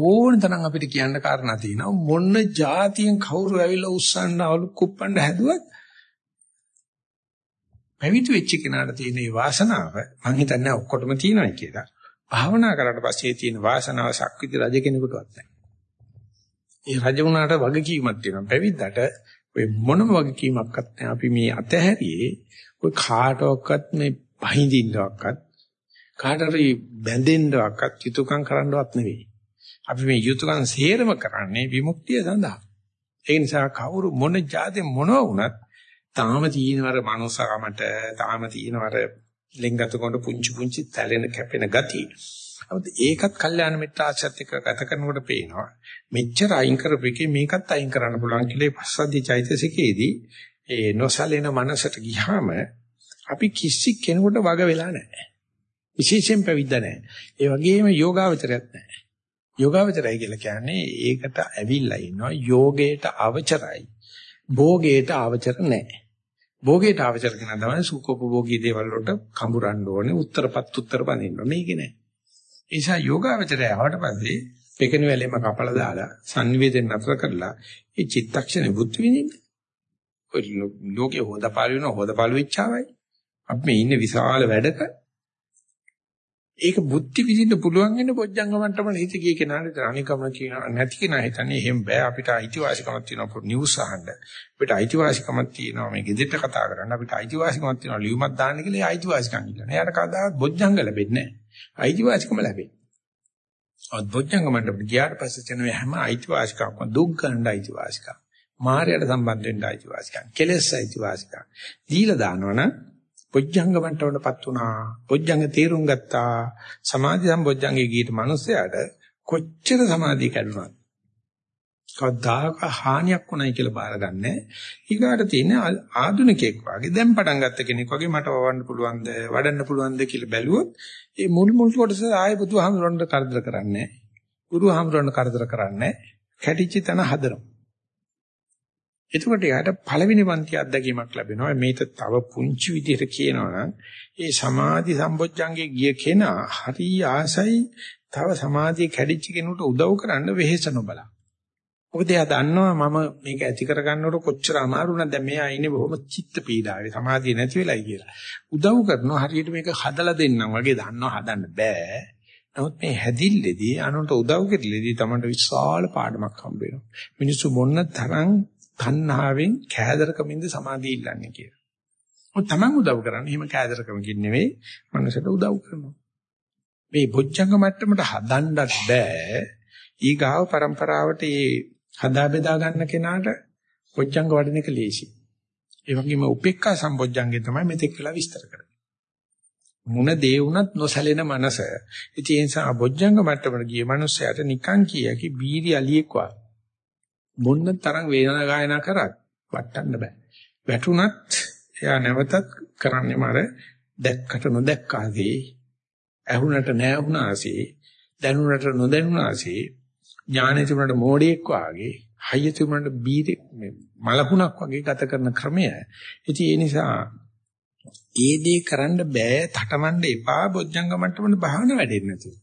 [SPEAKER 1] ඕන තරම් අපිට කියන්න කාරණා තියෙනවා මොන જાතියෙන් කවුරු ඇවිල්ලා උස්සන්න අවලු කුප්පන්න හැදුවත් පැවිදි වෙච්ච කෙනාට තියෙන මේ වාසනාව මං හිතන්නේ ඔක්කොටම තියෙනවා කියලා භාවනා කරාට පස්සේ තියෙන වාසනාව ශක්විති රජ කෙනෙකුටවත් නැහැ. ඒ රජ වුණාට වගකීමක් තියෙනවා. පැවිද්දට ඔය මොනම වගකීමක්වත් නැහැ. අපි මේ අතහැරියේ ඔය කාටවත් මේ පහඳින්නවක්වත් කාටරි බැඳෙන්නවක්වත් යුතුයකම් කරන්නවත් නෙවෙයි. අපි මේ යුතුයකම් සේරම කරන්නේ විමුක්තිය සඳහා. ඒ නිසා කවුරු මොන જાති මොනව වුණත් තාම තියෙනවර මනුස්සකමට තාම තියෙනවර ලෙන්ගත කොට පුංචි පුංචි තැලෙන කැපෙන ගතිය. නමුත් ඒකත් කල්යාණ මිත්‍ර ආශ්‍රත් එක්ක ගත කරනකොට පේනවා. මෙච්චර අයින් කරපෙකේ මේකත් අයින් කරන්න පුළුවන් කියලා පස්සද්ධි චෛතසිකයේදී ඒ නොසලෙන මනසට ගියාම අපි කිසි කෙනෙකුට වග වෙලා නැහැ. විශේෂයෙන් පැවිද්ද නැහැ. ඒ වගේම යෝගාවචරයක් නැහැ. යෝගාවචරය කියලා කියන්නේ ඒකට ඇවිල්ලා ඉන්නවා යෝගයට අවචරයි. භෝගයට අවචර නැහැ. භෝගයට අවශ්‍ය කරන තමයි සුඛෝපභෝගී දේවල් වලට කඹරන්න ඕනේ උත්තරපත් උත්තර බඳින්න මේකේ නෑ ඒ නිසා යෝගාවචරය ආවට පස්සේ පෙකෙන වෙලෙම කපලා දාලා සංවේදෙන් නතර කරලා ඒ චිත්තක්ෂණේ බුද්ධ විඳින්න ඔය ලෝකේ හොදපාලු වෙන හොදපාලු වෙච්චාවයි අපි මේ ඉන්නේ විශාල වැඩක ඒක බුද්ධි විදින්න පුළුවන් වෙන පොඥංග මට්ටමල හිත ගිය කෙනාට අනිකම කියන නැති කෙනා හිතන්නේ එහෙම බෑ අපිට අයිතිවාසිකමක් තියෙනවා නිවුස් අහන්න අපිට අයිතිවාසිකමක් තියෙනවා මේ ගෙදෙට්ට කතා කරන්න අපිට අයිතිවාසිකමක් තියෙනවා ලියුමක් දාන්න කියලා ඒ අයිතිවාසිකම් ඉල්ලන. එයාට කවදාවත් බොඥංග ලැබෙන්නේ නැහැ. අයිතිවාසිකම ලැබෙන්නේ. ඔත් බොඥංග මට්ටමට ගියාට පස්සේ තියෙන හැම අයිතිවාසිකමක්ම දුක් ගන්න අයිතිවාසිකම්. මායයට සම්බන්ධ වෙන්න අයිතිවාසිකම්. කෙලෙස් අයිතිවාසිකම්. දීලා දානවනම් බොජ්ජංග වන්ටවටපත් වුණා. බොජ්ජංග තීරුම් ගත්තා. සමාධි සම්බොජ්ජංගේ ගියට මිනිස්සයාට කොච්චර සමාධිය කැඩුණාද? කවදාක හානියක් වුණයි කියලා බාරගන්නේ. ඊගාට තියෙන ආධුනිකයෙක් වගේ දැන් පටන් ගත්ත කෙනෙක් වගේ මට වවන්න පුළුවන්ද, වඩන්න පුළුවන්ද කියලා බැලුවොත් ඒ මුල් මුල් කොටස ආයෙ බුදුහාමුදුරන්ට කරදර කරන්නේ නැහැ. ගුරුහාමුදුරන්ට කරදර කරන්නේ නැහැ. කැටිච්ච තන හදනවා. එතකොට යාට පළවෙනි පන්ති අත්දැකීමක් ලැබෙනවා. මේක තව පුංචි විදිහට කියනවා ඒ සමාධි සම්බොජ්ජංගේ ගිය කෙනා හරි ආසයි තව සමාධිය කැඩිච්ච කෙනෙකුට උදව් කරන්න වෙහෙස නොබලා. මොකද එයා දන්නවා මම මේක ඇති කරගන්නකොට කොච්චර අමාරු නැද්ද මෙයා ඉන්නේ බොහොම චිත්ත පීඩාවේ සමාධිය නැති වෙලයි කියලා. උදව් කරනවා හරියට මේක හදලා දෙන්නම් වගේ දන්නවා හදන්න බෑ. නමුත් මේ හැදිල්ලේදී අනුන්ට උදව් කෙරෙලදී තමයි විශාල පාඩමක් හම්බ වෙනවා. මිනිස්සු මොන්න තරම් තණ්හාවෙන් කෑදරකමින්ද සමාධිය ඉල්ලන්නේ කියලා. ඔය තමන් උදව් කරන්නේ එහෙම කෑදරකමකින් නෙවෙයි මනසට උදව් කරනවා. මේ බොජ්ජංග මට්ටමට හදන්නත් බෑ. ඊගාව પરම්පරාවට මේ හදා බෙදා ගන්න කෙනාට බොජ්ජංග වඩන එක ලේසි. ඒ වගේම උපේක්ඛා සම්බොජ්ජංගේ තමයි මෙතෙක් වෙලා විස්තර කරන්නේ. මුණ දේ වුණත් නොසැලෙන මනස. ඉතින් ඒ නිසා බොජ්ජංග මට්ටමට ගිය මනුස්සයාට නිකන් කියකි බීරි අලියෙක් වා. මොන්න තරම් වේදනා ගායනා කරත් වටන්න බෑ. වැටුණත් එයා නැවතත් කරන්නේ මර දැක්කට නොදැක්කාසේ ඇහුණට නැහුණාසේ දැනුණට නොදැනුණාසේ ඥානෙ තිබුණට මෝඩියෙක් වාගේ හයිය තිබුණට බීරි මලකුණක් වගේ ගත කරන ක්‍රමය. ඉතින් ඒ නිසා ඒ දේ කරන්න බෑ තටමඬ එපා බොජ්ජංග මට්ටමන භාවන වැඩෙන්නේ නැතුව.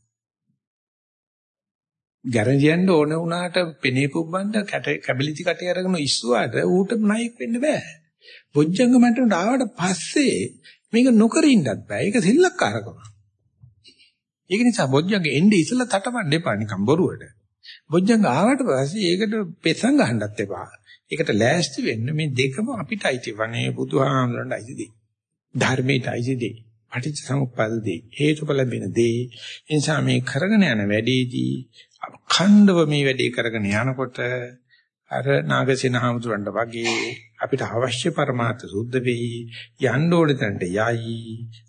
[SPEAKER 1] ගැරන්ඩියන්න ඕන වුණාට පෙනේ පුබ්බන්ද කැබලිටි කටේ අරගෙන ඉස්සුවාට ඌට නයික් වෙන්න බෑ. බොජ්ජංග මට්ටමට ආවට පස්සේ මේක නොකර ඉන්නත් බෑ. ඒක සිල්ලක්කාරකම. ඒක නිසා බොජ්ජංග එන්නේ ඉස්සලා තටමඬ එපා නිකන් බොරුවට. බොජ්ජංග ආවට පස්සේ ඒකට පෙසං ගහන්නත් එපා. ඒකට ලෑස්ති වෙන්න මේ දෙකම අපිට අයිති වනේ බුදුහාමුදුරන්ට අයිති දෙයි. ධර්මයට අයිති දෙයි. පටිච්ච සමුප්පාද දෙයි. හේතුඵල වෙන දෙයි. ඒ නිසා මේ කරගෙන යන වැඩේදී අඛණ්ඩව මේ වැඩේ කරගෙන යනකොට අර නාගසේන හාමුදුරන්ට වගේ අපිට අවශ්‍ය પરමාර්ථ සුද්ධ වෙයි යන්න ඕන තැනට යයි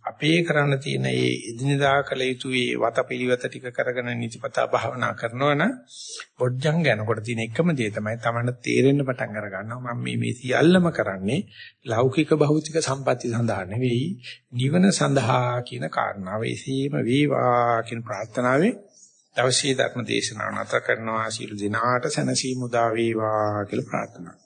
[SPEAKER 1] අපේ කරන්න තියෙන ඒ එදිනදා කළ යුතු ඒ වතපිලිවෙත ටික කරගෙන නිතිපතා භාවනා කරනවා නම් බොජ්ජං යනකොට තියෙන එකම දේ තමයි තමන්න තේරෙන්න පටන් අර ගන්නවා මම මේ මේ සියල්ලම කරන්නේ ලෞකික භෞතික සම්පatti සඳහා නෙවෙයි නිවන සඳහා කියන කාරණාව එසේම වේවා කියන ප්‍රාර්ථනාවෙන් දවසේ ධර්ම දේශනාව නැත කරනවා. ශීල දිනාට සැනසීම උදා වේවා කියලා ප්‍රාර්ථනා